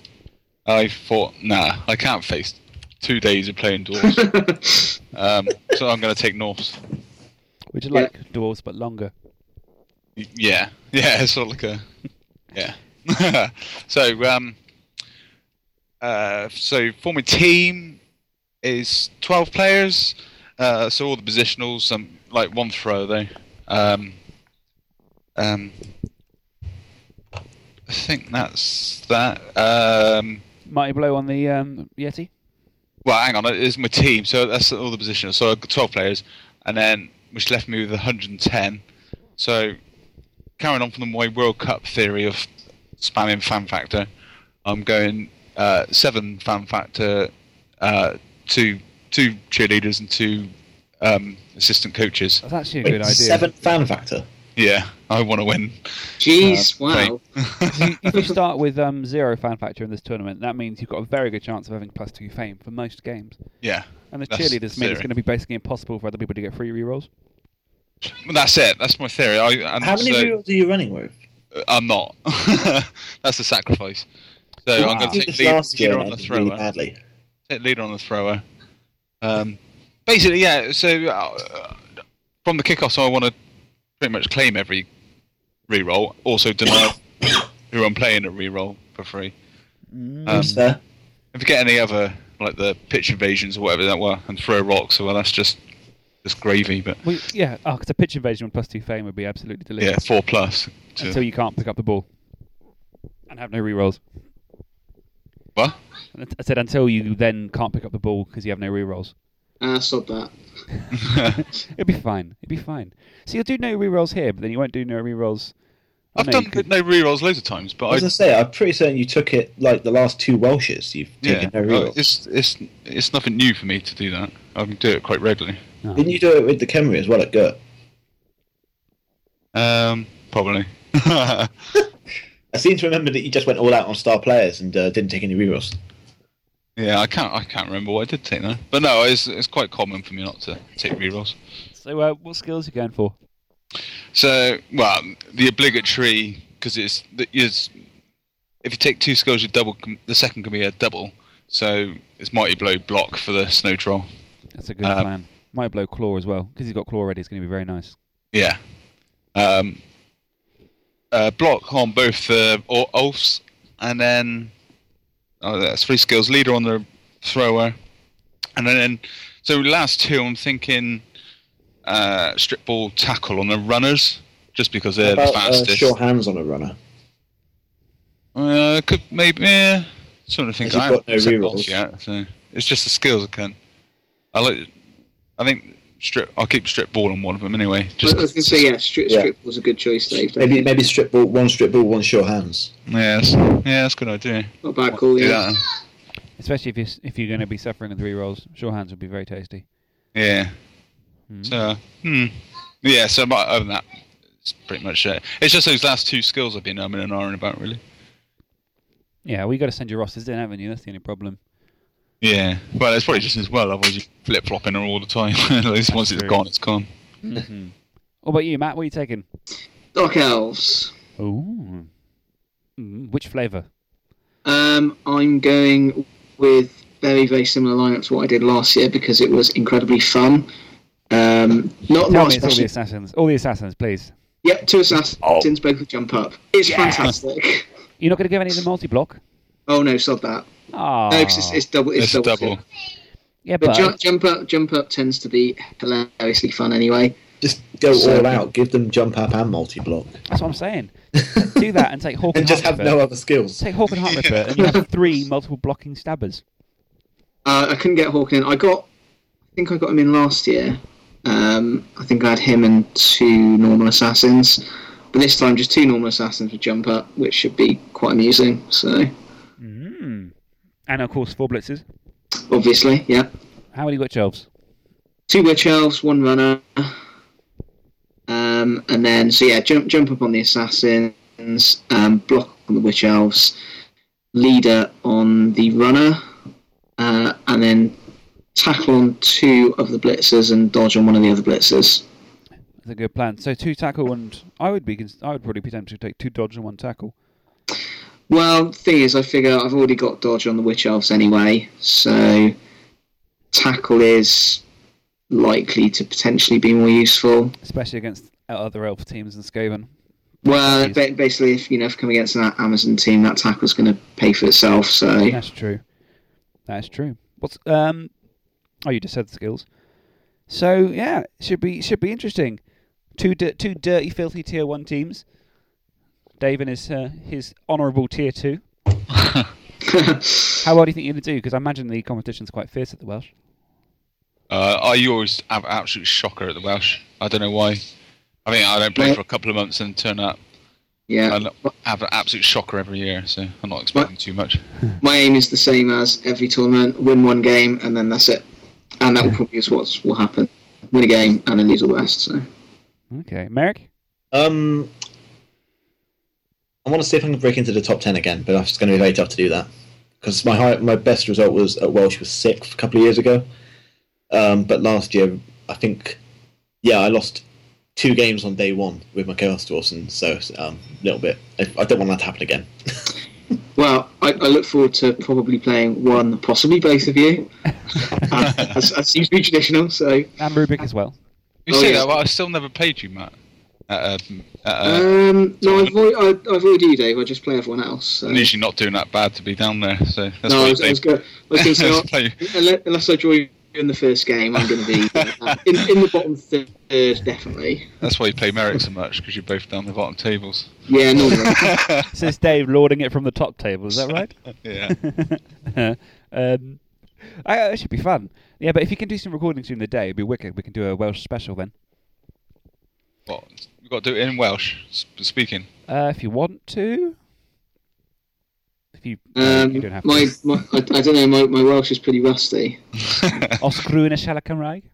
I thought, nah, I can't face two days of playing dwarves. um, so I'm going to take Norse. Would you Yeah. like dwarves but longer? Yeah, yeah, it's sort of like a yeah. so um, uh, so for my team is twelve players. Uh, so all the positionals, um, like one throw though. Um, um, I think that's that. Um, Mighty blow on the um, Yeti. well, hang on, it is my team, so that's all the positionals. So I've got 12 players, and then which left me with 110. So carrying on from my World Cup theory of spamming fan factor, I'm going uh, seven fan factor, uh, two two cheerleaders and two um, assistant coaches. That's actually a Wait, good idea. seven fan factor. Yeah, I want to win. Jeez, Uh, wow. If you- if you start with um, zero fan factor in this tournament, that means you've got a very good chance of having plus two fame for most games. yeah, And the That's cheerleaders mean it's going to be basically impossible for other people to get free rerolls. Well, that's it. That's my theory. I, and How many so- rerolls are you running with? I'm not. that's a sacrifice. So Wow. I'm going to take lead, last leader on the ended really badly. Take leader on the thrower. Um, basically, yeah. So uh, from the kickoff, so I want to pretty much claim every reroll. Also deny who I'm playing a reroll for free. Um, That's fair. if you get any other like the pitch invasions or whatever that were, and throw rocks, well, that's just just gravy. But Well, yeah, oh, 'cause a pitch invasion with plus two fame would be absolutely delicious. yeah, four plus. To, Until you can't pick up the ball and have no rerolls. what? I said until you then can't pick up the ball because you have no rerolls. Ah, sod that. It'll be fine. It'll be fine. So you'll do no rerolls here, but then you won't do no rerolls. Oh, I've no, done you could- no rerolls loads of times, but I I say, I'm pretty certain you took it like the last two Welshes. You've yeah, taken no uh, rerolls. it's it's it's nothing new for me to do that. I can do it quite regularly. Oh. Didn't you do it with the Khemri as well at Gert? Um, probably. I seem to remember that you just went all out on star players and uh, didn't take any rerolls. Yeah, I can't I can't remember what I did take though. But no, it's it's quite common for me not to take rerolls. So uh, what skills are you going for? So, well, the obligatory because it's the- is if you take two skills, you double. The second can be a double. So it's mighty blow block for the snow troll. That's a good Um, plan. Might blow claw as well because he's got claw already. It's going to be very nice. Yeah. Um, uh, block on both the uh, Ulfs, and then oh, that's three skills. Leader on the thrower, and then so last two. I'm thinking uh, strip ball tackle on the runners, just because they're About the uh, fastest. sure hands on a runner. Uh, could maybe yeah. Sort of think he I got haven't no yet, so it's just the skills I can. I like. I think strip. I'll keep strip ball on one of them anyway. Just I was going to say, yeah, strip, Yeah. strip was a good choice, Dave. Maybe maybe strip ball, one strip ball, one sure hands. yeah, that's, yeah, that's a good idea. Not bad call, Do yeah. Especially if you're if you're going to be suffering in three rolls, sure hands would be very tasty. Yeah. Hmm. So, hmm. Yeah, so my- other than that, it's pretty much it. It's just those last two skills I've been umming and ahhing about, really. Yeah, well, you got to send your rosters in, haven't you? That's the only problem. Yeah. Well, it's probably just as well, otherwise you flip flopping her all the time. At least once it's gone, it's gone. Mhm. What about you, Matt? What are you taking? Dark Elves. Ooh. Mm, which flavour? Um, I'm going with very, very similar lineup to what I did last year because it was incredibly fun. Um, not Tell not me it's all the assassins. All the assassins, please. Yeah, two assassins, Oh. both with jump up. It's Yeah. fantastic. You're not going to give any of the multi-block? Oh no, sod that. Ah. No, 'cause it's, it's double. It's, It's double. double. yeah, But but jump, jump up, jump up tends to be hilariously fun anyway. Just go So- all out. Give them jump up and multi block, that's what I'm saying. Do that and take Hawk and, and just Heart have Ripper. no other skills. Take Horkon Heartripper, and you have three multiple blocking stabbers. Uh, I couldn't get Hawk in. I got. I think I got him in last year. Um, I think I had him and two normal assassins, but this time just two normal assassins with jump up, which should be quite amusing. So. And of course, four blitzers. obviously, yeah. How many witch elves? two witch elves, one runner, um, and then so yeah, jump jump up on the assassins, um, block on the witch elves, leader on the runner, uh, and then tackle on two of the blitzers and dodge on one of the other blitzers. That's a good plan. So two tackle and I would be. I would probably be tempted to take two dodge and one tackle. Well, thing is, I figure I've already got dodge on the witch elves anyway, so tackle is likely to potentially be more useful. especially against other elf teams in Skaven. Well, ba- basically, if you know, if coming against an Amazon team, that tackle's going to pay for itself. So That's true. That's true. What's um? Oh, you just said the skills. So yeah, should be should be interesting. Two di- two dirty, filthy tier one teams. Dave and his uh, his honourable tier two. How well do you think you're going to do? Because I imagine the competition's quite fierce at the Welsh. Uh, I always have absolute shocker at the Welsh. I don't know why. I mean, I don't play Well- for a couple of months and turn up. yeah, I have an absolute shocker every year, so I'm not expecting too much. my aim is the same as every tournament: win one game, and then that's it. And that will probably is what will happen: win a game and then lose all the rest. So Okay, Merrick. Um, I want to see if I can break into the top ten again, but it's going to be very tough to do that because my high, my best result was at Welsh was sixth a couple of years ago. Um, but last year, I think, yeah, I lost two games on day one with my Chaos Dawson, so um, a little bit. I, I don't want that to happen again. Well, I, I look forward to probably playing one, possibly both of you. as, as seems to be traditional. So And Rubik as well. You Oh, say yeah. that, but I still never played you, Matt. At, um, at, uh, um, no, I've avoid, I, I avoid you, Dave. I just play everyone else. So. I'm usually not doing that bad to be down there, so that's no, why I you was, I was going to say unless, unless I join you in the first game, I'm going to be uh, in, in the bottom third, definitely. That's why you play Merrick so much because you're both down the bottom tables. Yeah, normally. This is Dave lording it from the top table. Is that right? yeah. um, I, that should be fun. Yeah, but if you can do some recordings during the day, it'd be wicked. We can do a Welsh special then. What? We've got to do it in Welsh, speaking. Uh, if you want to. If you, no, you Um, don't have my, to. my, I, I don't know. My, my Welsh is pretty rusty. Os grŵn y siarad Cymraeg?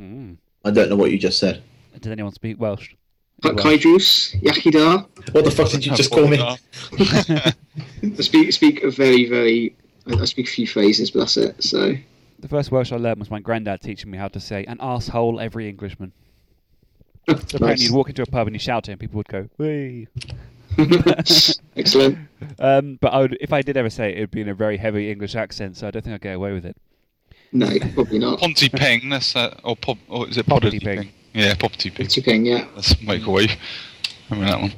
Mm. I don't know what you just said. Does anyone speak Welsh? But Kaidrus, Yakida. What the fuck did you just call me? I speak speak a very very. I, I speak a few phrases, but that's it. So The first Welsh I learned was my granddad teaching me how to say an asshole every Englishman. So apparently nice. you'd walk into a pub and you shout it and people would go, Wee. excellent. Um, but I would, if I did ever say it, it would be in a very heavy English accent, so I don't think I'd get away with it. No, probably not. Ponty Ping, that's uh, or pop, or is it Poppity Poppity Ping. Ping? Yeah, Poppity Ping. Tipping, yeah. That's microwave. Remember that one?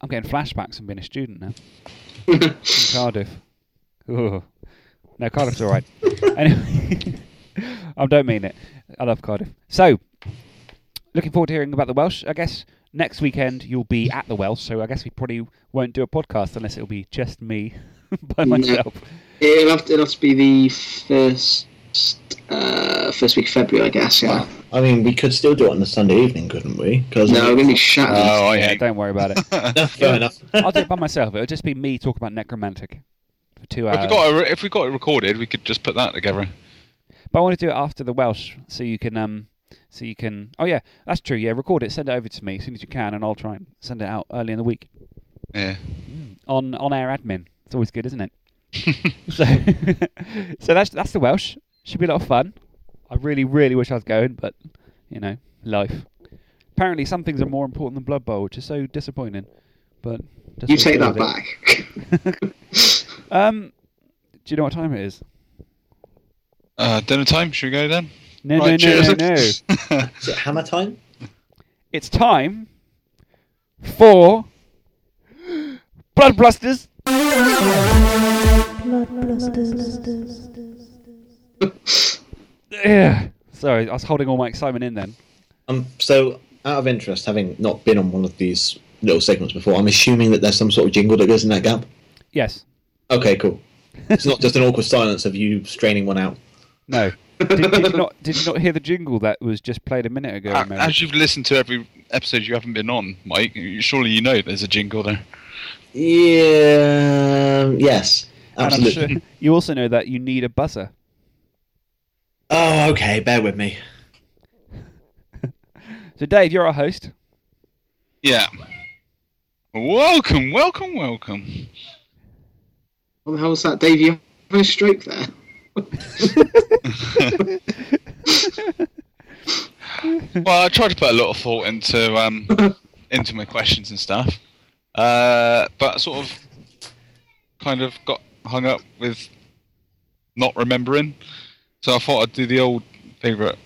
I'm getting flashbacks from being a student now in Cardiff. Ooh. No, Cardiff's all right. anyway, I don't mean it. I love Cardiff. So, looking forward to hearing about the Welsh. I guess next weekend you'll be at the Welsh, so I guess we probably won't do a podcast unless it'll be just me by No. myself. It'll have to, it'll have to be the first uh, first week of February, I guess. Yeah. I mean, we could still do it on a Sunday evening, couldn't we? Because No, we're going to be shattered. Oh, I Yeah, don't worry about it. No, fair enough. I'll do it by myself. It'll just be me talking about necromantic for two If hours. we got it, if we got it recorded, we could just put that together. But I want to do it after the Welsh, so you can um, so you can. Oh yeah, that's true. Yeah, record it, send it over to me as soon as you can, and I'll try and send it out early in the week Yeah. on on air admin. It's always good, isn't it? so, so that's that's the Welsh. Should be a lot of fun. I really, really wish I was going, but you know, life. Apparently, some things are more important than Blood Bowl, which is so disappointing. But just You take that it. back. Um, do you know what time it is? Uh, dinner time. Should we go then? No, Right, no, no, cheers. no, no. Is it hammer time? It's time for Blood Blusters. Yeah. Sorry, I was holding all my excitement in then. Um, so, out of interest, having not been on one of these little segments before, I'm assuming that there's some sort of jingle that goes in that gap. Yes. Okay, cool. It's not just an awkward silence of you straining one out. No. Did, did you not? Did you not hear the jingle that was just played a minute ago? A- As you've listened to every episode you haven't been on, Mike, surely you know there's a jingle there. Yeah. Yes. Absolutely. sure you also know that you need a buzzer. Oh, okay. Bear with me. So, Dave, you're our host. Yeah. Welcome, welcome, welcome. What the hell was that, Dave? You having a stroke there? Well, I tried to put a lot of thought into um, into my questions and stuff, uh, but sort of kind of got hung up with not remembering. So I thought I'd do the old favourite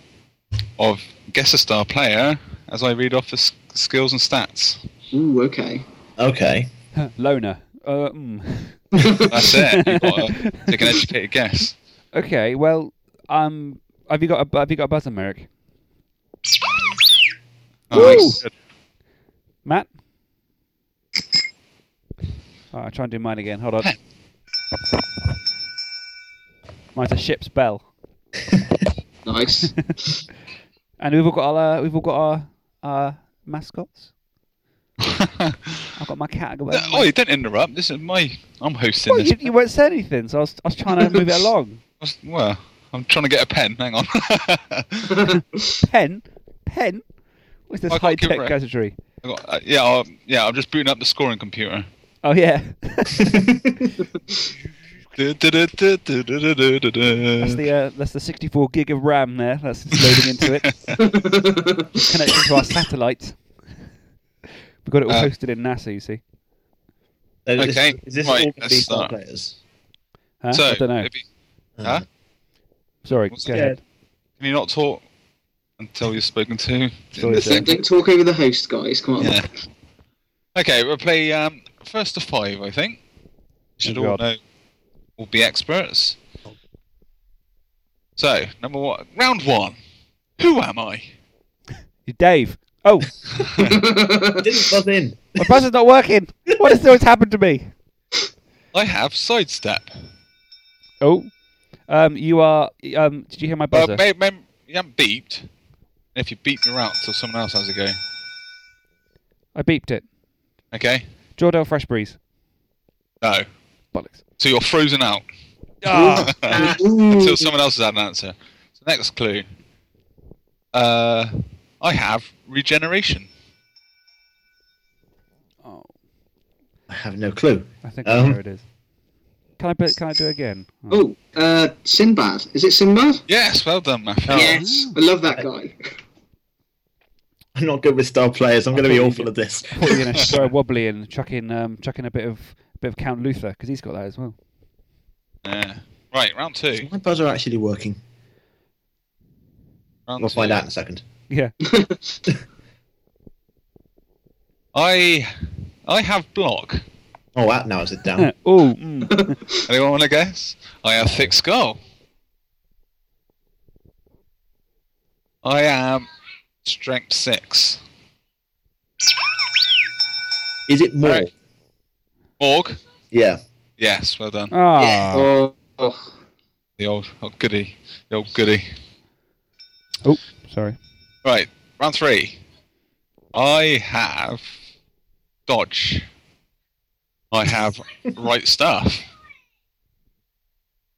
of guess a star player as I read off the s- skills and stats. Ooh, okay. Okay. Loner. Uh, mm. That's it. You've got to take an educated guess. Okay, well, um, have you got a have you got a buzzer, Merrick? Nice. Matt? Alright, I'll try and do mine again. Hold on. Mine's a ship's bell. Nice. And we've all got our uh, we've all got our uh, mascots. I've got my cat. I've got my- oh, you don't interrupt. This is my. I'm hosting Well, this. you, you won't say anything, so I was, I was trying to move it along. Well, I'm trying to get a pen. Hang on. Pen, pen. What's this I high tech gadgetry? I got, uh, yeah, I'll, yeah. I'm just booting up the scoring computer. Oh yeah, that's That's the uh, that's the 64 gig of RAM there. That's loading into it. Connected to our satellite. We've got it all Uh, hosted in NASA. You see? Uh, is this- Okay, Is this right, all let's star start. players? Huh? So, I don't know. if you- Huh? Sorry. What's Go that? ahead. can you not talk until you're spoken to? Sorry, This sir. Don't talk over the host, guys. Come on. Yeah. Okay, we'll play um, first to five. I think should Oh, all God. know. All be experts. So number one, round one. Who am I? You Dave. Oh, Didn't buzz in. my buzzer's not working. What has always happened to me? I have sidestep. Oh, um, you are. Um, did you hear my Uh, buzzer? may, may, you haven't beeped. If you beep, you're out until someone else has a go. I beeped it. Okay? Jordell Freshbreeze. No. Bollocks. So you're frozen out Ah, until someone else has had an answer. So next clue. Uh, I have regeneration. oh, I have no clue. I think Um, I know where it is. Can I? put- Can I do it again? Oh, uh, Sinbad. Is it Sinbad? Yes, well done, Matthew. Yes. I love that guy. I'm not good with star players. I'm going to be awful at this. I thought you were going to throw wobbly and chucking um, chuck in a bit of bit of Count Luthor because he's got that as well. Yeah. Right, round two. Is my buzzer actually working? Round We'll two. find out in a second. Yeah. I I have block. Oh, that now narrows it down. oh, mm. Anyone want to guess? I have thick skull. I am strength six. Is it more? Right. Morg? Yeah. Yes, well done. ah, Oh, oh. The old oh, goody. The old goody. Oh, sorry. Right, round three. I have dodge. I have right stuff.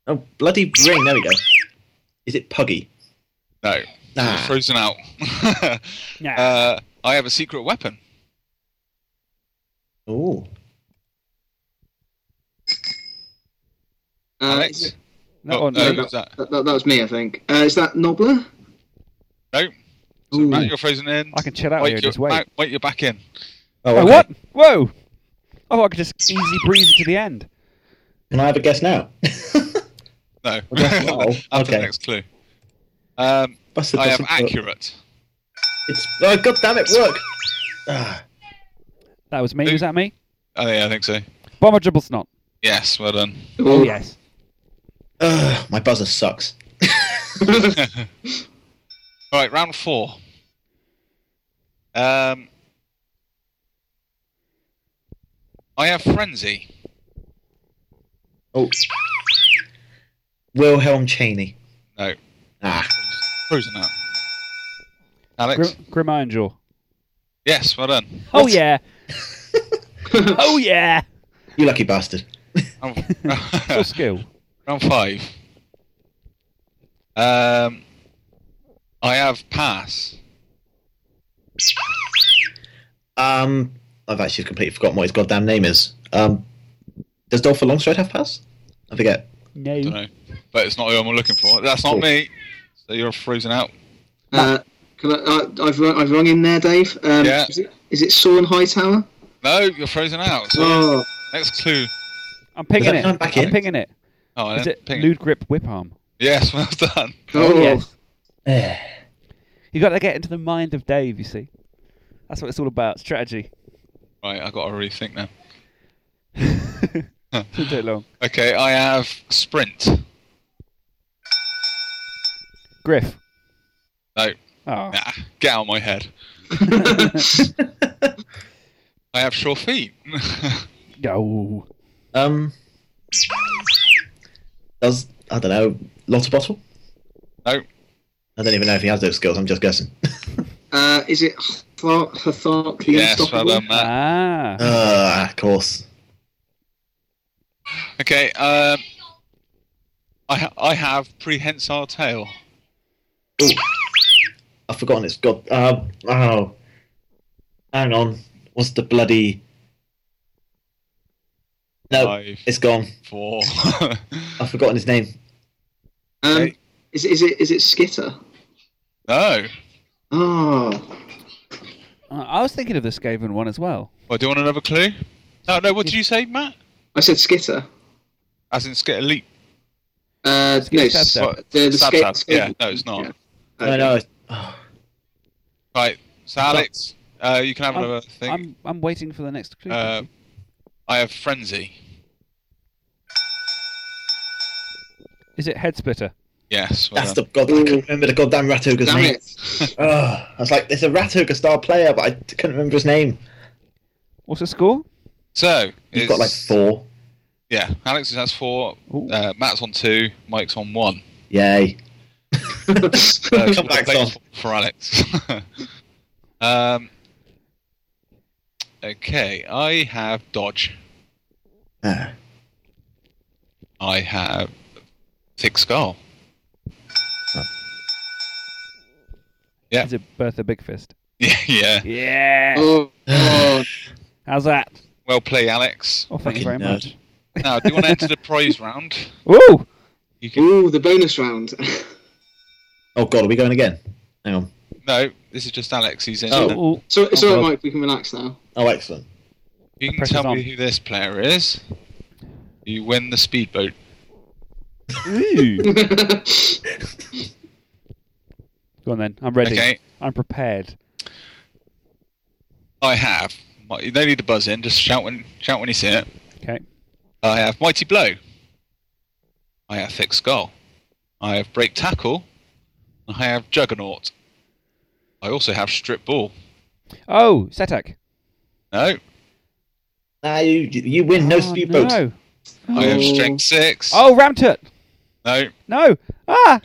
Oh, bloody ring. There we go. Is it Puggy? No, you're Ah. frozen out. Yeah. uh, I have a secret weapon. Oh. Uh, Alex? is it- that oh, one. no, no, that? that, that, that was me, I think. Uh, is that Nobbla? No. So Matt, you're frozen in. I can chill out wait, here you're, just wait. Matt, wait, you're back in. Oh, Oh, what? Whoa! I thought I could just easily breeze it to the end. Can I have a guess now? No. Okay. Oh, After the next clue. Um, Buster I am doesn't work. accurate. It's oh god damn it, work. Ah, That was me. Was that me? Oh, yeah, I think so. Bomber Dribblesnot. Yes, well done. Oh yes. ugh, my buzzer sucks. All right, round four. Um, I have frenzy. Oh, Wilhelm Chaney. No, Ah, frozen out. Alex. Grim, Grim Ironjaw. Yes, well done. Oh yeah. oh yeah. you lucky bastard. Round, Your skill. round five. Um, I have pass. Um, I've actually completely forgotten what his goddamn name is. Um, does Dolfar Longstride have pass? I forget. No. don't know, but it's not who I'm looking for. That's not Cool. me. So you're frozen out. Uh, can I, uh, I've, run, I've rung in there, Dave. Um, Yeah. Is it, is it Soaren Hightower? No, you're frozen out. So Oh, next clue. I'm pinging that it. come back I'm in? pinging it. Oh, Is it ping Lewdgrip Whiparr? Yes, well done. Oh, yes. Eh. You got to get into the mind of Dave. You see, that's what it's all about. Strategy. Right, I've got to rethink now. Shouldn't take long. Okay, I have sprint. Griff. No, Oh. nah, get out of my head. I have sure feet. No. Um. Does I don't know Lottabottl? no, I don't even know if he has those skills. I'm just guessing. Uh, is it Hthark, Hthark the yes, well done, Matt. Ah. Ah, of course. Okay, um, I ha- I have prehensile tail. Ooh. I've forgotten it's got. Uh, oh. Hang on. What's the bloody. No, Five, it's gone. four. I've forgotten his name. Um, Okay. is, it- is it is it Skitter? no. Oh, Uh, I was thinking of the Skaven one as well. Well, do you want another clue? No, no. What did you say, Matt? I said Skitter. As in skit elite. Uh, Skip no, Stab s- Stab. the, the Stab skate, Stab. skate- Yeah, no, it's not. Yeah. No, Okay. no. it's- oh. Right. So Alex, uh, you can have I'm- another thing. I'm I'm waiting for the next clue. Uh, I have frenzy. Is it Headsplitter? Yes. Well That's done. the god. I couldn't remember the goddamn Ratogre's Damn name. it! Oh, I was like, there's a Ratogre star player, but I couldn't remember his name. What's the score? So He's got like four. Yeah, Alex has four. Uh, Matt's on two. Mike's on one. Yay. Uh, Come back, thanks Son. for Alex. um. Okay, I have dodge. Ah, I have thick skull. Yeah. Is it Bertha Bigfist? Yeah, yeah. Yeah. oh, oh, How's that? Well played, Alex. Oh, thank you very nerd. much. Now, do you want to enter the prize round? Ooh. You can. ooh, the bonus round. Oh god, are we going again? Hang on. No, this is just Alex. He's in. Oh. it. Ooh. so it's Oh, alright, God. Mike. We can relax now. Oh, excellent. You can pressure's tell me on. who this player is. You win the speedboat. Ooh. Go on then. I'm ready. Okay, I'm prepared. I have. You don't need to buzz in. Just shout when shout when you see it. Okay. I have mighty blow. I have thick skull. I have break tackle. I have juggernaut. I also have strip ball. Oh, Setekh. No, Nah, you you win. No oh, speedboat. No. I have Oh. strength six. Oh, Ramtut. no, No. Ah.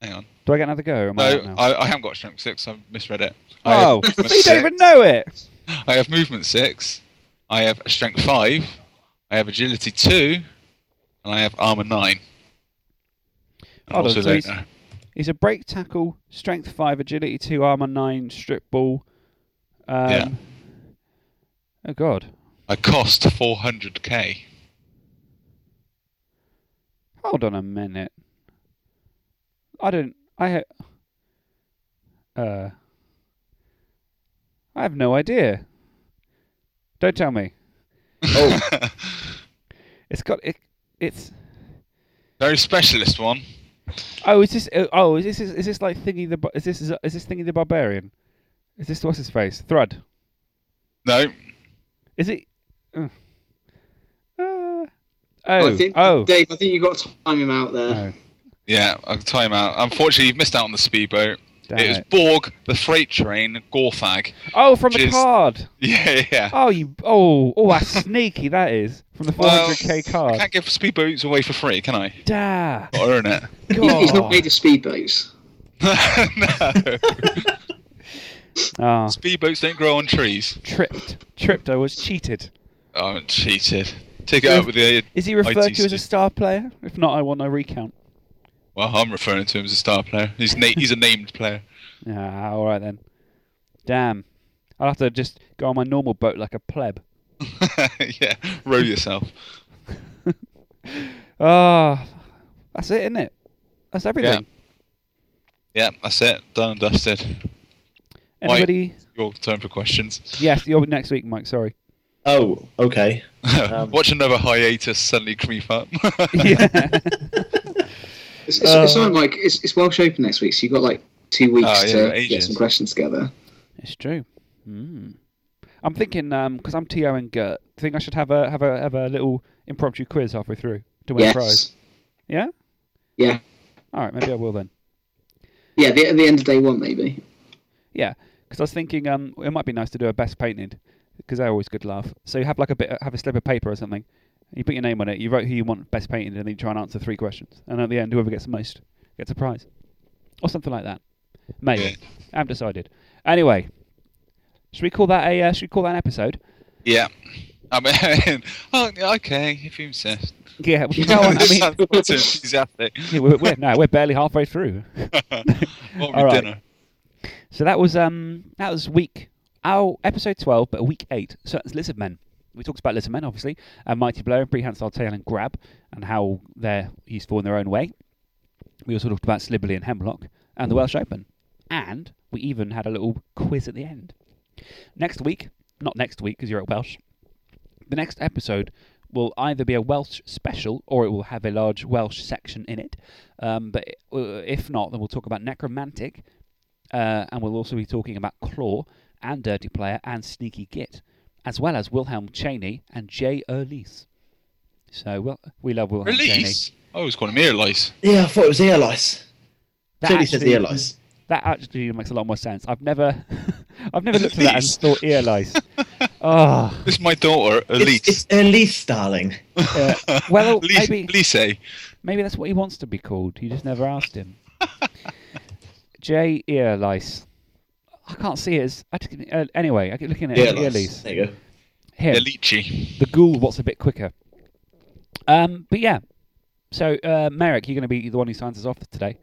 hang on. Do I get another go? I No, now? I, I haven't got strength six. I've misread it. Oh, so you don't even know it. I have movement six. I have strength five. I have agility two, and I have armor nine. Hold on, so he's- He's a break tackle, strength five, agility two, armor nine, strip ball. Um, Yeah. Oh God. I cost 400k. Hold on a minute. I don't. I. Ha- uh. I have no idea. Don't tell me. Oh, It's got it. It's. Very specialist one. Oh, is this? uh, Oh, is this? Is this like thingy the? Is this? Is this thingy the barbarian? Is this what's his face? Thrud. No, Is it? Uh, uh, oh. I think, oh. Dave, I think you got to time him out there. No. Yeah, I'll time out. Unfortunately, you've missed out on the speedboat. Damn it was it. Borg, the freight train, Gorfag. Oh, from the is- card. Yeah, yeah. Oh, you. Oh, oh, that's sneaky. That is from the 400k I card. can't give speedboats away for free, can I? Da. Got to earn it. He- He's not God. made of speedboats. no. Ah, Speedboats don't grow on trees. tripped. Tripped. I was cheated. Oh, I'm cheated. Take it out with the. Is he referred to as a star player? If not, I want a recount. Well, I'm referring to him as a star player. He's na- he's a named player. Ah, all right then. Damn. I'll have to just go on my normal boat like a pleb. yeah, row yourself. Ah, that's it, isn't it? That's everything. Yeah, that's it. Done and dusted. Mike. Anybody? Your turn for questions. Yes, you're next week, Mike. Sorry. oh, okay. Um, Watch another hiatus suddenly creep up. yeah. It's, it's, Uh, it's not like it's, it's Welsh Open next week, so you've got like two weeks Oh, yeah, to ages. get some questions together. It's true. Mm. I'm thinking because I'm Tio and Gert. I think I should have a have a have a little impromptu quiz halfway through to win a prize. Yeah. Yeah. All right. Maybe I will then. Yeah, the, at the end of day one, maybe. Yeah. Because I was thinking um it might be nice to do a best painted because they're always good laugh. So you have like a bit have a slip of paper or something. You put your name on it. You wrote who you want best painted, and then you try and answer three questions. And at the end, whoever gets the most gets a prize, or something like that. Maybe. I haven't decided. Anyway, should we call that a uh, should we call that an episode? Yeah. I mean, oh, okay, if you insist. Yeah, we can go on. I mean, enthusiastic. yeah, we're, we're, no, we're barely halfway through. What All dinner? So that was um that was week our episode twelve, but week eight. So it's Lizard Men. We talked about Lizard Men, obviously, and Mighty Blow, and Prehensile Tail, and Grab, and how they're useful in their own way. We also talked about Slibli and Hemlock, and the Welsh Open, and we even had a little quiz at the end. Next week, not next week because you're at Welsh. The next episode will either be a Welsh special or it will have a large Welsh section in it. Um, but uh, if not, then we'll talk about Necromantic, uh, and we'll also be talking about Claw and Dirty Player and Sneaky Git, as well as Wilhelm Chaney and J Earlice. So well, we love Wilhelm Chaney. Release. I always call him ear lice. Yeah, I thought it was ear lice. That Clearly says actually- ear lice. That actually makes a lot more sense. I've never, I've never looked at that and Elise. thought ear lice. Oh, This is my daughter, Elise. It's, it's Elise, darling. uh, well, Elise, maybe Elise. maybe that's what he wants to be called. You just never asked him. J ear lice. I can't see it as. I just, uh, anyway, I keep looking at Ear ear lice. lice. There you go. Him. Elici. the ghoul what's a bit quicker. Um, but yeah. So, uh, Merrick, you're going to be the one who signs us off today.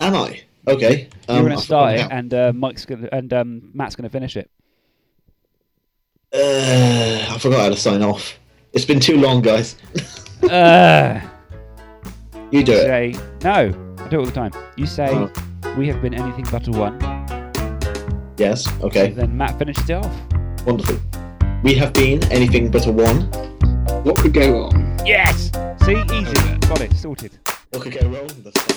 Am I? Okay. You're Um, going to start it, and uh, Mike's going to, and um, Matt's going to finish it. Uh, I forgot how to sign off. It's been too long, guys. uh, You do it. say no. I do it all the time. You say Oh. we have been anything but a one. Yes. Okay. Then Matt finishes it off. Wonderful. We have been anything but a one. What could go wrong? Yes. See, easy. Oh, okay. Got it sorted. What could go wrong? That's fine.